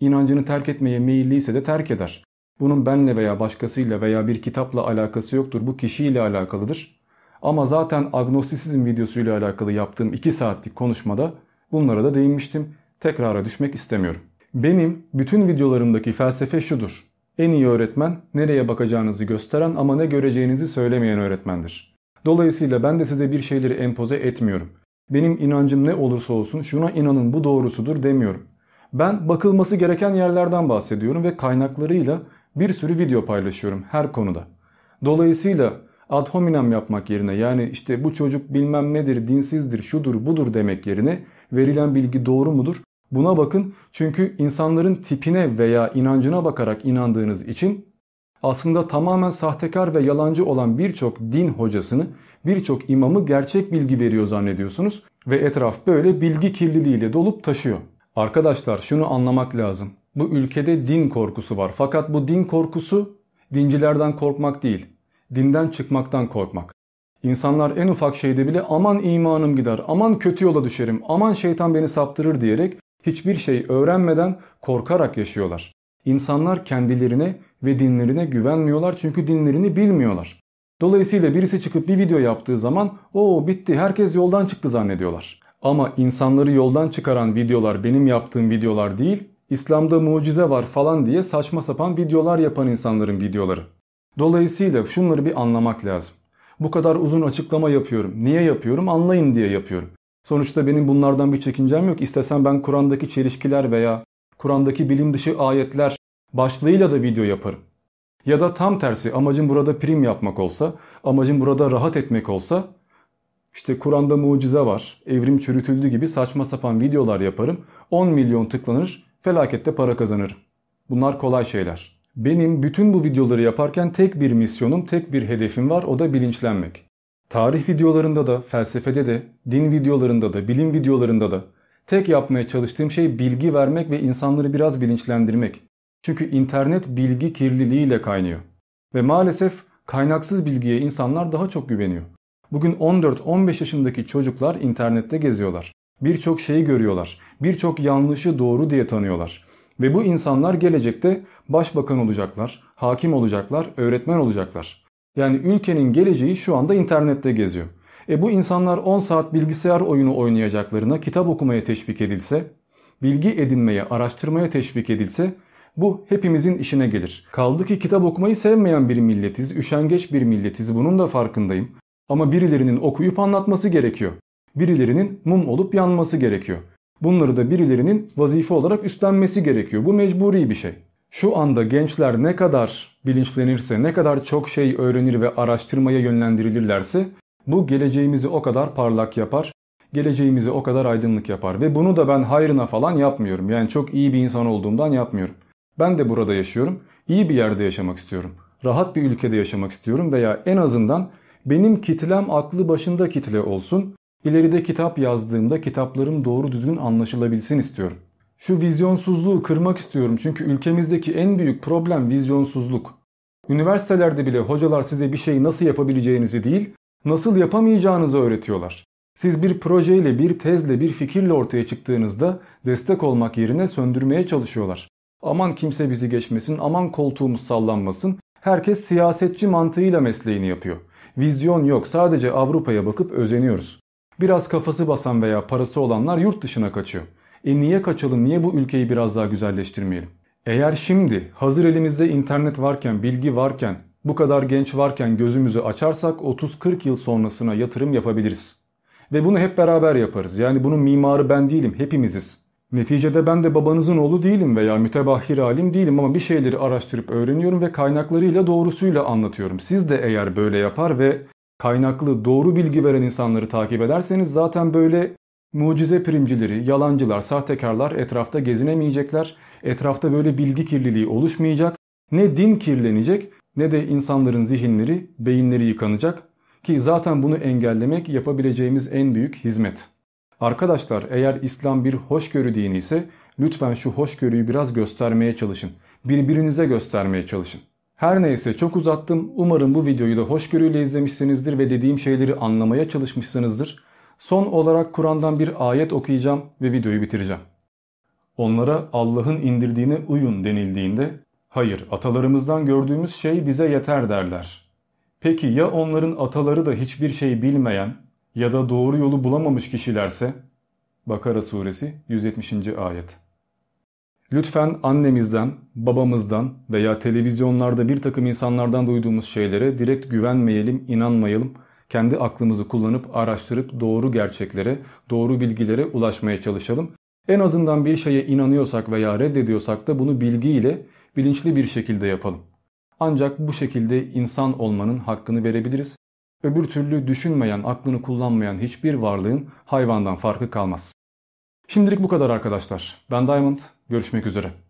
İnancını terk etmeye meyilliyse de terk eder. Bunun benle veya başkasıyla veya bir kitapla alakası yoktur. Bu kişiyle alakalıdır. Ama zaten agnostisizm videosuyla alakalı yaptığım 2 saatlik konuşmada bunlara da değinmiştim. Tekrara düşmek istemiyorum. Benim bütün videolarımdaki felsefe şudur. En iyi öğretmen nereye bakacağınızı gösteren ama ne göreceğinizi söylemeyen öğretmendir. Dolayısıyla ben de size bir şeyleri empoze etmiyorum. Benim inancım ne olursa olsun şuna inanın bu doğrusudur demiyorum. Ben bakılması gereken yerlerden bahsediyorum ve kaynaklarıyla bir sürü video paylaşıyorum her konuda. Dolayısıyla ad hominem yapmak yerine yani işte bu çocuk bilmem nedir, dinsizdir, şudur, budur demek yerine verilen bilgi doğru mudur? Buna bakın çünkü insanların tipine veya inancına bakarak inandığınız için aslında tamamen sahtekar ve yalancı olan birçok din hocasını, birçok imamı gerçek bilgi veriyor zannediyorsunuz ve etraf böyle bilgi kirliliğiyle dolup taşıyor. Arkadaşlar şunu anlamak lazım. Bu ülkede din korkusu var. Fakat bu din korkusu dincilerden korkmak değil, dinden çıkmaktan korkmak. İnsanlar en ufak şeyde bile aman imanım gider, aman kötü yola düşerim, aman şeytan beni saptırır diyerek hiçbir şey öğrenmeden korkarak yaşıyorlar. İnsanlar kendilerine ve dinlerine güvenmiyorlar çünkü dinlerini bilmiyorlar. Dolayısıyla birisi çıkıp bir video yaptığı zaman o bitti herkes yoldan çıktı zannediyorlar. Ama insanları yoldan çıkaran videolar benim yaptığım videolar değil, İslam'da mucize var falan diye saçma sapan videolar yapan insanların videoları. Dolayısıyla şunları bir anlamak lazım. Bu kadar uzun açıklama yapıyorum. Niye yapıyorum? Anlayın diye yapıyorum. Sonuçta benim bunlardan bir çekincem yok. İstesem ben Kur'an'daki çelişkiler veya Kur'an'daki bilim dışı ayetler başlığıyla da video yaparım. Ya da tam tersi amacım burada prim yapmak olsa, amacım burada rahat etmek olsa işte Kur'an'da mucize var, evrim çürütüldü gibi saçma sapan videolar yaparım. 10 milyon tıklanır, felakette para kazanırım. Bunlar kolay şeyler. Benim bütün bu videoları yaparken tek bir misyonum, tek bir hedefim var o da bilinçlenmek. Tarih videolarında da, felsefede de, din videolarında da, bilim videolarında da tek yapmaya çalıştığım şey bilgi vermek ve insanları biraz bilinçlendirmek. Çünkü internet bilgi kirliliğiyle kaynıyor. Ve maalesef kaynaksız bilgiye insanlar daha çok güveniyor. Bugün 14-15 yaşındaki çocuklar internette geziyorlar. Birçok şeyi görüyorlar. Birçok yanlışı doğru diye tanıyorlar. Ve bu insanlar gelecekte başbakan olacaklar, hakim olacaklar, öğretmen olacaklar. Yani ülkenin geleceği şu anda internette geziyor. E bu insanlar 10 saat bilgisayar oyunu oynayacaklarına kitap okumaya teşvik edilse, bilgi edinmeye, araştırmaya teşvik edilse bu hepimizin işine gelir. Kaldı ki kitap okumayı sevmeyen bir milletiz, üşengeç bir milletiz bunun da farkındayım. Ama birilerinin okuyup anlatması gerekiyor. Birilerinin mum olup yanması gerekiyor. Bunları da birilerinin vazife olarak üstlenmesi gerekiyor. Bu mecburi bir şey. Şu anda gençler ne kadar bilinçlenirse, ne kadar çok şey öğrenir ve araştırmaya yönlendirilirlerse bu geleceğimizi o kadar parlak yapar, geleceğimizi o kadar aydınlık yapar. Ve bunu da ben hayrına falan yapmıyorum. Yani çok iyi bir insan olduğumdan yapmıyorum. Ben de burada yaşıyorum. İyi bir yerde yaşamak istiyorum. Rahat bir ülkede yaşamak istiyorum veya en azından benim kitlem aklı başında kitle olsun. İleride kitap yazdığımda kitaplarım doğru düzgün anlaşılabilsin istiyorum. Şu vizyonsuzluğu kırmak istiyorum çünkü ülkemizdeki en büyük problem vizyonsuzluk. Üniversitelerde bile hocalar size bir şey nasıl yapabileceğinizi değil, nasıl yapamayacağınızı öğretiyorlar. Siz bir projeyle, bir tezle, bir fikirle ortaya çıktığınızda destek olmak yerine söndürmeye çalışıyorlar. Aman kimse bizi geçmesin, aman koltuğumuz sallanmasın. Herkes siyasetçi mantığıyla mesleğini yapıyor. Vizyon yok, sadece Avrupa'ya bakıp özeniyoruz. Biraz kafası basan veya parası olanlar yurt dışına kaçıyor. E niye kaçalım, niye bu ülkeyi biraz daha güzelleştirmeyelim? Eğer şimdi hazır elimizde internet varken, bilgi varken, bu kadar genç varken gözümüzü açarsak 30-40 yıl sonrasına yatırım yapabiliriz. Ve bunu hep beraber yaparız. Yani bunun mimarı ben değilim, hepimiziz. Neticede ben de babanızın oğlu değilim veya mütebahhir alim değilim ama bir şeyleri araştırıp öğreniyorum ve kaynaklarıyla doğrusuyla anlatıyorum. Siz de eğer böyle yapar ve kaynaklı doğru bilgi veren insanları takip ederseniz zaten böyle mucize primcileri, yalancılar, sahtekarlar etrafta gezinemeyecekler. Etrafta böyle bilgi kirliliği oluşmayacak. Ne din kirlenecek ne de insanların zihinleri, beyinleri yıkanacak. Ki zaten bunu engellemek yapabileceğimiz en büyük hizmet. Arkadaşlar eğer İslam bir hoşgörü dini ise lütfen şu hoşgörüyü biraz göstermeye çalışın. Birbirinize göstermeye çalışın. Her neyse çok uzattım. Umarım bu videoyu da hoşgörüyle izlemişsinizdir ve dediğim şeyleri anlamaya çalışmışsınızdır. Son olarak Kur'an'dan bir ayet okuyacağım ve videoyu bitireceğim. onlara Allah'ın indirdiğine uyun denildiğinde hayır atalarımızdan gördüğümüz şey bize yeter derler. Peki ya onların ataları da hiçbir şey bilmeyen ya da doğru yolu bulamamış kişilerse? Bakara suresi 170. ayet. Lütfen annemizden, babamızdan veya televizyonlarda bir takım insanlardan duyduğumuz şeylere direkt güvenmeyelim, inanmayalım. Kendi aklımızı kullanıp araştırıp doğru gerçeklere, doğru bilgilere ulaşmaya çalışalım. En azından bir şeye inanıyorsak veya reddediyorsak da bunu bilgiyle bilinçli bir şekilde yapalım. Ancak bu şekilde insan olmanın hakkını verebiliriz. Öbür türlü düşünmeyen, aklını kullanmayan hiçbir varlığın hayvandan farkı kalmaz. Şimdilik bu kadar arkadaşlar. Ben Diamond. Görüşmek üzere.